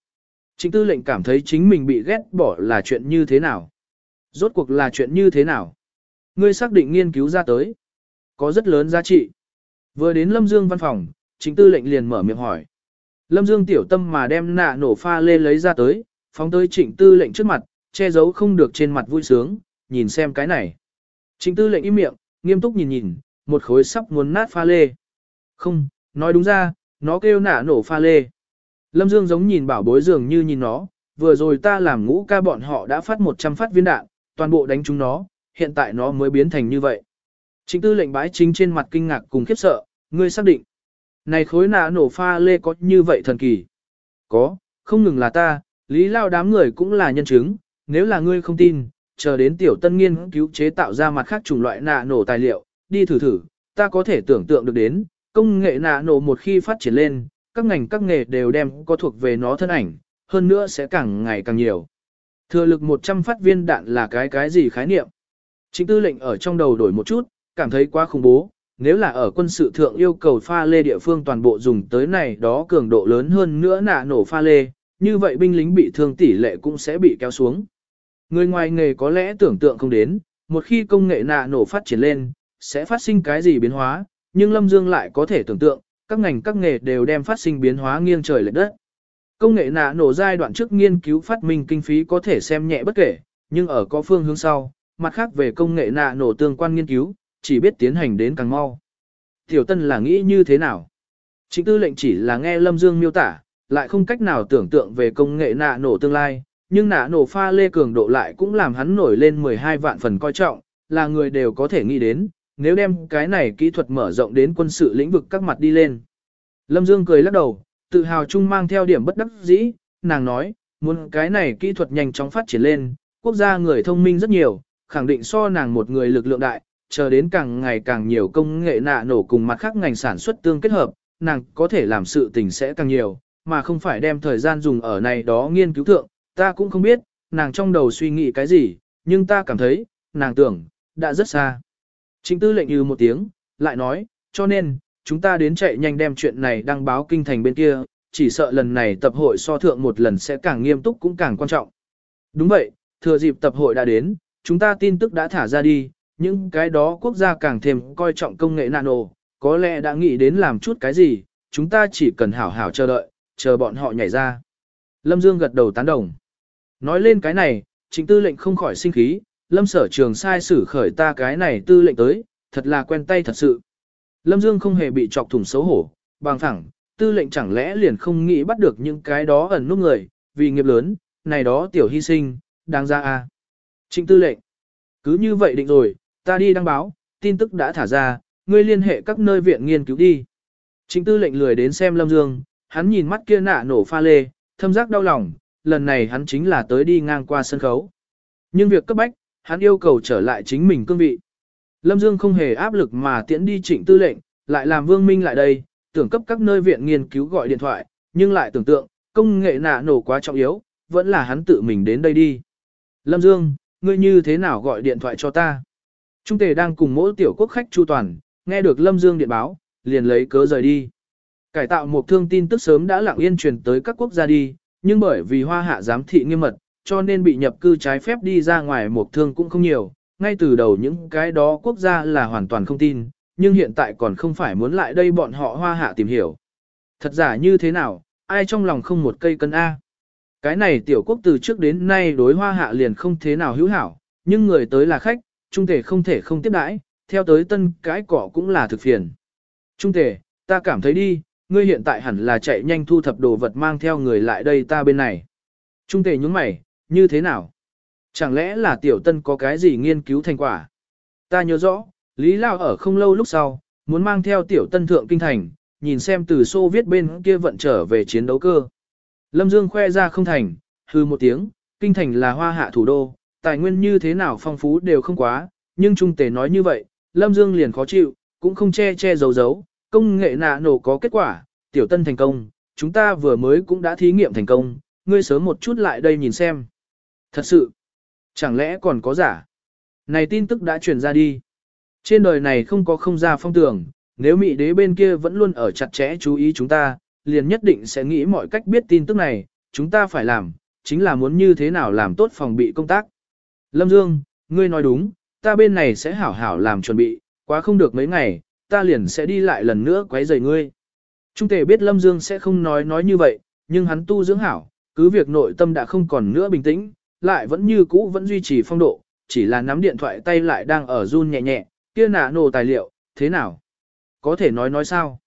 Trịnh tư lệnh cảm thấy chính mình bị ghét bỏ là chuyện như thế nào. Rốt cuộc là chuyện như thế nào? Ngươi xác định nghiên cứu ra tới. Có rất lớn giá trị. Vừa đến Lâm Dương văn phòng, chính tư lệnh liền mở miệng hỏi. Lâm Dương tiểu tâm mà đem nạ nổ pha lê lấy ra tới, phóng tới trịnh tư lệnh trước mặt, che giấu không được trên mặt vui sướng, nhìn xem cái này. Trịnh tư lệnh im miệng, nghiêm túc nhìn nhìn, một khối sắp muốn nát pha lê. Không, nói đúng ra, nó kêu nả nổ pha lê. Lâm Dương giống nhìn bảo bối dường như nhìn nó, vừa rồi ta làm ngũ ca bọn họ đã phát 100 phát viên đạn, toàn bộ đánh chúng nó, hiện tại nó mới biến thành như vậy. Trịnh tư lệnh bái chính trên mặt kinh ngạc cùng khiếp sợ, ngươi xác định. Này khối nạ nổ pha lê có như vậy thần kỳ. Có, không ngừng là ta, lý lao đám người cũng là nhân chứng, nếu là ngươi không tin, chờ đến tiểu tân nghiên cứu chế tạo ra mặt khác chủng loại nạ nổ tài liệu, đi thử thử, ta có thể tưởng tượng được đến, công nghệ nạ nổ một khi phát triển lên, các ngành các nghề đều đem có thuộc về nó thân ảnh, hơn nữa sẽ càng ngày càng nhiều. Thừa lực 100 phát viên đạn là cái cái gì khái niệm? Chính tư lệnh ở trong đầu đổi một chút, cảm thấy quá khủng bố, nếu là ở quân sự thượng yêu cầu pha lê địa phương toàn bộ dùng tới này đó cường độ lớn hơn nữa nạ nổ pha lê, như vậy binh lính bị thương tỷ lệ cũng sẽ bị kéo xuống. Người ngoài nghề có lẽ tưởng tượng không đến, một khi công nghệ nạ nổ phát triển lên, sẽ phát sinh cái gì biến hóa, nhưng Lâm Dương lại có thể tưởng tượng, các ngành các nghề đều đem phát sinh biến hóa nghiêng trời lệch đất. Công nghệ nạ nổ giai đoạn trước nghiên cứu phát minh kinh phí có thể xem nhẹ bất kể, nhưng ở có phương hướng sau, mặt khác về công nghệ nạ nổ tương quan nghiên cứu, chỉ biết tiến hành đến càng mau. Tiểu Tân là nghĩ như thế nào? Chính tư lệnh chỉ là nghe Lâm Dương miêu tả, lại không cách nào tưởng tượng về công nghệ nạ nổ tương lai, nhưng nạ nổ pha lê cường độ lại cũng làm hắn nổi lên 12 vạn phần coi trọng, là người đều có thể nghĩ đến, nếu đem cái này kỹ thuật mở rộng đến quân sự lĩnh vực các mặt đi lên. Lâm Dương cười lắc đầu, tự hào chung mang theo điểm bất đắc dĩ, nàng nói, muốn cái này kỹ thuật nhanh chóng phát triển lên, quốc gia người thông minh rất nhiều, khẳng định so nàng một người lực lượng đại, chờ đến càng ngày càng nhiều công nghệ nạ nổ cùng mặt khác ngành sản xuất tương kết hợp, nàng có thể làm sự tình sẽ càng nhiều, mà không phải đem thời gian dùng ở này đó nghiên cứu thượng, ta cũng không biết, nàng trong đầu suy nghĩ cái gì, nhưng ta cảm thấy, nàng tưởng, đã rất xa. Trịnh tư lệnh như một tiếng, lại nói, cho nên, chúng ta đến chạy nhanh đem chuyện này đăng báo kinh thành bên kia, chỉ sợ lần này tập hội so thượng một lần sẽ càng nghiêm túc cũng càng quan trọng. Đúng vậy, thừa dịp tập hội đã đến, chúng ta tin tức đã thả ra đi, những cái đó quốc gia càng thêm coi trọng công nghệ nano, có lẽ đã nghĩ đến làm chút cái gì, chúng ta chỉ cần hảo hảo chờ đợi, chờ bọn họ nhảy ra. Lâm Dương gật đầu tán đồng. Nói lên cái này, chính tư lệnh không khỏi sinh khí, Lâm sở trường sai xử khởi ta cái này tư lệnh tới, thật là quen tay thật sự. Lâm Dương không hề bị chọc thủng xấu hổ, bằng thẳng, tư lệnh chẳng lẽ liền không nghĩ bắt được những cái đó ẩn nút người, vì nghiệp lớn, này đó tiểu hy sinh, đáng ra a. À. Trịnh tư lệnh, cứ như vậy định rồi, ta đi đăng báo, tin tức đã thả ra, ngươi liên hệ các nơi viện nghiên cứu đi. Trịnh tư lệnh lười đến xem Lâm Dương, hắn nhìn mắt kia nạ nổ pha lê, thâm giác đau lòng, lần này hắn chính là tới đi ngang qua sân khấu. Nhưng việc cấp bách, hắn yêu cầu trở lại chính mình cương vị. Lâm Dương không hề áp lực mà tiễn đi trịnh tư lệnh, lại làm Vương Minh lại đây, tưởng cấp các nơi viện nghiên cứu gọi điện thoại, nhưng lại tưởng tượng, công nghệ nạ nổ quá trọng yếu, vẫn là hắn tự mình đến đây đi. Lâm Dương, ngươi như thế nào gọi điện thoại cho ta? Trung tề đang cùng mỗi tiểu quốc khách chu toàn, nghe được Lâm Dương điện báo, liền lấy cớ rời đi. Cải tạo một thương tin tức sớm đã lặng yên truyền tới các quốc gia đi, nhưng bởi vì hoa hạ giám thị nghiêm mật, cho nên bị nhập cư trái phép đi ra ngoài một thương cũng không nhiều, ngay từ đầu những cái đó quốc gia là hoàn toàn không tin, nhưng hiện tại còn không phải muốn lại đây bọn họ hoa hạ tìm hiểu. Thật giả như thế nào, ai trong lòng không một cây cân A. Cái này tiểu quốc từ trước đến nay đối hoa hạ liền không thế nào hữu hảo, nhưng người tới là khách, trung thể không thể không tiếp đãi, theo tới tân cái cỏ cũng là thực phiền. Trung thể, ta cảm thấy đi, ngươi hiện tại hẳn là chạy nhanh thu thập đồ vật mang theo người lại đây ta bên này. Trung Tề nhúng mày, như thế nào? Chẳng lẽ là tiểu tân có cái gì nghiên cứu thành quả? Ta nhớ rõ, Lý Lao ở không lâu lúc sau, muốn mang theo tiểu tân thượng kinh thành, nhìn xem từ xô viết bên kia vận trở về chiến đấu cơ. Lâm Dương khoe ra không thành, hư một tiếng, kinh thành là hoa hạ thủ đô, tài nguyên như thế nào phong phú đều không quá, nhưng trung tề nói như vậy, Lâm Dương liền khó chịu, cũng không che che giấu giấu, công nghệ nạ nổ có kết quả, tiểu tân thành công, chúng ta vừa mới cũng đã thí nghiệm thành công, ngươi sớm một chút lại đây nhìn xem. Thật sự, chẳng lẽ còn có giả? Này tin tức đã truyền ra đi. Trên đời này không có không ra phong tưởng, nếu Mỹ đế bên kia vẫn luôn ở chặt chẽ chú ý chúng ta, liền nhất định sẽ nghĩ mọi cách biết tin tức này, chúng ta phải làm, chính là muốn như thế nào làm tốt phòng bị công tác. Lâm Dương, ngươi nói đúng, ta bên này sẽ hảo hảo làm chuẩn bị, quá không được mấy ngày, ta liền sẽ đi lại lần nữa quấy rầy ngươi. Trung tề biết Lâm Dương sẽ không nói nói như vậy, nhưng hắn tu dưỡng hảo, cứ việc nội tâm đã không còn nữa bình tĩnh, lại vẫn như cũ vẫn duy trì phong độ, chỉ là nắm điện thoại tay lại đang ở run nhẹ nhẹ, kia nạ nổ tài liệu, thế nào? Có thể nói nói sao?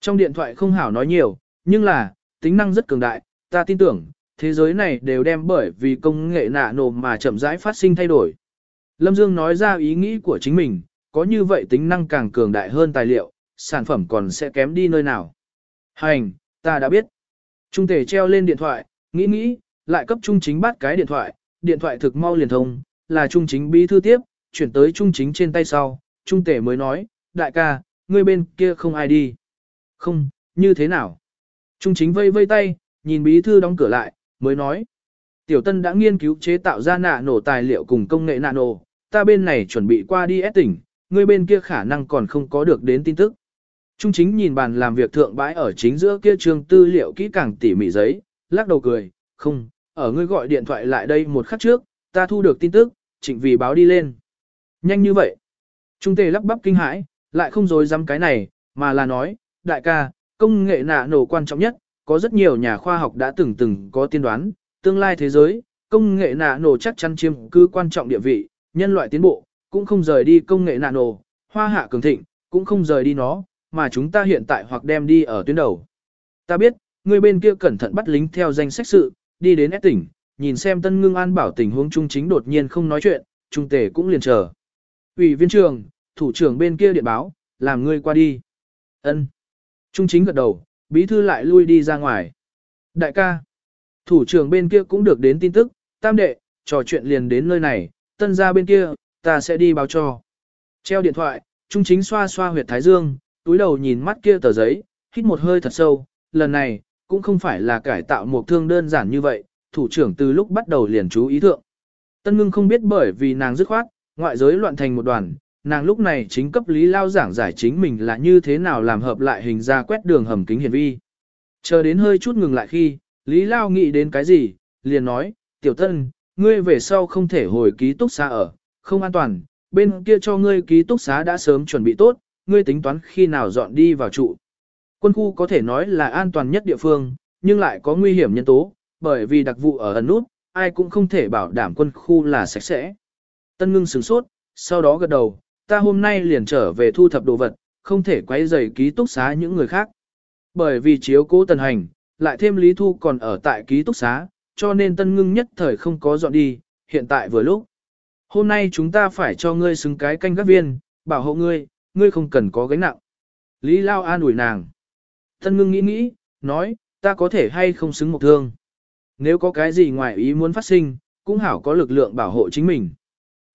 Trong điện thoại không hảo nói nhiều, nhưng là, tính năng rất cường đại, ta tin tưởng, thế giới này đều đem bởi vì công nghệ nạ nổ mà chậm rãi phát sinh thay đổi. Lâm Dương nói ra ý nghĩ của chính mình, có như vậy tính năng càng cường đại hơn tài liệu, sản phẩm còn sẽ kém đi nơi nào. Hành, ta đã biết. Trung tể treo lên điện thoại, nghĩ nghĩ, lại cấp trung chính bắt cái điện thoại, điện thoại thực mau liền thông, là trung chính bí thư tiếp, chuyển tới trung chính trên tay sau, trung tể mới nói, đại ca, ngươi bên kia không ai đi. Không, như thế nào? Trung chính vây vây tay, nhìn bí thư đóng cửa lại, mới nói. Tiểu Tân đã nghiên cứu chế tạo ra nạ nổ tài liệu cùng công nghệ nano, ta bên này chuẩn bị qua đi ép tỉnh, ngươi bên kia khả năng còn không có được đến tin tức. Trung chính nhìn bàn làm việc thượng bãi ở chính giữa kia trường tư liệu kỹ càng tỉ mỉ giấy, lắc đầu cười, không, ở ngươi gọi điện thoại lại đây một khắc trước, ta thu được tin tức, chỉnh vì báo đi lên. Nhanh như vậy. Trung tề lắp bắp kinh hãi, lại không dối dám cái này, mà là nói, đại ca, công nghệ nạ nổ quan trọng nhất, có rất nhiều nhà khoa học đã từng từng có tiên đoán, tương lai thế giới, công nghệ nạ nổ chắc chắn chiếm cứ quan trọng địa vị, nhân loại tiến bộ, cũng không rời đi công nghệ nano, hoa hạ cường thịnh, cũng không rời đi nó, mà chúng ta hiện tại hoặc đem đi ở tuyến đầu. Ta biết, người bên kia cẩn thận bắt lính theo danh sách sự, đi đến s tỉnh, nhìn xem tân ngưng an bảo tình huống trung chính đột nhiên không nói chuyện, trung tể cũng liền chờ. Ủy viên trường, thủ trưởng bên kia điện báo, làm ngươi qua đi. Ân. Trung chính gật đầu, bí thư lại lui đi ra ngoài. Đại ca. Thủ trưởng bên kia cũng được đến tin tức, tam đệ, trò chuyện liền đến nơi này, tân ra bên kia, ta sẽ đi báo cho. Treo điện thoại, Trung chính xoa xoa huyệt thái dương, túi đầu nhìn mắt kia tờ giấy, hít một hơi thật sâu, lần này, cũng không phải là cải tạo một thương đơn giản như vậy, thủ trưởng từ lúc bắt đầu liền chú ý thượng. Tân ngưng không biết bởi vì nàng dứt khoát, ngoại giới loạn thành một đoàn, nàng lúc này chính cấp lý lao giảng giải chính mình là như thế nào làm hợp lại hình ra quét đường hầm kính hiển vi. Chờ đến hơi chút ngừng lại khi, lý lao nghĩ đến cái gì, liền nói, tiểu tân, ngươi về sau không thể hồi ký túc xa ở, không an toàn, bên kia cho ngươi ký túc xá đã sớm chuẩn bị tốt, ngươi tính toán khi nào dọn đi vào trụ. Quân khu có thể nói là an toàn nhất địa phương, nhưng lại có nguy hiểm nhân tố, bởi vì đặc vụ ở ẩn nút, ai cũng không thể bảo đảm quân khu là sạch sẽ. Tân ngưng sửng sốt, sau đó gật đầu, ta hôm nay liền trở về thu thập đồ vật, không thể quay giày ký túc xá những người khác. Bởi vì chiếu cố tần hành, lại thêm Lý Thu còn ở tại ký túc xá, cho nên tân ngưng nhất thời không có dọn đi, hiện tại vừa lúc. Hôm nay chúng ta phải cho ngươi xứng cái canh gác viên, bảo hộ ngươi, ngươi không cần có gánh nặng. Lý Lao an ủi nàng. Tân ngưng nghĩ nghĩ, nói, ta có thể hay không xứng một thương. Nếu có cái gì ngoài ý muốn phát sinh, cũng hảo có lực lượng bảo hộ chính mình.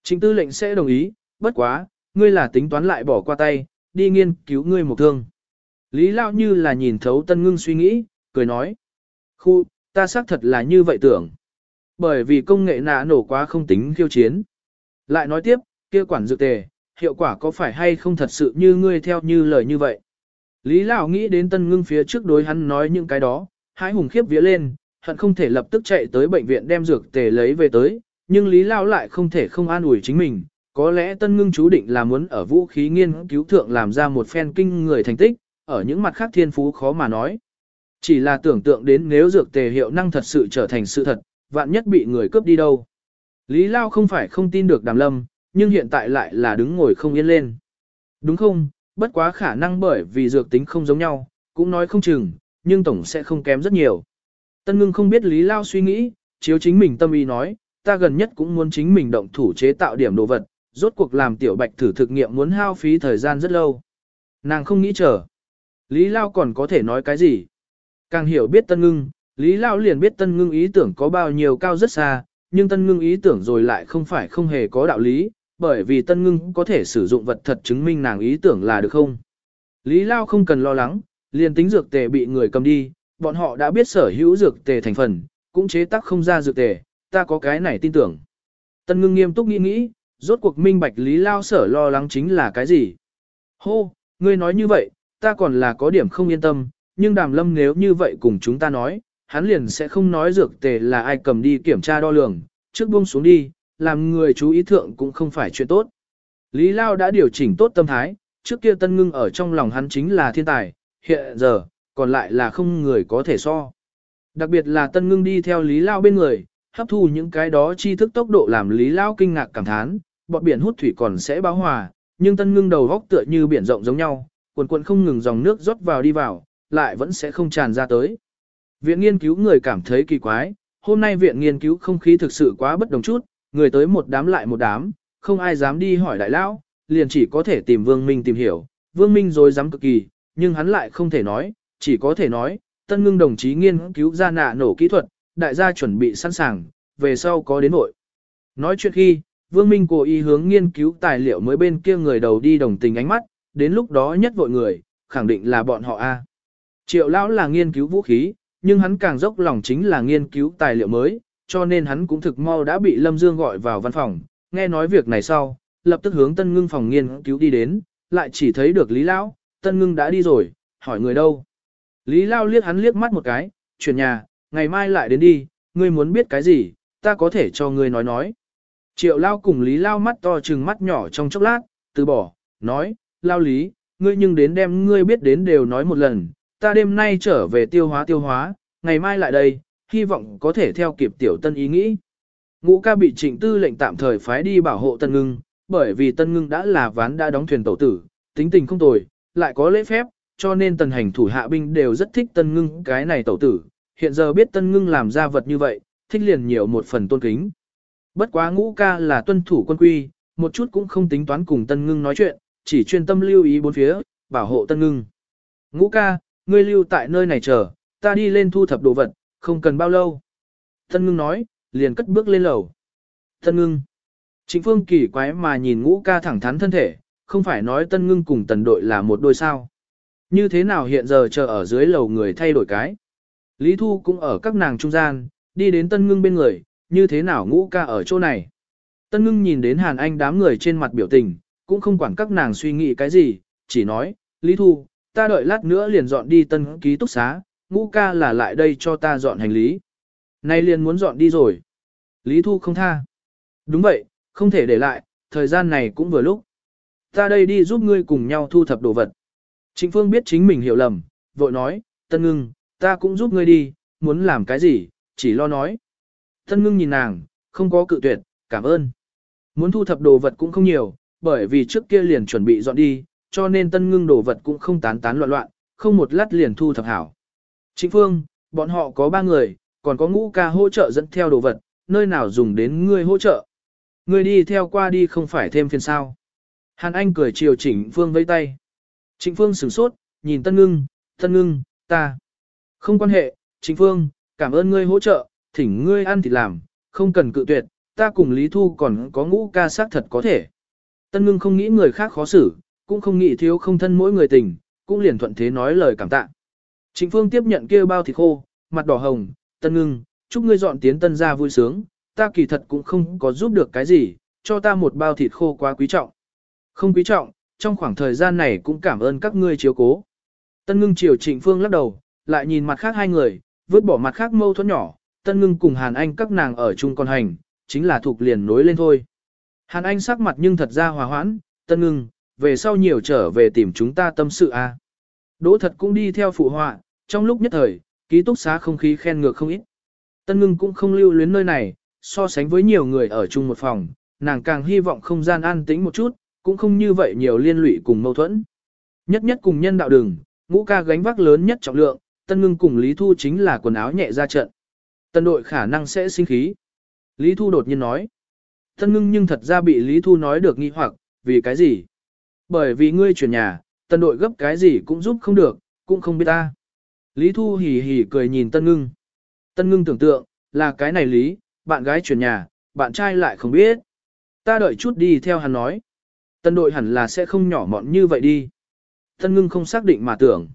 Chính tư lệnh sẽ đồng ý, bất quá, ngươi là tính toán lại bỏ qua tay, đi nghiên cứu ngươi một thương. Lý Lao như là nhìn thấu tân ngưng suy nghĩ, cười nói. Khu, ta xác thật là như vậy tưởng. Bởi vì công nghệ nạ nổ quá không tính khiêu chiến. Lại nói tiếp, kia quản dược tề, hiệu quả có phải hay không thật sự như ngươi theo như lời như vậy. Lý Lão nghĩ đến tân ngưng phía trước đối hắn nói những cái đó, hái hùng khiếp vía lên, hận không thể lập tức chạy tới bệnh viện đem dược tề lấy về tới, nhưng Lý Lão lại không thể không an ủi chính mình, có lẽ tân ngưng chú định là muốn ở vũ khí nghiên cứu thượng làm ra một phen kinh người thành tích, ở những mặt khác thiên phú khó mà nói. Chỉ là tưởng tượng đến nếu dược tề hiệu năng thật sự trở thành sự thật, vạn nhất bị người cướp đi đâu. Lý Lao không phải không tin được đàm lâm, nhưng hiện tại lại là đứng ngồi không yên lên. Đúng không, bất quá khả năng bởi vì dược tính không giống nhau, cũng nói không chừng, nhưng tổng sẽ không kém rất nhiều. Tân ngưng không biết Lý Lao suy nghĩ, chiếu chính mình tâm ý nói, ta gần nhất cũng muốn chính mình động thủ chế tạo điểm đồ vật, rốt cuộc làm tiểu bạch thử thực nghiệm muốn hao phí thời gian rất lâu. Nàng không nghĩ chờ. Lý Lao còn có thể nói cái gì? Càng hiểu biết tân ngưng, Lý Lao liền biết tân ngưng ý tưởng có bao nhiêu cao rất xa, nhưng tân ngưng ý tưởng rồi lại không phải không hề có đạo lý, bởi vì tân ngưng có thể sử dụng vật thật chứng minh nàng ý tưởng là được không. Lý Lao không cần lo lắng, liền tính dược tề bị người cầm đi, bọn họ đã biết sở hữu dược tề thành phần, cũng chế tác không ra dược tề, ta có cái này tin tưởng. Tân ngưng nghiêm túc nghĩ nghĩ, rốt cuộc minh bạch Lý Lao sở lo lắng chính là cái gì. Hô, ngươi nói như vậy, ta còn là có điểm không yên tâm, nhưng đàm lâm nếu như vậy cùng chúng ta nói, hắn liền sẽ không nói dược tề là ai cầm đi kiểm tra đo lường, trước buông xuống đi, làm người chú ý thượng cũng không phải chuyện tốt. Lý Lao đã điều chỉnh tốt tâm thái, trước kia tân ngưng ở trong lòng hắn chính là thiên tài, hiện giờ, còn lại là không người có thể so. Đặc biệt là tân ngưng đi theo Lý Lao bên người, hấp thu những cái đó tri thức tốc độ làm Lý Lao kinh ngạc cảm thán, bọt biển hút thủy còn sẽ báo hòa, nhưng tân ngưng đầu góc tựa như biển rộng giống nhau, cuồn cuộn không ngừng dòng nước rót vào đi vào, lại vẫn sẽ không tràn ra tới. Viện nghiên cứu người cảm thấy kỳ quái, hôm nay viện nghiên cứu không khí thực sự quá bất đồng chút, người tới một đám lại một đám, không ai dám đi hỏi đại lão, liền chỉ có thể tìm Vương Minh tìm hiểu. Vương Minh rồi dám cực kỳ, nhưng hắn lại không thể nói, chỉ có thể nói, tân ngưng đồng chí nghiên cứu ra nạ nổ kỹ thuật, đại gia chuẩn bị sẵn sàng, về sau có đến hội. Nói chuyện khi, Vương Minh cố ý hướng nghiên cứu tài liệu mới bên kia người đầu đi đồng tình ánh mắt, đến lúc đó nhất vội người, khẳng định là bọn họ A. Triệu lão là nghiên cứu vũ khí, nhưng hắn càng dốc lòng chính là nghiên cứu tài liệu mới, cho nên hắn cũng thực mau đã bị Lâm Dương gọi vào văn phòng, nghe nói việc này sau, lập tức hướng Tân Ngưng phòng nghiên cứu đi đến, lại chỉ thấy được Lý Lão, Tân Ngưng đã đi rồi, hỏi người đâu. Lý Lão liếc hắn liếc mắt một cái, chuyển nhà, ngày mai lại đến đi, ngươi muốn biết cái gì, ta có thể cho ngươi nói nói. Triệu Lao cùng Lý Lao mắt to trừng mắt nhỏ trong chốc lát, từ bỏ, nói, Lao Lý, ngươi nhưng đến đem ngươi biết đến đều nói một lần, ta đêm nay trở về tiêu hóa tiêu hóa, ngày mai lại đây, hy vọng có thể theo kịp tiểu tân ý nghĩ. Ngũ ca bị trịnh tư lệnh tạm thời phái đi bảo hộ tân ngưng, bởi vì tân ngưng đã là ván đã đóng thuyền tẩu tử, tính tình không tồi, lại có lễ phép, cho nên tần hành thủ hạ binh đều rất thích tân ngưng cái này tẩu tử. Hiện giờ biết tân ngưng làm ra vật như vậy, thích liền nhiều một phần tôn kính. Bất quá ngũ ca là tuân thủ quân quy, một chút cũng không tính toán cùng tân ngưng nói chuyện, chỉ chuyên tâm lưu ý bốn phía, bảo hộ tân ngưng. Ngũ ca, ngươi lưu tại nơi này chờ, ta đi lên thu thập đồ vật, không cần bao lâu. Tân ngưng nói, liền cất bước lên lầu. Tân ngưng. Trịnh phương kỳ quái mà nhìn ngũ ca thẳng thắn thân thể, không phải nói tân ngưng cùng tần đội là một đôi sao. Như thế nào hiện giờ chờ ở dưới lầu người thay đổi cái. Lý Thu cũng ở các nàng trung gian, đi đến tân ngưng bên người, như thế nào ngũ ca ở chỗ này. Tân ngưng nhìn đến Hàn Anh đám người trên mặt biểu tình, cũng không quản các nàng suy nghĩ cái gì, chỉ nói, Lý Thu, ta đợi lát nữa liền dọn đi tân ký túc xá, ngũ ca là lại đây cho ta dọn hành lý. Nay liền muốn dọn đi rồi. Lý Thu không tha. Đúng vậy, không thể để lại, thời gian này cũng vừa lúc. Ta đây đi giúp ngươi cùng nhau thu thập đồ vật. Trịnh Phương biết chính mình hiểu lầm, vội nói, Tân Ngưng, ta cũng giúp ngươi đi, muốn làm cái gì, chỉ lo nói. Tân Ngưng nhìn nàng, không có cự tuyệt, cảm ơn. Muốn thu thập đồ vật cũng không nhiều, bởi vì trước kia liền chuẩn bị dọn đi, cho nên Tân Ngưng đồ vật cũng không tán tán loạn loạn, không một lát liền thu thập hảo. Trịnh Phương, bọn họ có ba người, còn có ngũ ca hỗ trợ dẫn theo đồ vật, nơi nào dùng đến ngươi hỗ trợ. Ngươi đi theo qua đi không phải thêm phiền sao. Hàn Anh cười chiều Trịnh Phương vẫy tay. Trịnh Phương sửng sốt, nhìn Tân Ngưng, Tân Ngưng, ta. Không quan hệ, Trịnh Phương, cảm ơn ngươi hỗ trợ, thỉnh ngươi ăn thì làm, không cần cự tuyệt, ta cùng Lý Thu còn có ngũ ca xác thật có thể. Tân Ngưng không nghĩ người khác khó xử, cũng không nghĩ thiếu không thân mỗi người tình, cũng liền thuận thế nói lời cảm tạ. Trịnh Phương tiếp nhận kia bao thịt khô, mặt đỏ hồng, tân ngưng, chúc ngươi dọn tiến tân ra vui sướng, ta kỳ thật cũng không có giúp được cái gì, cho ta một bao thịt khô quá quý trọng. Không quý trọng, trong khoảng thời gian này cũng cảm ơn các ngươi chiếu cố. Tân ngưng chiều trịnh phương lắc đầu, lại nhìn mặt khác hai người, vứt bỏ mặt khác mâu thuẫn nhỏ, tân ngưng cùng Hàn Anh các nàng ở chung con hành, chính là thuộc liền nối lên thôi. Hàn Anh sắc mặt nhưng thật ra hòa hoãn, tân ngưng, về sau nhiều trở về tìm chúng ta tâm sự a. À. Đỗ thật cũng đi theo phụ họa, trong lúc nhất thời, ký túc xá không khí khen ngược không ít. Tân ngưng cũng không lưu luyến nơi này, so sánh với nhiều người ở chung một phòng, nàng càng hy vọng không gian an tĩnh một chút, cũng không như vậy nhiều liên lụy cùng mâu thuẫn. Nhất nhất cùng nhân đạo đường, ngũ ca gánh vác lớn nhất trọng lượng, tân ngưng cùng Lý Thu chính là quần áo nhẹ ra trận. Tân đội khả năng sẽ sinh khí. Lý Thu đột nhiên nói. Tân ngưng nhưng thật ra bị Lý Thu nói được nghi hoặc, vì cái gì? Bởi vì ngươi chuyển nhà, tân đội gấp cái gì cũng giúp không được, cũng không biết ta. Lý Thu hỉ hỉ cười nhìn tân ngưng. Tân ngưng tưởng tượng, là cái này Lý, bạn gái chuyển nhà, bạn trai lại không biết. Ta đợi chút đi theo hắn nói. Tân đội hẳn là sẽ không nhỏ mọn như vậy đi. Tân ngưng không xác định mà tưởng.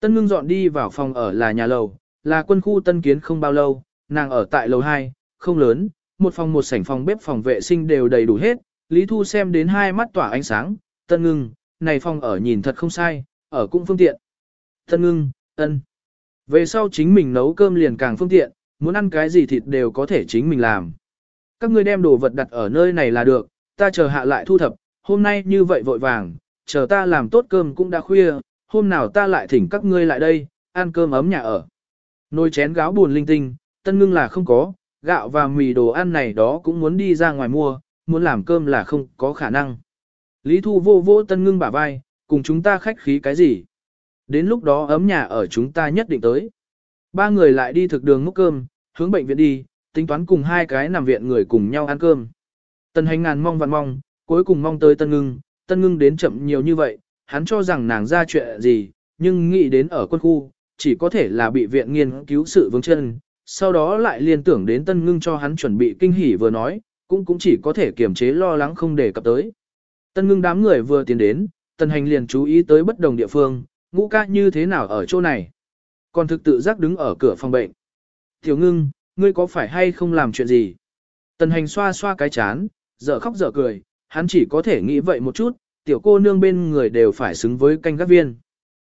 Tân ngưng dọn đi vào phòng ở là nhà lầu, là quân khu tân kiến không bao lâu, nàng ở tại lầu 2, không lớn, một phòng một sảnh phòng bếp phòng vệ sinh đều đầy đủ hết. Lý Thu xem đến hai mắt tỏa ánh sáng, tân ngưng, này phòng ở nhìn thật không sai, ở cũng phương tiện. Tân ngưng, ân. Về sau chính mình nấu cơm liền càng phương tiện, muốn ăn cái gì thịt đều có thể chính mình làm. Các ngươi đem đồ vật đặt ở nơi này là được, ta chờ hạ lại thu thập, hôm nay như vậy vội vàng, chờ ta làm tốt cơm cũng đã khuya, hôm nào ta lại thỉnh các ngươi lại đây, ăn cơm ấm nhà ở. Nồi chén gáo buồn linh tinh, tân ngưng là không có, gạo và mì đồ ăn này đó cũng muốn đi ra ngoài mua, muốn làm cơm là không có khả năng. Lý Thu vô vô tân ngưng bả vai, cùng chúng ta khách khí cái gì. Đến lúc đó ấm nhà ở chúng ta nhất định tới. Ba người lại đi thực đường múc cơm, hướng bệnh viện đi, tính toán cùng hai cái nằm viện người cùng nhau ăn cơm. Tân hành ngàn mong vạn mong, cuối cùng mong tới tân ngưng, tân ngưng đến chậm nhiều như vậy, hắn cho rằng nàng ra chuyện gì, nhưng nghĩ đến ở quân khu, chỉ có thể là bị viện nghiên cứu sự vướng chân, sau đó lại liên tưởng đến tân ngưng cho hắn chuẩn bị kinh hỉ vừa nói, cũng cũng chỉ có thể kiềm chế lo lắng không để cập tới. Tân ngưng đám người vừa tiến đến, tân hành liền chú ý tới bất đồng địa phương, ngũ ca như thế nào ở chỗ này. Còn thực tự giác đứng ở cửa phòng bệnh. Tiểu ngưng, ngươi có phải hay không làm chuyện gì? Tần hành xoa xoa cái chán, dở khóc dở cười, hắn chỉ có thể nghĩ vậy một chút, tiểu cô nương bên người đều phải xứng với canh gác viên.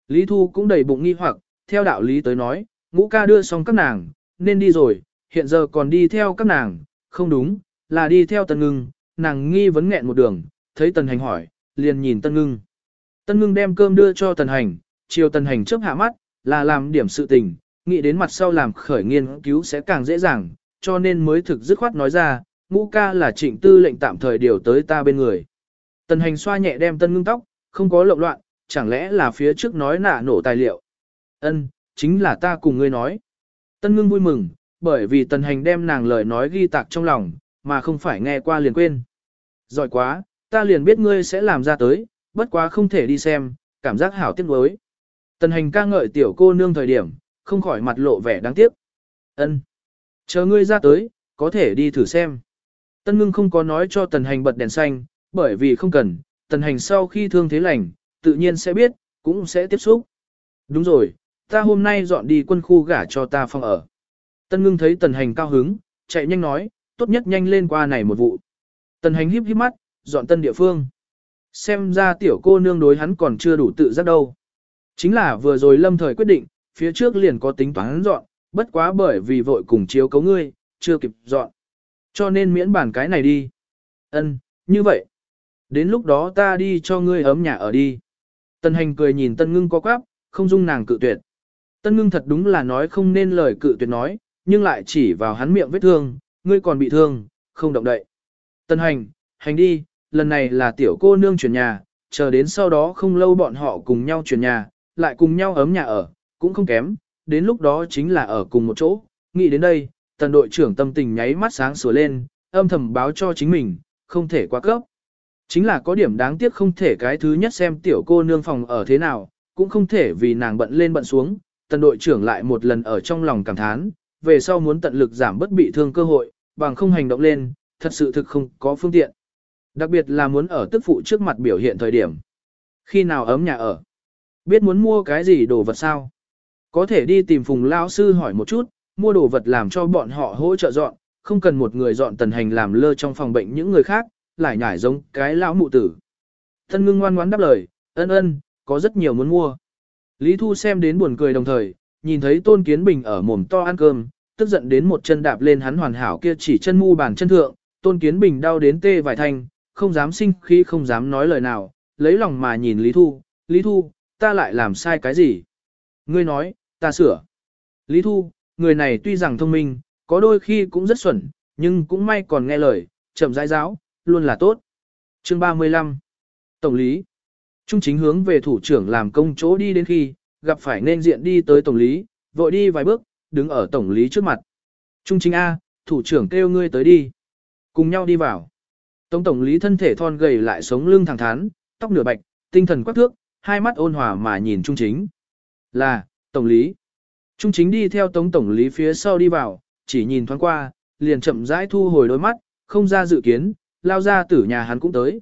Lý Thu cũng đầy bụng nghi hoặc, theo đạo lý tới nói, ngũ ca đưa xong các nàng, nên đi rồi, hiện giờ còn đi theo các nàng, không đúng, là đi theo tần ngưng, nàng nghi vấn nghẹn một đường, thấy tần hành hỏi, liền nhìn tân ngưng. Tân ngưng đem cơm đưa cho tần hành, chiều tần hành chớp hạ mắt, là làm điểm sự tình, nghĩ đến mặt sau làm khởi nghiên cứu sẽ càng dễ dàng, cho nên mới thực dứt khoát nói ra, ngũ ca là trịnh tư lệnh tạm thời điều tới ta bên người. Tần hành xoa nhẹ đem tân ngưng tóc, không có lộn loạn, chẳng lẽ là phía trước nói nả nổ tài liệu. Ân, chính là ta cùng ngươi nói. Tân ngưng vui mừng, bởi vì tần hành đem nàng lời nói ghi tạc trong lòng, mà không phải nghe qua liền quên. Giỏi quá, ta liền biết ngươi sẽ làm ra tới, bất quá không thể đi xem, cảm giác hảo tiếc nuối. Tần hành ca ngợi tiểu cô nương thời điểm, không khỏi mặt lộ vẻ đáng tiếc. Ân, Chờ ngươi ra tới, có thể đi thử xem. Tân ngưng không có nói cho tần hành bật đèn xanh, bởi vì không cần, tần hành sau khi thương thế lành, tự nhiên sẽ biết, cũng sẽ tiếp xúc. Đúng rồi, ta hôm nay dọn đi quân khu gả cho ta phòng ở. Tân ngưng thấy tần hành cao hứng, chạy nhanh nói, tốt nhất nhanh lên qua này một vụ. Tần hành híp híp mắt, dọn tân địa phương. Xem ra tiểu cô nương đối hắn còn chưa đủ tự giác đâu. Chính là vừa rồi lâm thời quyết định, phía trước liền có tính toán dọn, bất quá bởi vì vội cùng chiếu cấu ngươi, chưa kịp dọn. Cho nên miễn bản cái này đi. Ân, như vậy. Đến lúc đó ta đi cho ngươi ấm nhà ở đi. Tân hành cười nhìn tân ngưng có quáp, không dung nàng cự tuyệt. Tân ngưng thật đúng là nói không nên lời cự tuyệt nói, nhưng lại chỉ vào hắn miệng vết thương, ngươi còn bị thương, không động đậy. Tân hành, hành đi, lần này là tiểu cô nương chuyển nhà, chờ đến sau đó không lâu bọn họ cùng nhau chuyển nhà, lại cùng nhau ấm nhà ở, cũng không kém, đến lúc đó chính là ở cùng một chỗ. Nghĩ đến đây, tần đội trưởng tâm tình nháy mắt sáng sủa lên, âm thầm báo cho chính mình, không thể quá cấp. Chính là có điểm đáng tiếc không thể cái thứ nhất xem tiểu cô nương phòng ở thế nào, cũng không thể vì nàng bận lên bận xuống, tần đội trưởng lại một lần ở trong lòng cảm thán, về sau muốn tận lực giảm bất bị thương cơ hội, bằng không hành động lên, thật sự thực không có phương tiện. Đặc biệt là muốn ở tức phụ trước mặt biểu hiện thời điểm. Khi nào ấm nhà ở? Biết muốn mua cái gì đồ vật sao? Có thể đi tìm phùng lao sư hỏi một chút, mua đồ vật làm cho bọn họ hỗ trợ dọn, không cần một người dọn tần hành làm lơ trong phòng bệnh những người khác, lại nhải giống cái lão mụ tử. Thân ngưng ngoan ngoãn đáp lời, ân ân, có rất nhiều muốn mua. Lý Thu xem đến buồn cười đồng thời, nhìn thấy Tôn Kiến Bình ở mồm to ăn cơm, tức giận đến một chân đạp lên hắn hoàn hảo kia chỉ chân mu bàn chân thượng, Tôn Kiến Bình đau đến tê vài thanh, không dám sinh khí không dám nói lời nào, lấy lòng mà nhìn Lý Thu, Lý Thu, ta lại làm sai cái gì? Ngươi nói, ta sửa. Lý Thu, người này tuy rằng thông minh, có đôi khi cũng rất xuẩn, nhưng cũng may còn nghe lời, chậm rãi giáo, luôn là tốt. Chương 35 Tổng lý Trung chính hướng về thủ trưởng làm công chỗ đi đến khi, gặp phải nên diện đi tới tổng lý, vội đi vài bước, đứng ở tổng lý trước mặt. Trung chính A, thủ trưởng kêu ngươi tới đi. Cùng nhau đi vào. Tống tổng lý thân thể thon gầy lại sống lưng thẳng thắn, tóc nửa bạch, tinh thần quắc thước, hai mắt ôn hòa mà nhìn Trung Chính. Là, tổng lý. Trung Chính đi theo tống tổng lý phía sau đi vào, chỉ nhìn thoáng qua, liền chậm rãi thu hồi đôi mắt, không ra dự kiến, lao ra tử nhà hắn cũng tới.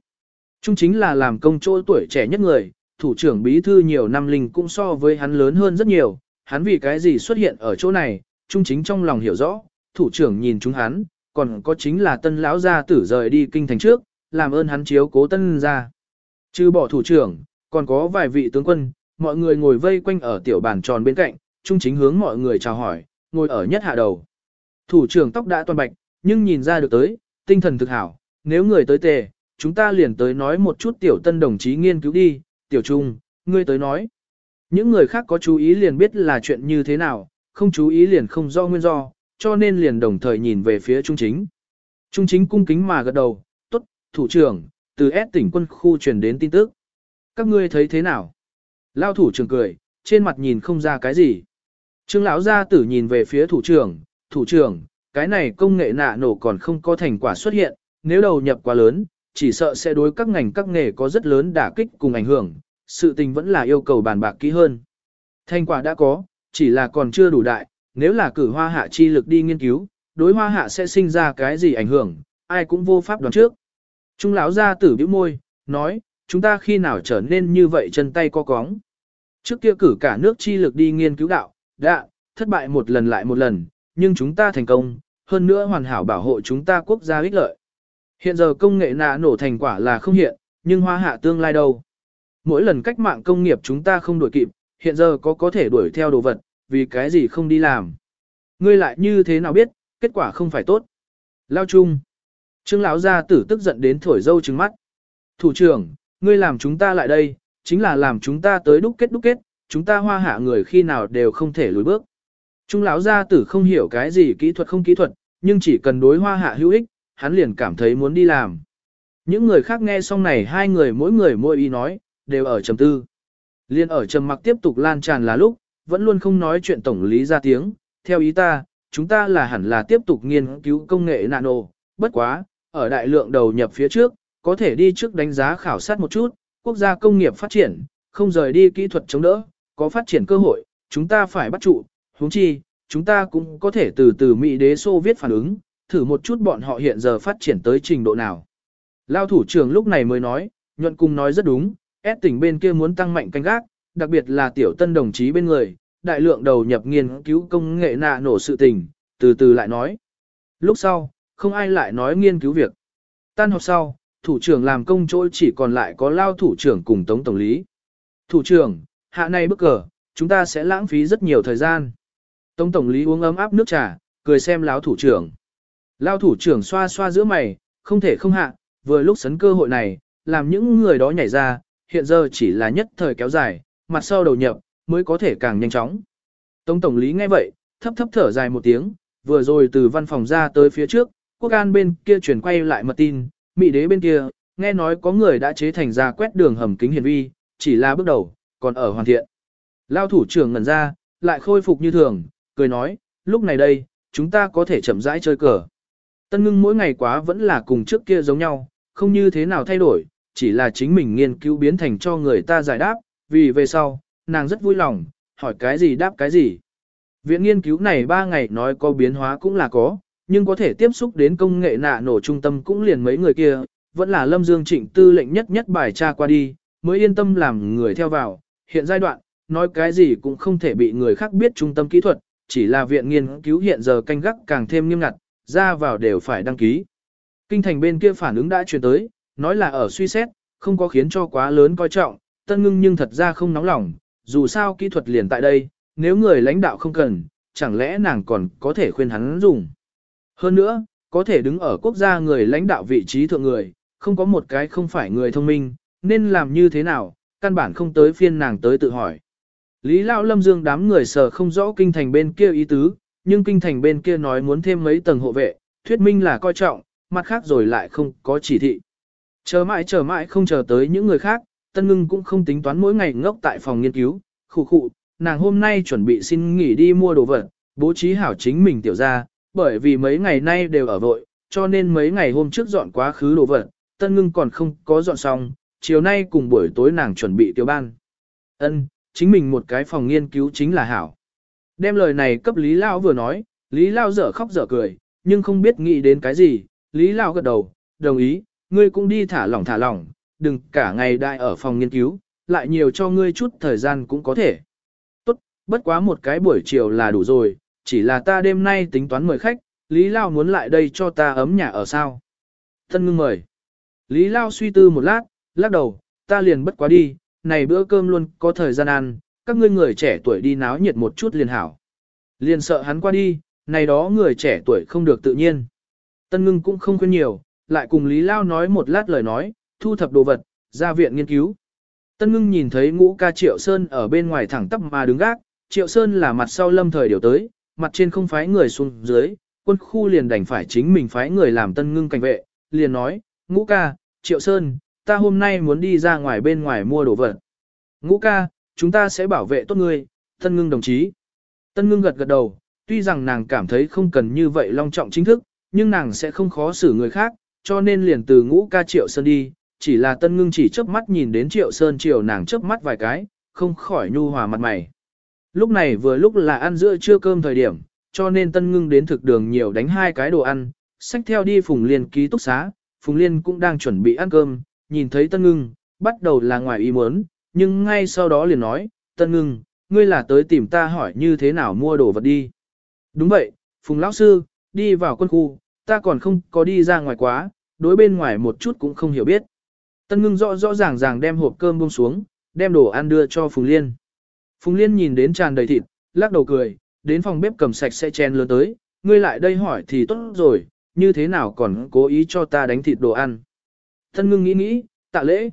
Trung Chính là làm công chỗ tuổi trẻ nhất người, thủ trưởng bí thư nhiều năm linh cũng so với hắn lớn hơn rất nhiều, hắn vì cái gì xuất hiện ở chỗ này, Trung Chính trong lòng hiểu rõ, thủ trưởng nhìn chúng hắn, còn có chính là tân lão gia tử rời đi kinh thành trước, làm ơn hắn chiếu cố tân gia. Trừ bỏ thủ trưởng, còn có vài vị tướng quân, mọi người ngồi vây quanh ở tiểu bàn tròn bên cạnh, trung chính hướng mọi người chào hỏi, ngồi ở nhất hạ đầu. Thủ trưởng tóc đã toàn bạch, nhưng nhìn ra được tới, tinh thần thực hảo, nếu người tới tề, chúng ta liền tới nói một chút tiểu tân đồng chí nghiên cứu đi, tiểu trung, ngươi tới nói. Những người khác có chú ý liền biết là chuyện như thế nào, không chú ý liền không do nguyên do, cho nên liền đồng thời nhìn về phía Trung Chính. Trung Chính cung kính mà gật đầu, tốt, thủ trưởng, từ S tỉnh quân khu truyền đến tin tức. Các ngươi thấy thế nào? Lao thủ trưởng cười, trên mặt nhìn không ra cái gì. Trương lão gia tử nhìn về phía thủ trưởng, thủ trưởng, cái này công nghệ nạ nổ còn không có thành quả xuất hiện, nếu đầu nhập quá lớn, chỉ sợ sẽ đối các ngành các nghề có rất lớn đả kích cùng ảnh hưởng, sự tình vẫn là yêu cầu bàn bạc kỹ hơn. Thành quả đã có, chỉ là còn chưa đủ đại, nếu là cử hoa hạ chi lực đi nghiên cứu, đối hoa hạ sẽ sinh ra cái gì ảnh hưởng, ai cũng vô pháp đoán trước. Trung lão gia tử bĩu môi, nói, chúng ta khi nào trở nên như vậy chân tay co cóng. Trước kia cử cả nước chi lực đi nghiên cứu đạo, đã, thất bại một lần lại một lần, nhưng chúng ta thành công, hơn nữa hoàn hảo bảo hộ chúng ta quốc gia ích lợi. Hiện giờ công nghệ nạ nổ thành quả là không hiện, nhưng hoa hạ tương lai đâu. Mỗi lần cách mạng công nghiệp chúng ta không đuổi kịp, hiện giờ có có thể đuổi theo đồ vật, vì cái gì không đi làm. Ngươi lại như thế nào biết, kết quả không phải tốt. Lao chung. Trương lão gia tử tức giận đến thổi dâu trừng mắt. Thủ trưởng, ngươi làm chúng ta lại đây, chính là làm chúng ta tới đúc kết đúc kết, chúng ta hoa hạ người khi nào đều không thể lùi bước. Trung lão gia tử không hiểu cái gì kỹ thuật không kỹ thuật, nhưng chỉ cần đối hoa hạ hữu ích, hắn liền cảm thấy muốn đi làm. Những người khác nghe xong này hai người mỗi người mỗi ý nói, đều ở trầm tư. Liên ở trầm mặc tiếp tục lan tràn là lúc, vẫn luôn không nói chuyện tổng lý ra tiếng, theo ý ta, chúng ta là hẳn là tiếp tục nghiên cứu công nghệ nano, bất quá, ở đại lượng đầu nhập phía trước, có thể đi trước đánh giá khảo sát một chút, quốc gia công nghiệp phát triển, không rời đi kỹ thuật chống đỡ, có phát triển cơ hội, chúng ta phải bắt trụ, huống chi, chúng ta cũng có thể từ từ Mỹ đế Xô viết phản ứng, thử một chút bọn họ hiện giờ phát triển tới trình độ nào. Lao thủ trưởng lúc này mới nói, nhuận cùng nói rất đúng, S tỉnh bên kia muốn tăng mạnh canh gác, đặc biệt là tiểu tân đồng chí bên người, đại lượng đầu nhập nghiên cứu công nghệ nạ nổ sự tình, từ từ lại nói. Lúc sau, không ai lại nói nghiên cứu việc. Tan học sau, thủ trưởng làm công chỗ chỉ còn lại có lao thủ trưởng cùng tống tổng lý. Thủ trưởng, hạ này bức cờ, chúng ta sẽ lãng phí rất nhiều thời gian. Tống tổng lý uống ấm áp nước trà, cười xem lão thủ trưởng. Lao thủ trưởng xoa xoa giữa mày, không thể không hạ, vừa lúc sấn cơ hội này, làm những người đó nhảy ra, hiện giờ chỉ là nhất thời kéo dài, mặt sau đầu nhập, mới có thể càng nhanh chóng. Tống tổng lý nghe vậy, thấp thấp thở dài một tiếng, vừa rồi từ văn phòng ra tới phía trước, quốc an bên kia chuyển quay lại mật tin, mỹ đế bên kia, nghe nói có người đã chế thành ra quét đường hầm kính hiển vi, chỉ là bước đầu, còn ở hoàn thiện. Lao thủ trưởng ngẩn ra, lại khôi phục như thường, cười nói, lúc này đây, chúng ta có thể chậm rãi chơi cờ. Tân ngưng mỗi ngày quá vẫn là cùng trước kia giống nhau, không như thế nào thay đổi, chỉ là chính mình nghiên cứu biến thành cho người ta giải đáp, vì về sau, nàng rất vui lòng, hỏi cái gì đáp cái gì. Viện nghiên cứu này 3 ngày nói có biến hóa cũng là có, nhưng có thể tiếp xúc đến công nghệ nạ nổ trung tâm cũng liền mấy người kia, vẫn là Lâm Dương Trịnh tư lệnh nhất nhất bài tra qua đi, mới yên tâm làm người theo vào. Hiện giai đoạn, nói cái gì cũng không thể bị người khác biết trung tâm kỹ thuật, chỉ là viện nghiên cứu hiện giờ canh gác càng thêm nghiêm ngặt, ra vào đều phải đăng ký. Kinh thành bên kia phản ứng đã truyền tới, nói là ở suy xét, không có khiến cho quá lớn coi trọng, tân ngưng nhưng thật ra không nóng lòng, dù sao kỹ thuật liền tại đây, nếu người lãnh đạo không cần, chẳng lẽ nàng còn có thể khuyên hắn dùng. Hơn nữa, có thể đứng ở quốc gia người lãnh đạo vị trí thượng người, không có một cái không phải người thông minh, nên làm như thế nào, căn bản không tới phiên nàng tới tự hỏi. Lý Lão Lâm Dương đám người sờ không rõ kinh thành bên kia ý tứ, nhưng kinh thành bên kia nói muốn thêm mấy tầng hộ vệ, thuyết minh là coi trọng, mặt khác rồi lại không có chỉ thị. Chờ mãi chờ mãi không chờ tới những người khác, Tân Ngưng cũng không tính toán mỗi ngày ngốc tại phòng nghiên cứu, khụ khụ, nàng hôm nay chuẩn bị xin nghỉ đi mua đồ vật, bố trí hảo chính mình tiểu ra, bởi vì mấy ngày nay đều ở vội, cho nên mấy ngày hôm trước dọn quá khứ đồ vật, tân ngưng còn không có dọn xong, chiều nay cùng buổi tối nàng chuẩn bị tiêu ban. Ân, chính mình một cái phòng nghiên cứu chính là hảo. Đem lời này cấp Lý Lao vừa nói, Lý Lao dở khóc dở cười, nhưng không biết nghĩ đến cái gì, Lý Lao gật đầu, đồng ý, ngươi cũng đi thả lỏng thả lỏng, đừng cả ngày đại ở phòng nghiên cứu, lại nhiều cho ngươi chút thời gian cũng có thể. Tốt, bất quá một cái buổi chiều là đủ rồi, chỉ là ta đêm nay tính toán mời khách, Lý Lao muốn lại đây cho ta ấm nhà ở sao. Thân ngưng mời. Lý Lao suy tư một lát, lắc đầu, ta liền bất quá đi, này bữa cơm luôn có thời gian ăn, các ngươi người trẻ tuổi đi náo nhiệt một chút liền hảo. Liền sợ hắn qua đi, này đó người trẻ tuổi không được tự nhiên. Tân ngưng cũng không khuyên nhiều, lại cùng Lý Lao nói một lát lời nói, thu thập đồ vật, ra viện nghiên cứu. Tân ngưng nhìn thấy ngũ ca Triệu Sơn ở bên ngoài thẳng tắp mà đứng gác, Triệu Sơn là mặt sau lâm thời điều tới, mặt trên không phái người xuống dưới, quân khu liền đành phải chính mình phái người làm tân ngưng cảnh vệ, liền nói, ngũ ca, Triệu Sơn, ta hôm nay muốn đi ra ngoài bên ngoài mua đồ vật. Ngũ ca, chúng ta sẽ bảo vệ tốt ngươi, tân ngưng đồng chí. Tân ngưng gật gật đầu, tuy rằng nàng cảm thấy không cần như vậy long trọng chính thức, nhưng nàng sẽ không khó xử người khác, cho nên liền từ ngũ ca Triệu Sơn đi, chỉ là tân ngưng chỉ chớp mắt nhìn đến Triệu Sơn triều nàng chớp mắt vài cái, không khỏi nhu hòa mặt mày. Lúc này vừa lúc là ăn giữa trưa cơm thời điểm, cho nên tân ngưng đến thực đường nhiều đánh hai cái đồ ăn, xách theo đi Phùng Liên ký túc xá, Phùng Liên cũng đang chuẩn bị ăn cơm, nhìn thấy tân ngưng, bắt đầu là ngoài ý muốn, nhưng ngay sau đó liền nói, tân ngưng, ngươi là tới tìm ta hỏi như thế nào mua đồ vật đi. Đúng vậy, Phùng Lão Sư, đi vào quân khu, ta còn không có đi ra ngoài quá, đối bên ngoài một chút cũng không hiểu biết. Tân ngưng rõ rõ ràng ràng đem hộp cơm buông xuống, đem đồ ăn đưa cho Phùng Liên. Phùng Liên nhìn đến tràn đầy thịt, lắc đầu cười, đến phòng bếp cầm sạch sẽ chen lớn tới, ngươi lại đây hỏi thì tốt rồi, như thế nào còn cố ý cho ta đánh thịt đồ ăn. Tân ngưng nghĩ nghĩ, tạ lễ.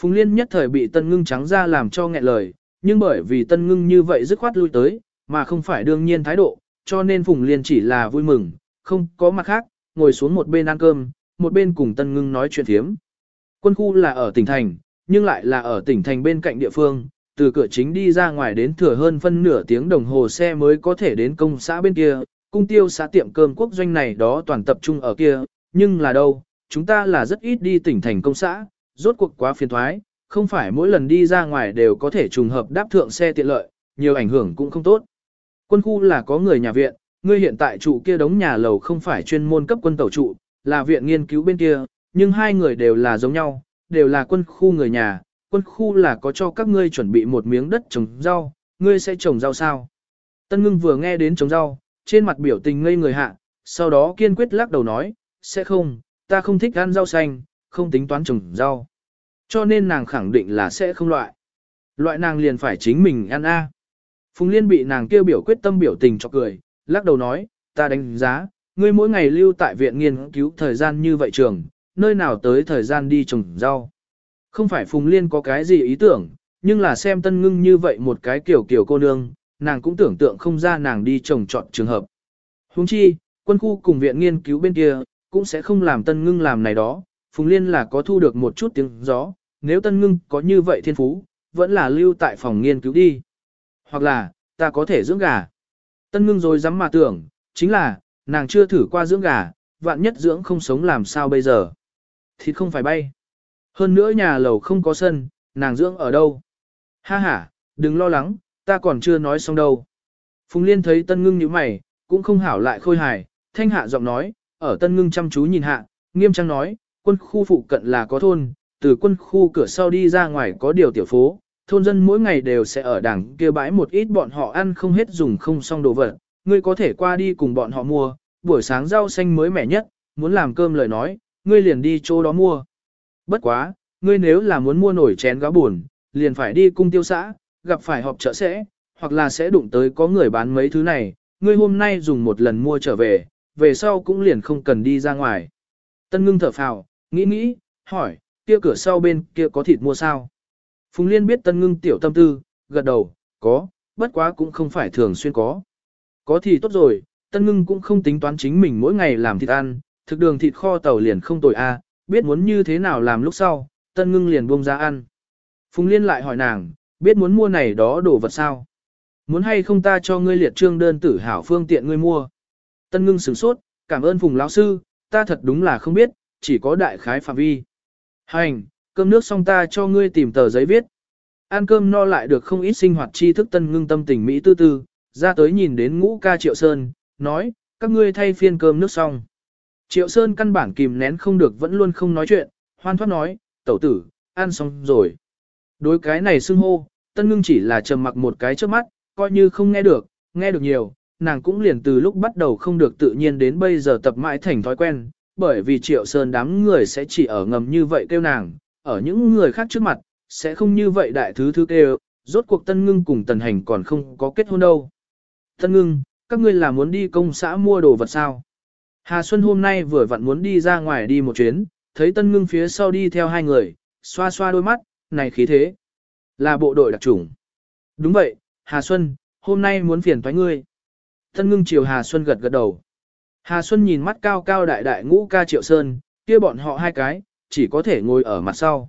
Phùng Liên nhất thời bị tân ngưng trắng ra làm cho nghẹn lời, nhưng bởi vì tân ngưng như vậy dứt khoát lui tới, mà không phải đương nhiên thái độ, cho nên Phùng Liên chỉ là vui mừng, không có mặt khác, ngồi xuống một bên ăn cơm, một bên cùng tân ngưng nói chuyện thiếm. Quân khu là ở tỉnh thành, nhưng lại là ở tỉnh thành bên cạnh địa phương, từ cửa chính đi ra ngoài đến thừa hơn phân nửa tiếng đồng hồ xe mới có thể đến công xã bên kia, cung tiêu xã tiệm cơm quốc doanh này đó toàn tập trung ở kia, nhưng là đâu, chúng ta là rất ít đi tỉnh thành công xã, rốt cuộc quá phiền thoái, không phải mỗi lần đi ra ngoài đều có thể trùng hợp đáp thượng xe tiện lợi, nhiều ảnh hưởng cũng không tốt. Quân khu là có người nhà viện, ngươi hiện tại trụ kia đống nhà lầu không phải chuyên môn cấp quân tàu trụ, là viện nghiên cứu bên kia, nhưng hai người đều là giống nhau, đều là quân khu người nhà, quân khu là có cho các ngươi chuẩn bị một miếng đất trồng rau, ngươi sẽ trồng rau sao? Tân ngưng vừa nghe đến trồng rau, trên mặt biểu tình ngây người hạ, sau đó kiên quyết lắc đầu nói, sẽ không, ta không thích ăn rau xanh, không tính toán trồng rau. Cho nên nàng khẳng định là sẽ không loại. Loại nàng liền phải chính mình ăn a. Phùng Liên bị nàng kêu biểu quyết tâm biểu tình cho cười, lắc đầu nói, ta đánh giá, ngươi mỗi ngày lưu tại viện nghiên cứu thời gian như vậy trường, nơi nào tới thời gian đi trồng rau. Không phải Phùng Liên có cái gì ý tưởng, nhưng là xem tân ngưng như vậy một cái kiểu kiểu cô nương, nàng cũng tưởng tượng không ra nàng đi trồng chọn trường hợp. Huống chi, quân khu cùng viện nghiên cứu bên kia, cũng sẽ không làm tân ngưng làm này đó, Phùng Liên là có thu được một chút tiếng gió, nếu tân ngưng có như vậy thiên phú, vẫn là lưu tại phòng nghiên cứu đi. Hoặc là, ta có thể dưỡng gà. Tân ngưng rồi dám mà tưởng, chính là, nàng chưa thử qua dưỡng gà, vạn nhất dưỡng không sống làm sao bây giờ. Thịt không phải bay. Hơn nữa nhà lầu không có sân, nàng dưỡng ở đâu. Ha ha, đừng lo lắng, ta còn chưa nói xong đâu. Phùng Liên thấy Tân Ngưng như mày, cũng không hảo lại khôi hài, thanh hạ giọng nói, ở Tân Ngưng chăm chú nhìn hạ, nghiêm trang nói, quân khu phụ cận là có thôn, từ quân khu cửa sau đi ra ngoài có điều tiểu phố, thôn dân mỗi ngày đều sẽ ở đằng kia bãi một ít bọn họ ăn không hết dùng không xong đồ vật, ngươi có thể qua đi cùng bọn họ mua, buổi sáng rau xanh mới mẻ nhất, muốn làm cơm lời nói, ngươi liền đi chỗ đó mua. Bất quá, ngươi nếu là muốn mua nổi chén gáo buồn, liền phải đi cung tiêu xã, gặp phải họp chợ sẽ, hoặc là sẽ đụng tới có người bán mấy thứ này, ngươi hôm nay dùng một lần mua trở về, về sau cũng liền không cần đi ra ngoài. Tân ngưng thở phào, nghĩ nghĩ, hỏi, kia cửa sau bên kia có thịt mua sao? Phùng Liên biết tân ngưng tiểu tâm tư, gật đầu, có, bất quá cũng không phải thường xuyên có. Có thì tốt rồi, tân ngưng cũng không tính toán chính mình mỗi ngày làm thịt ăn, thực đường thịt kho tàu liền không tồi a, biết muốn như thế nào làm lúc sau, tân ngưng liền buông ra ăn. Phùng Liên lại hỏi nàng, biết muốn mua này đó đồ vật sao? Muốn hay không ta cho ngươi liệt trương đơn tử hảo phương tiện ngươi mua? Tân ngưng sửng sốt, cảm ơn Phùng lão sư, ta thật đúng là không biết, chỉ có đại khái phạm vi. Hành, cơm nước xong ta cho ngươi tìm tờ giấy viết. Ăn cơm no lại được không ít sinh hoạt tri thức tân ngưng tâm tình Mỹ tư tư, ra tới nhìn đến ngũ ca Triệu Sơn, nói, các ngươi thay phiên cơm nước xong. Triệu Sơn căn bản kìm nén không được vẫn luôn không nói chuyện, hoan thoát nói, tẩu tử, ăn xong rồi. Đối cái này xưng hô, tân ngưng chỉ là trầm mặc một cái trước mắt, coi như không nghe được, nghe được nhiều, nàng cũng liền từ lúc bắt đầu không được tự nhiên đến bây giờ tập mãi thành thói quen, bởi vì Triệu Sơn đám người sẽ chỉ ở ngầm như vậy kêu nàng, ở những người khác trước mặt, sẽ không như vậy đại thứ thứ kêu, rốt cuộc Tân Ngưng cùng Tần Hành còn không có kết hôn đâu. Tân Ngưng, các ngươi là muốn đi công xã mua đồ vật sao? Hà Xuân hôm nay vừa vặn muốn đi ra ngoài đi một chuyến, thấy Tân Ngưng phía sau đi theo hai người, xoa xoa đôi mắt, này khí thế. Là bộ đội đặc chủng. Đúng vậy, Hà Xuân, hôm nay muốn phiền thoái ngươi. Tân Ngưng chiều Hà Xuân gật gật đầu. Hà Xuân nhìn mắt cao cao đại đại ngũ ca Triệu Sơn, kia bọn họ hai cái, chỉ có thể ngồi ở mặt sau.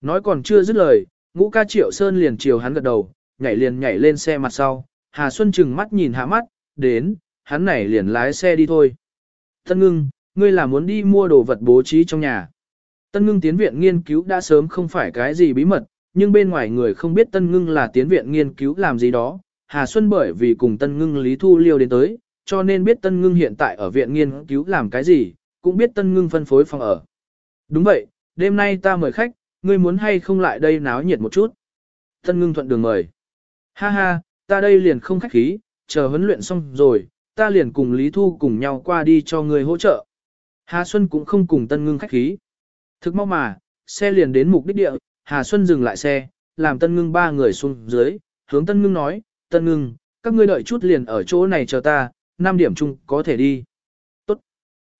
Nói còn chưa dứt lời, ngũ ca Triệu Sơn liền chiều hắn gật đầu, nhảy liền nhảy lên xe mặt sau. Hà Xuân chừng mắt nhìn hạ mắt, đến, hắn này liền lái xe đi thôi. Tân ngưng, ngươi là muốn đi mua đồ vật bố trí trong nhà. Tân ngưng tiến viện nghiên cứu đã sớm không phải cái gì bí mật, nhưng bên ngoài người không biết tân ngưng là tiến viện nghiên cứu làm gì đó. Hà Xuân bởi vì cùng tân ngưng Lý Thu Liêu đến tới, cho nên biết tân ngưng hiện tại ở viện nghiên cứu làm cái gì, cũng biết tân ngưng phân phối phòng ở. Đúng vậy, đêm nay ta mời khách, ngươi muốn hay không lại đây náo nhiệt một chút. Tân ngưng thuận đường mời. Ha ha, ta đây liền không khách khí, chờ huấn luyện xong rồi, ta liền cùng Lý Thu cùng nhau qua đi cho ngươi hỗ trợ. Hà Xuân cũng không cùng Tân Ngưng khách khí. Thực mau mà, xe liền đến mục đích địa, Hà Xuân dừng lại xe, làm Tân Ngưng ba người xuống dưới, hướng Tân Ngưng nói, Tân Ngưng, các ngươi đợi chút liền ở chỗ này chờ ta, 5 điểm chung có thể đi. Tốt.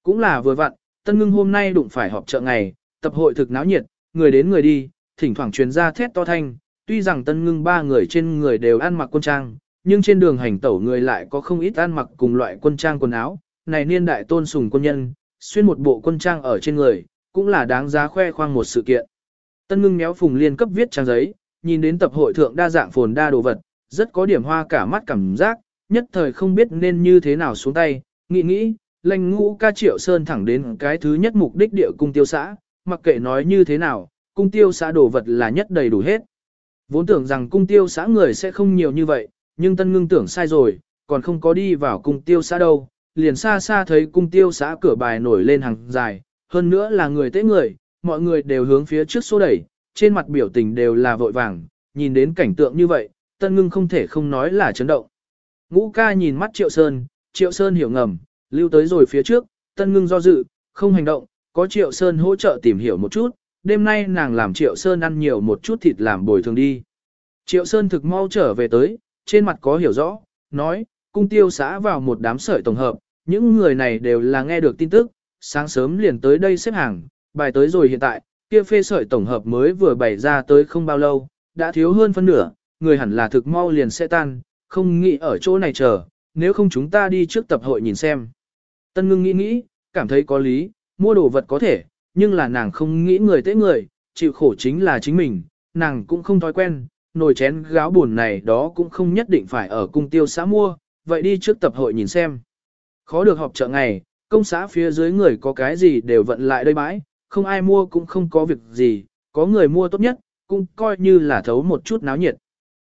Cũng là vừa vặn, Tân Ngưng hôm nay đụng phải họp chợ ngày, tập hội thực náo nhiệt, người đến người đi, thỉnh thoảng truyền ra thét to thanh, tuy rằng Tân Ngưng ba người trên người đều ăn mặc quân trang, nhưng trên đường hành tẩu người lại có không ít ăn mặc cùng loại quân trang quần áo, này niên đại tôn sùng quân nhân, xuyên một bộ quân trang ở trên người, cũng là đáng giá khoe khoang một sự kiện. Tân ngưng méo phùng liên cấp viết trang giấy, nhìn đến tập hội thượng đa dạng phồn đa đồ vật, rất có điểm hoa cả mắt cảm giác, nhất thời không biết nên như thế nào xuống tay, nghĩ nghĩ, lành ngũ ca triệu sơn thẳng đến cái thứ nhất mục đích địa cung tiêu xã, mặc kệ nói như thế nào, cung tiêu xã đồ vật là nhất đầy đủ hết. Vốn tưởng rằng cung tiêu xã người sẽ không nhiều như vậy, nhưng tân ngưng tưởng sai rồi, còn không có đi vào cung tiêu xã đâu, liền xa xa thấy cung tiêu xã cửa bài nổi lên hàng dài, hơn nữa là người tế người, mọi người đều hướng phía trước xô đẩy, trên mặt biểu tình đều là vội vàng, nhìn đến cảnh tượng như vậy, tân ngưng không thể không nói là chấn động. Ngũ ca nhìn mắt Triệu Sơn, Triệu Sơn hiểu ngầm, lưu tới rồi phía trước, tân ngưng do dự, không hành động, có Triệu Sơn hỗ trợ tìm hiểu một chút, đêm nay nàng làm Triệu Sơn ăn nhiều một chút thịt làm bồi thường đi. Triệu Sơn thực mau trở về tới, trên mặt có hiểu rõ, nói, cung tiêu xã vào một đám sợi tổng hợp, những người này đều là nghe được tin tức, sáng sớm liền tới đây xếp hàng, bài tới rồi hiện tại, kia phê sợi tổng hợp mới vừa bày ra tới không bao lâu, đã thiếu hơn phân nửa, người hẳn là thực mau liền sẽ tan, không nghĩ ở chỗ này chờ, nếu không chúng ta đi trước tập hội nhìn xem. Tân ngưng nghĩ nghĩ, cảm thấy có lý, mua đồ vật có thể, nhưng là nàng không nghĩ người tế người, chịu khổ chính là chính mình, nàng cũng không thói quen, nồi chén gáo buồn này đó cũng không nhất định phải ở cung tiêu xã mua, vậy đi trước tập hội nhìn xem. Khó được họp chợ ngày, công xã phía dưới người có cái gì đều vận lại đây bãi, không ai mua cũng không có việc gì, có người mua tốt nhất, cũng coi như là thấu một chút náo nhiệt.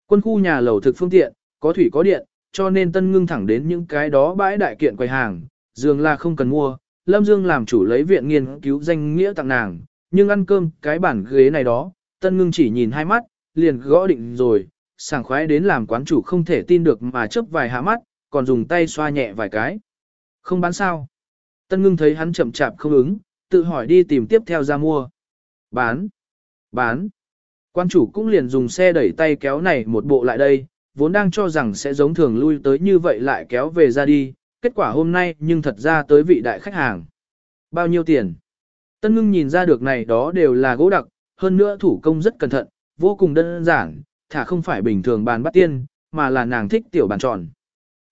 Quân khu nhà lầu thực phương tiện, có thủy có điện, cho nên tân ngưng thẳng đến những cái đó bãi đại kiện quầy hàng, dường là không cần mua, Lâm Dương làm chủ lấy viện nghiên cứu danh nghĩa tặng nàng, nhưng ăn cơm cái bản ghế này đó, tân ngưng chỉ nhìn hai mắt, liền gõ định rồi, sảng khoái đến làm quán chủ không thể tin được mà chớp vài hạ mắt, còn dùng tay xoa nhẹ vài cái. Không bán sao. Tân ngưng thấy hắn chậm chạp không ứng, tự hỏi đi tìm tiếp theo ra mua. Bán. Bán. Quan chủ cũng liền dùng xe đẩy tay kéo này một bộ lại đây, vốn đang cho rằng sẽ giống thường lui tới như vậy lại kéo về ra đi, kết quả hôm nay nhưng thật ra tới vị đại khách hàng. Bao nhiêu tiền? Tân ngưng nhìn ra được này đó đều là gỗ đặc, hơn nữa thủ công rất cẩn thận, vô cùng đơn giản, thả không phải bình thường bàn bắt tiên, mà là nàng thích tiểu bàn tròn.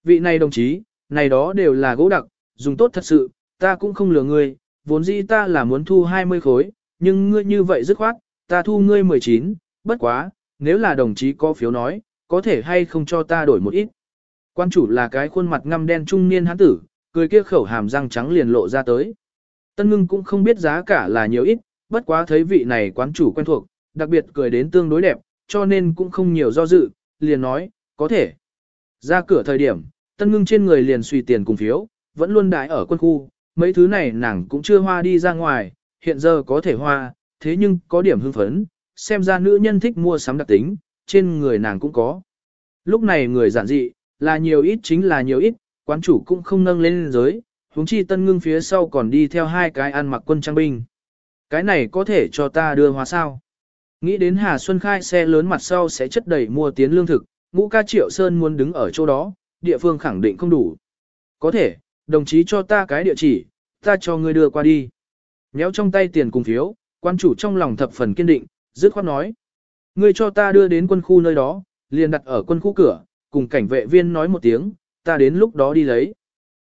Vị này đồng chí, này đó đều là gỗ đặc, dùng tốt thật sự, ta cũng không lừa ngươi, vốn dĩ ta là muốn thu 20 khối, nhưng ngươi như vậy dứt khoát, ta thu ngươi 19, bất quá, nếu là đồng chí có phiếu nói, có thể hay không cho ta đổi một ít. Quan chủ là cái khuôn mặt ngăm đen trung niên hán tử, cười kia khẩu hàm răng trắng liền lộ ra tới. Tân ngưng cũng không biết giá cả là nhiều ít, bất quá thấy vị này quán chủ quen thuộc, đặc biệt cười đến tương đối đẹp, cho nên cũng không nhiều do dự, liền nói, có thể. Ra cửa thời điểm, tân ngưng trên người liền suy tiền cùng phiếu, vẫn luôn đại ở quân khu, mấy thứ này nàng cũng chưa hoa đi ra ngoài, hiện giờ có thể hoa, thế nhưng có điểm hưng phấn, xem ra nữ nhân thích mua sắm đặc tính, trên người nàng cũng có. Lúc này người giản dị, là nhiều ít chính là nhiều ít, quán chủ cũng không nâng lên giới, huống chi tân ngưng phía sau còn đi theo hai cái ăn mặc quân trang binh. Cái này có thể cho ta đưa hoa sao? Nghĩ đến Hà Xuân khai xe lớn mặt sau sẽ chất đầy mua tiến lương thực, ngũ ca triệu sơn muốn đứng ở chỗ đó, địa phương khẳng định không đủ. Có thể, đồng chí cho ta cái địa chỉ, ta cho ngươi đưa qua đi. Nhéo trong tay tiền cùng phiếu, quan chủ trong lòng thập phần kiên định, dứt khoát nói. Ngươi cho ta đưa đến quân khu nơi đó, liền đặt ở quân khu cửa, cùng cảnh vệ viên nói một tiếng, ta đến lúc đó đi lấy.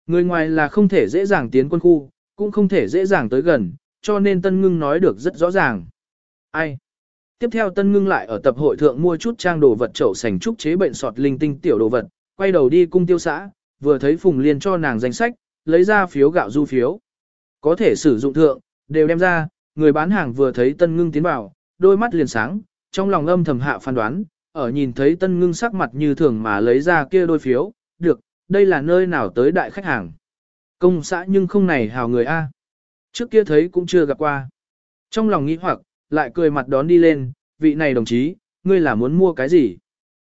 Người ngoài là không thể dễ dàng tiến quân khu, cũng không thể dễ dàng tới gần, cho nên Tân Ngưng nói được rất rõ ràng. Ai? Tiếp theo Tân Ngưng lại ở tập hội thượng mua chút trang đồ vật chậu sành trúc chế bệnh sọt linh tinh tiểu đồ vật, quay đầu đi cung tiêu xã, vừa thấy Phùng Liên cho nàng danh sách, lấy ra phiếu gạo du phiếu. Có thể sử dụng thượng, đều đem ra, người bán hàng vừa thấy Tân Ngưng tiến vào, đôi mắt liền sáng, trong lòng âm thầm hạ phán đoán, ở nhìn thấy Tân Ngưng sắc mặt như thường mà lấy ra kia đôi phiếu, được, đây là nơi nào tới đại khách hàng. Công xã nhưng không này hào người A. Trước kia thấy cũng chưa gặp qua. Trong lòng nghĩ hoặc, lại cười mặt đón đi lên, vị này đồng chí, ngươi là muốn mua cái gì?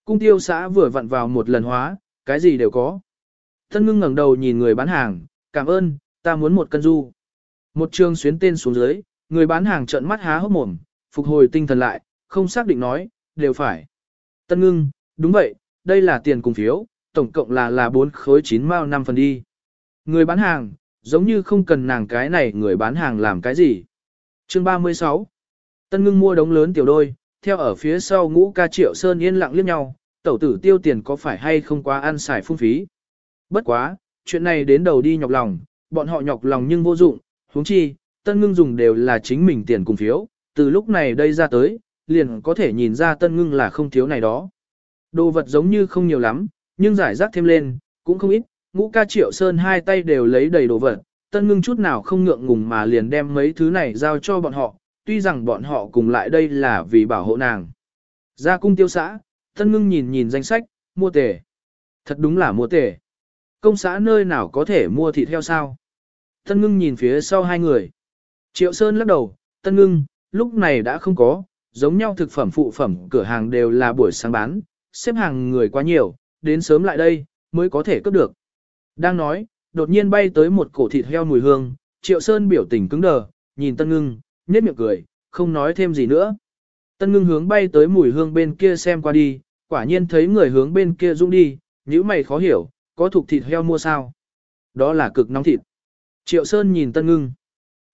Cung tiêu xã vừa vặn vào một lần hóa, cái gì đều có. Tân ngưng ngẩng đầu nhìn người bán hàng, cảm ơn, ta muốn một cân du. Một trường xuyến tên xuống dưới, người bán hàng trợn mắt há hốc mồm, phục hồi tinh thần lại, không xác định nói, đều phải. Tân ngưng, đúng vậy, đây là tiền cùng phiếu, tổng cộng là là 4 khối 9 mao 5 phần đi. Người bán hàng, giống như không cần nàng cái này người bán hàng làm cái gì. Chương 36 Tân ngưng mua đống lớn tiểu đôi, theo ở phía sau ngũ ca triệu sơn yên lặng liếc nhau, tẩu tử tiêu tiền có phải hay không quá ăn xài phung phí. Bất quá, chuyện này đến đầu đi nhọc lòng, bọn họ nhọc lòng nhưng vô dụng, huống chi, tân ngưng dùng đều là chính mình tiền cùng phiếu, từ lúc này đây ra tới, liền có thể nhìn ra tân ngưng là không thiếu này đó. Đồ vật giống như không nhiều lắm, nhưng giải rác thêm lên, cũng không ít, ngũ ca triệu sơn hai tay đều lấy đầy đồ vật, tân ngưng chút nào không ngượng ngùng mà liền đem mấy thứ này giao cho bọn họ, tuy rằng bọn họ cùng lại đây là vì bảo hộ nàng. Ra cung tiêu xã, tân ngưng nhìn nhìn danh sách, mua tể. Thật đúng là mua tể. Công xã nơi nào có thể mua thịt heo sao? Tân ngưng nhìn phía sau hai người. Triệu Sơn lắc đầu, tân ngưng, lúc này đã không có, giống nhau thực phẩm phụ phẩm cửa hàng đều là buổi sáng bán, xếp hàng người quá nhiều, đến sớm lại đây, mới có thể cướp được. Đang nói, đột nhiên bay tới một cổ thịt heo mùi hương, Triệu Sơn biểu tình cứng đờ, nhìn Tân Ngưng, nhếch miệng cười, không nói thêm gì nữa. Tân Ngưng hướng bay tới mùi hương bên kia xem qua đi, quả nhiên thấy người hướng bên kia rung đi, nhữ mày khó hiểu, có thuộc thịt heo mua sao? Đó là cực nóng thịt. Triệu Sơn nhìn Tân Ngưng.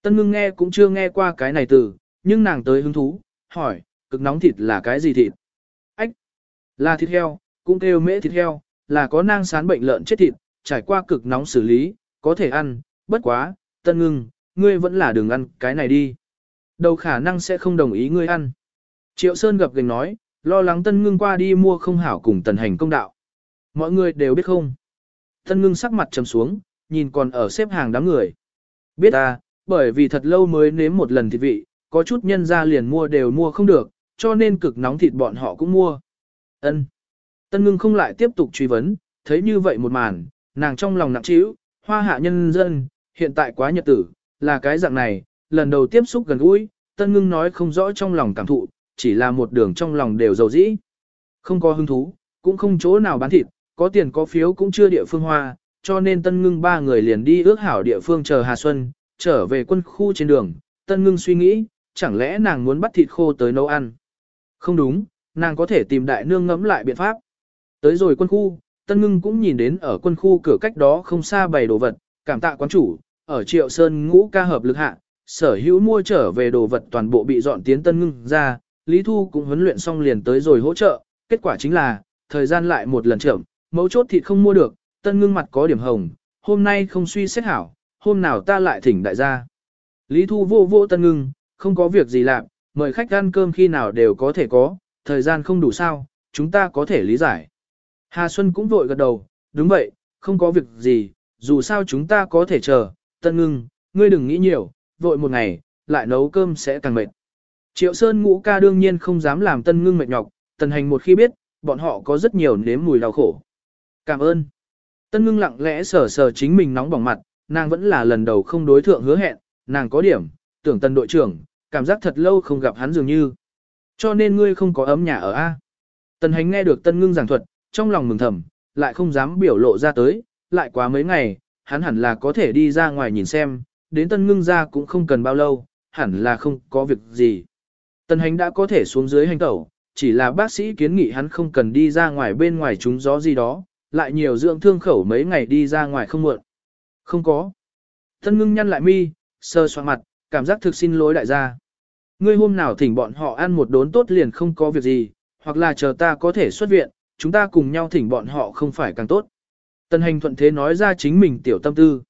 Tân Ngưng nghe cũng chưa nghe qua cái này từ, nhưng nàng tới hứng thú, hỏi, cực nóng thịt là cái gì thịt? Ách! Là thịt heo, cũng kêu mễ thịt heo, là có nang sán bệnh lợn chết thịt, trải qua cực nóng xử lý, có thể ăn, bất quá, tân ngưng, ngươi vẫn là đừng ăn cái này đi. Đầu khả năng sẽ không đồng ý ngươi ăn. Triệu Sơn gặp gành nói, lo lắng tân ngưng qua đi mua không hảo cùng tần hành công đạo. Mọi người đều biết không. Tân ngưng sắc mặt trầm xuống, nhìn còn ở xếp hàng đám người. Biết à, bởi vì thật lâu mới nếm một lần thịt vị, có chút nhân ra liền mua đều mua không được, cho nên cực nóng thịt bọn họ cũng mua. Ân. Tân ngưng không lại tiếp tục truy vấn, thấy như vậy một màn, nàng trong lòng nặng trĩu, hoa hạ nhân dân, hiện tại quá nhật tử, là cái dạng này, lần đầu tiếp xúc gần gũi, tân ngưng nói không rõ trong lòng cảm thụ, chỉ là một đường trong lòng đều dầu dĩ. Không có hứng thú, cũng không chỗ nào bán thịt, có tiền có phiếu cũng chưa địa phương hoa, cho nên tân ngưng ba người liền đi ước hảo địa phương chờ Hà Xuân, trở về quân khu trên đường, tân ngưng suy nghĩ, chẳng lẽ nàng muốn bắt thịt khô tới nấu ăn. Không đúng, nàng có thể tìm đại nương ngẫm lại biện pháp. Tới rồi quân khu, Tân Ngưng cũng nhìn đến ở quân khu cửa cách đó không xa bày đồ vật, cảm tạ quán chủ, ở Triệu Sơn ngũ ca hợp lực hạ, sở hữu mua trở về đồ vật toàn bộ bị dọn tiến Tân Ngưng ra, Lý Thu cũng huấn luyện xong liền tới rồi hỗ trợ, kết quả chính là, thời gian lại một lần chậm, mấu chốt thịt không mua được, Tân Ngưng mặt có điểm hồng, hôm nay không suy xét hảo, hôm nào ta lại thỉnh đại gia. Lý Thu vô vô Tân Ngưng, không có việc gì làm, mời khách ăn cơm khi nào đều có thể có, thời gian không đủ sao, chúng ta có thể lý giải. Hà Xuân cũng vội gật đầu, đúng vậy, không có việc gì, dù sao chúng ta có thể chờ, tân ngưng, ngươi đừng nghĩ nhiều, vội một ngày, lại nấu cơm sẽ càng mệt. Triệu Sơn ngũ ca đương nhiên không dám làm tân ngưng mệt nhọc, tần hành một khi biết, bọn họ có rất nhiều nếm mùi đau khổ. Cảm ơn. Tân ngưng lặng lẽ sờ sờ chính mình nóng bỏng mặt, nàng vẫn là lần đầu không đối thượng hứa hẹn, nàng có điểm, tưởng tân đội trưởng, cảm giác thật lâu không gặp hắn dường như. Cho nên ngươi không có ấm nhà ở A. Tần hành nghe được tân ngưng giảng thuật, trong lòng mừng thầm, lại không dám biểu lộ ra tới, lại quá mấy ngày, hắn hẳn là có thể đi ra ngoài nhìn xem, đến tân ngưng ra cũng không cần bao lâu, hẳn là không có việc gì. Tân hành đã có thể xuống dưới hành tẩu, chỉ là bác sĩ kiến nghị hắn không cần đi ra ngoài bên ngoài trúng gió gì đó, lại nhiều dưỡng thương khẩu mấy ngày đi ra ngoài không muộn. Không có. Tân ngưng nhăn lại mi, sơ soạn mặt, cảm giác thực xin lỗi đại gia. Ngươi hôm nào thỉnh bọn họ ăn một đốn tốt liền không có việc gì, hoặc là chờ ta có thể xuất viện, chúng ta cùng nhau thỉnh bọn họ không phải càng tốt. Tân hành thuận thế nói ra chính mình tiểu tâm tư.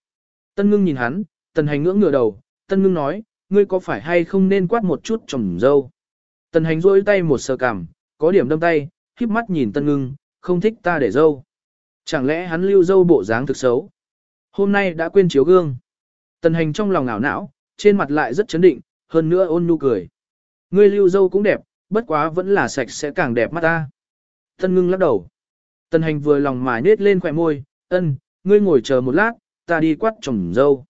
Tân ngưng nhìn hắn, tần hành ngưỡng ngửa đầu, tân ngưng nói, ngươi có phải hay không nên quát một chút trồng dâu. Tần hành rôi tay một sờ cảm, có điểm đâm tay, híp mắt nhìn tân ngưng, không thích ta để dâu. Chẳng lẽ hắn lưu dâu bộ dáng thực xấu? Hôm nay đã quên chiếu gương. Tần hành trong lòng ngảo não, trên mặt lại rất chấn định, hơn nữa ôn nhu cười. Ngươi lưu dâu cũng đẹp, bất quá vẫn là sạch sẽ càng đẹp mắt ta. Tân ngưng lắc đầu. Tần hành vừa lòng mà nết lên khỏe môi, ân, ngươi ngồi chờ một lát, ta đi quát trồng dâu.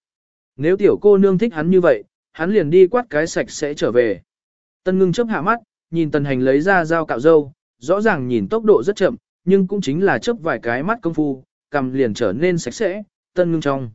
Nếu tiểu cô nương thích hắn như vậy, hắn liền đi quát cái sạch sẽ trở về. Tân ngưng chớp hạ mắt, nhìn tần hành lấy ra dao cạo dâu, rõ ràng nhìn tốc độ rất chậm, nhưng cũng chính là chớp vài cái mắt công phu, cầm liền trở nên sạch sẽ, tân ngưng trong.